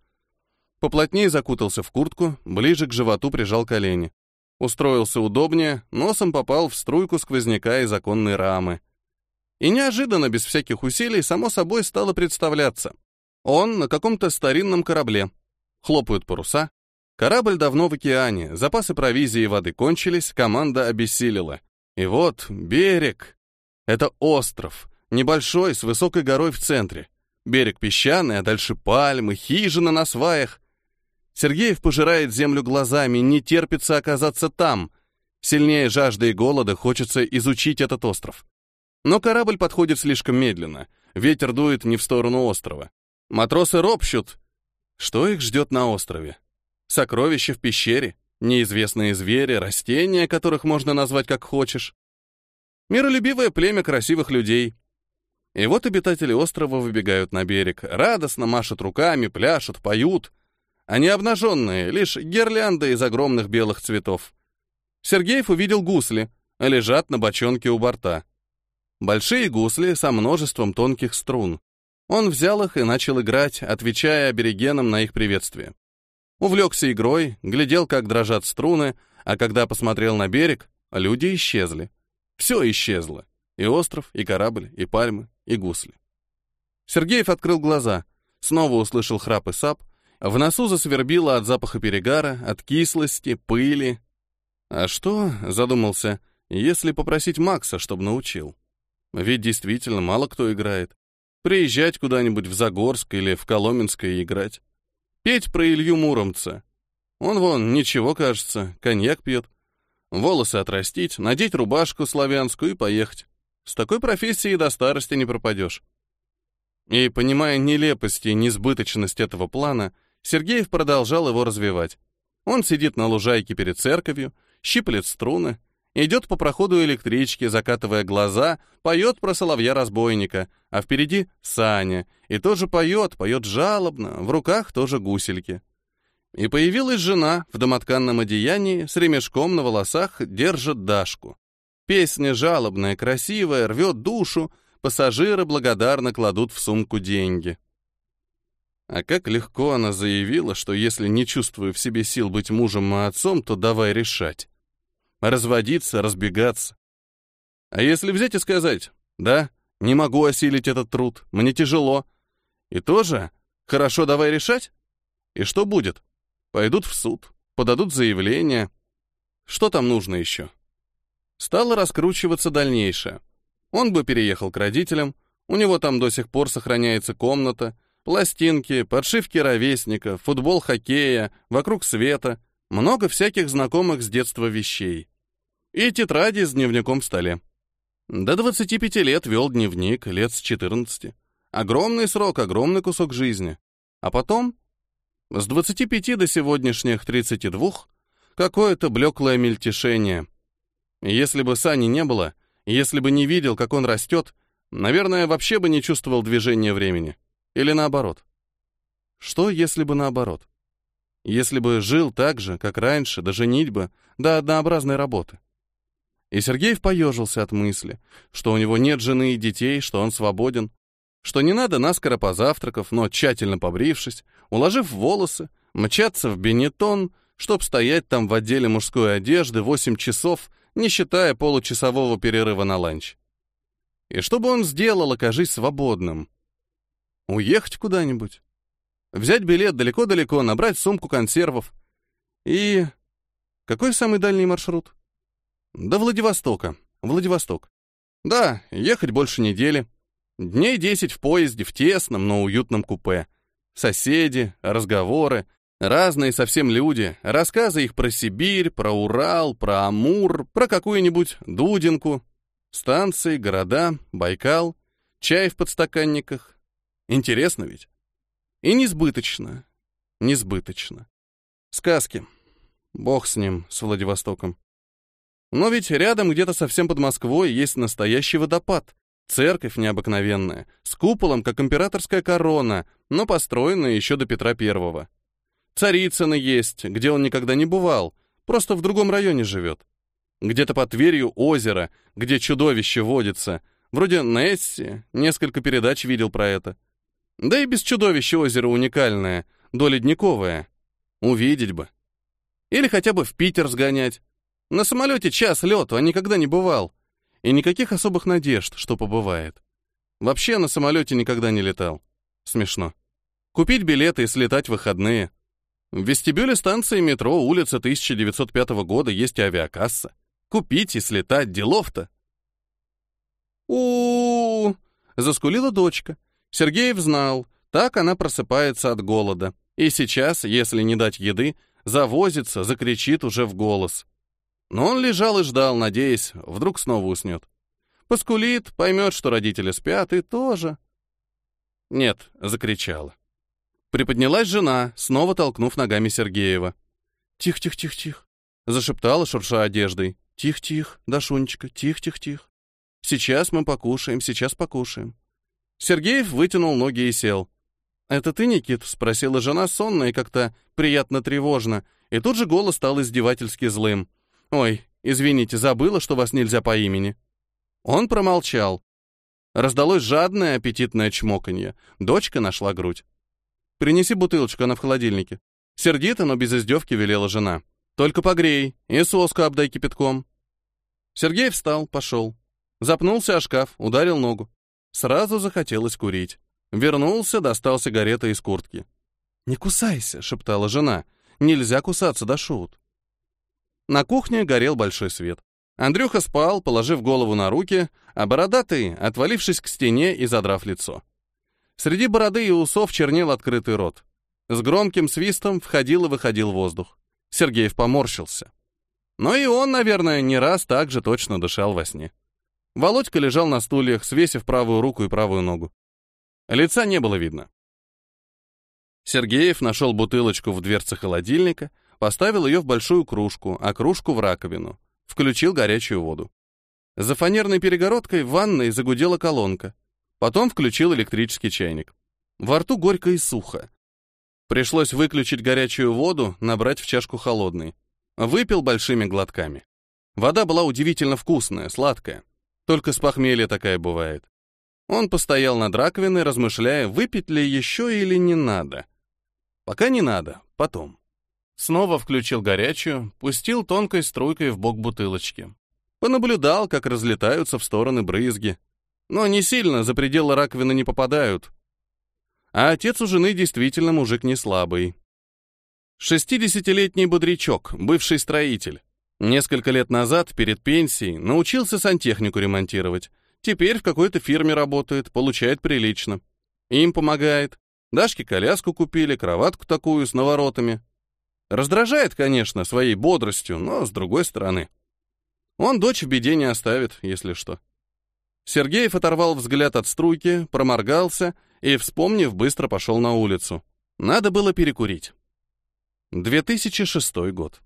Поплотнее закутался в куртку, ближе к животу прижал колени. Устроился удобнее, носом попал в струйку сквозняка из оконной рамы. И неожиданно, без всяких усилий, само собой стало представляться. Он на каком-то старинном корабле. Хлопают паруса. Корабль давно в океане, запасы провизии и воды кончились, команда обессилила. И вот берег. Это остров, небольшой, с высокой горой в центре. Берег песчаный, а дальше пальмы, хижина на сваях. Сергеев пожирает землю глазами, не терпится оказаться там. Сильнее жажды и голода хочется изучить этот остров. Но корабль подходит слишком медленно. Ветер дует не в сторону острова. Матросы ропщут. Что их ждет на острове? Сокровища в пещере, неизвестные звери, растения, которых можно назвать как хочешь. Миролюбивое племя красивых людей. И вот обитатели острова выбегают на берег, радостно машут руками, пляшут, поют — они обнаженные, лишь гирлянды из огромных белых цветов. Сергеев увидел гусли, лежат на бочонке у борта. Большие гусли со множеством тонких струн. Он взял их и начал играть, отвечая аборигенам на их приветствие. Увлекся игрой, глядел, как дрожат струны, а когда посмотрел на берег, люди исчезли. Все исчезло. И остров, и корабль, и пальмы, и гусли. Сергеев открыл глаза, снова услышал храп и сап, в носу засвербило от запаха перегара, от кислости, пыли. А что, задумался, если попросить Макса, чтобы научил? Ведь действительно мало кто играет. Приезжать куда-нибудь в Загорск или в Коломенское играть. Петь про Илью Муромца. Он вон, ничего, кажется, коньяк пьет. Волосы отрастить, надеть рубашку славянскую и поехать. С такой профессией до старости не пропадешь. И, понимая нелепость и несбыточность этого плана, Сергеев продолжал его развивать. Он сидит на лужайке перед церковью, щиплет струны, идет по проходу электрички, закатывая глаза, поет про соловья-разбойника, а впереди Саня, и тоже поет, поет жалобно, в руках тоже гусельки. И появилась жена в домотканном одеянии, с ремешком на волосах, держит Дашку. Песня жалобная, красивая, рвет душу, пассажиры благодарно кладут в сумку деньги. А как легко она заявила, что если не чувствую в себе сил быть мужем и отцом, то давай решать. Разводиться, разбегаться. А если взять и сказать, да, не могу осилить этот труд, мне тяжело. И тоже, хорошо, давай решать? И что будет? Пойдут в суд, подадут заявление. Что там нужно еще? Стало раскручиваться дальнейшее. Он бы переехал к родителям, У него там до сих пор сохраняется комната, пластинки, подшивки ровесника, футбол хоккея, вокруг света, много всяких знакомых с детства вещей. И тетради с дневником в столе. До 25 лет вел дневник, лет с 14. Огромный срок, огромный кусок жизни. А потом, с 25 до сегодняшних 32, какое-то блеклое мельтешение. Если бы Сани не было, если бы не видел, как он растет, наверное, вообще бы не чувствовал движения времени. Или наоборот. Что, если бы наоборот? Если бы жил так же, как раньше, до женитьбы, до однообразной работы. И Сергеев поежился от мысли, что у него нет жены и детей, что он свободен, что не надо наскоро позавтракав, но тщательно побрившись, уложив волосы, мчаться в бенетон, чтоб стоять там в отделе мужской одежды 8 часов не считая получасового перерыва на ланч. И что бы он сделал, окажись свободным? Уехать куда-нибудь? Взять билет далеко-далеко, набрать сумку консервов. И... Какой самый дальний маршрут? До Владивостока. Владивосток. Да, ехать больше недели. Дней десять в поезде, в тесном, но уютном купе. Соседи, разговоры, Разные совсем люди, рассказы их про Сибирь, про Урал, про Амур, про какую-нибудь Дудинку, станции, города, Байкал, чай в подстаканниках. Интересно ведь? И несбыточно, несбыточно. Сказки. Бог с ним, с Владивостоком. Но ведь рядом где-то совсем под Москвой есть настоящий водопад, церковь необыкновенная, с куполом, как императорская корона, но построенная еще до Петра Первого. Царицыно есть, где он никогда не бывал, просто в другом районе живет. Где-то под Тверью озеро, где чудовище водится. Вроде Несси, несколько передач видел про это. Да и без чудовища озеро уникальное, доледниковое. Увидеть бы. Или хотя бы в Питер сгонять. На самолете час лету, а никогда не бывал. И никаких особых надежд, что побывает. Вообще на самолете никогда не летал. Смешно. Купить билеты и слетать в выходные — в вестибюле станции метро улица 1905 года есть авиакасса. Купить и слетать, делов-то. у, заскулила дочка. Сергеев знал, так она просыпается от голода. И сейчас, если не дать еды, завозится, закричит уже в голос. Но он лежал и ждал, надеясь, вдруг снова уснет. Поскулит, поймет, что родители спят, и тоже. Нет, закричала. Приподнялась жена, снова толкнув ногами Сергеева. «Тихо-тихо-тихо-тихо», — зашептала, шурша одеждой. «Тихо-тихо, Дашунечка, тихо-тихо-тихо. Сейчас мы покушаем, сейчас покушаем». Сергеев вытянул ноги и сел. «Это ты, Никит?» — спросила жена сонно и как-то приятно тревожно, и тут же голос стал издевательски злым. «Ой, извините, забыла, что вас нельзя по имени». Он промолчал. Раздалось жадное аппетитное чмоканье. Дочка нашла грудь. Принеси бутылочку, она в холодильнике. Сердито, но без издевки велела жена. Только погрей и соску обдай кипятком. Сергей встал, пошел. Запнулся о шкаф, ударил ногу. Сразу захотелось курить. Вернулся, достал сигареты из куртки. «Не кусайся», — шептала жена. «Нельзя кусаться, да шут». На кухне горел большой свет. Андрюха спал, положив голову на руки, а бородатый, отвалившись к стене и задрав лицо. Среди бороды и усов чернел открытый рот. С громким свистом входил и выходил воздух. Сергеев поморщился. Но и он, наверное, не раз так же точно дышал во сне. Володька лежал на стульях, свесив правую руку и правую ногу. Лица не было видно. Сергеев нашел бутылочку в дверце холодильника, поставил ее в большую кружку, а кружку в раковину, включил горячую воду. За фанерной перегородкой в ванной загудела колонка. Потом включил электрический чайник. Во рту горько и сухо. Пришлось выключить горячую воду, набрать в чашку холодной. Выпил большими глотками. Вода была удивительно вкусная, сладкая. Только с похмелья такая бывает. Он постоял над раковиной, размышляя, выпить ли еще или не надо. Пока не надо, потом. Снова включил горячую, пустил тонкой струйкой в бок бутылочки. Понаблюдал, как разлетаются в стороны брызги, но не сильно, за пределы раковины не попадают. А отец у жены действительно мужик не слабый. Шестидесятилетний бодрячок, бывший строитель. Несколько лет назад, перед пенсией, научился сантехнику ремонтировать. Теперь в какой-то фирме работает, получает прилично. Им помогает. Дашке коляску купили, кроватку такую с наворотами. Раздражает, конечно, своей бодростью, но с другой стороны. Он дочь в беде не оставит, если что. Сергеев оторвал взгляд от струйки, проморгался и, вспомнив, быстро пошел на улицу. Надо было перекурить. 2006 год.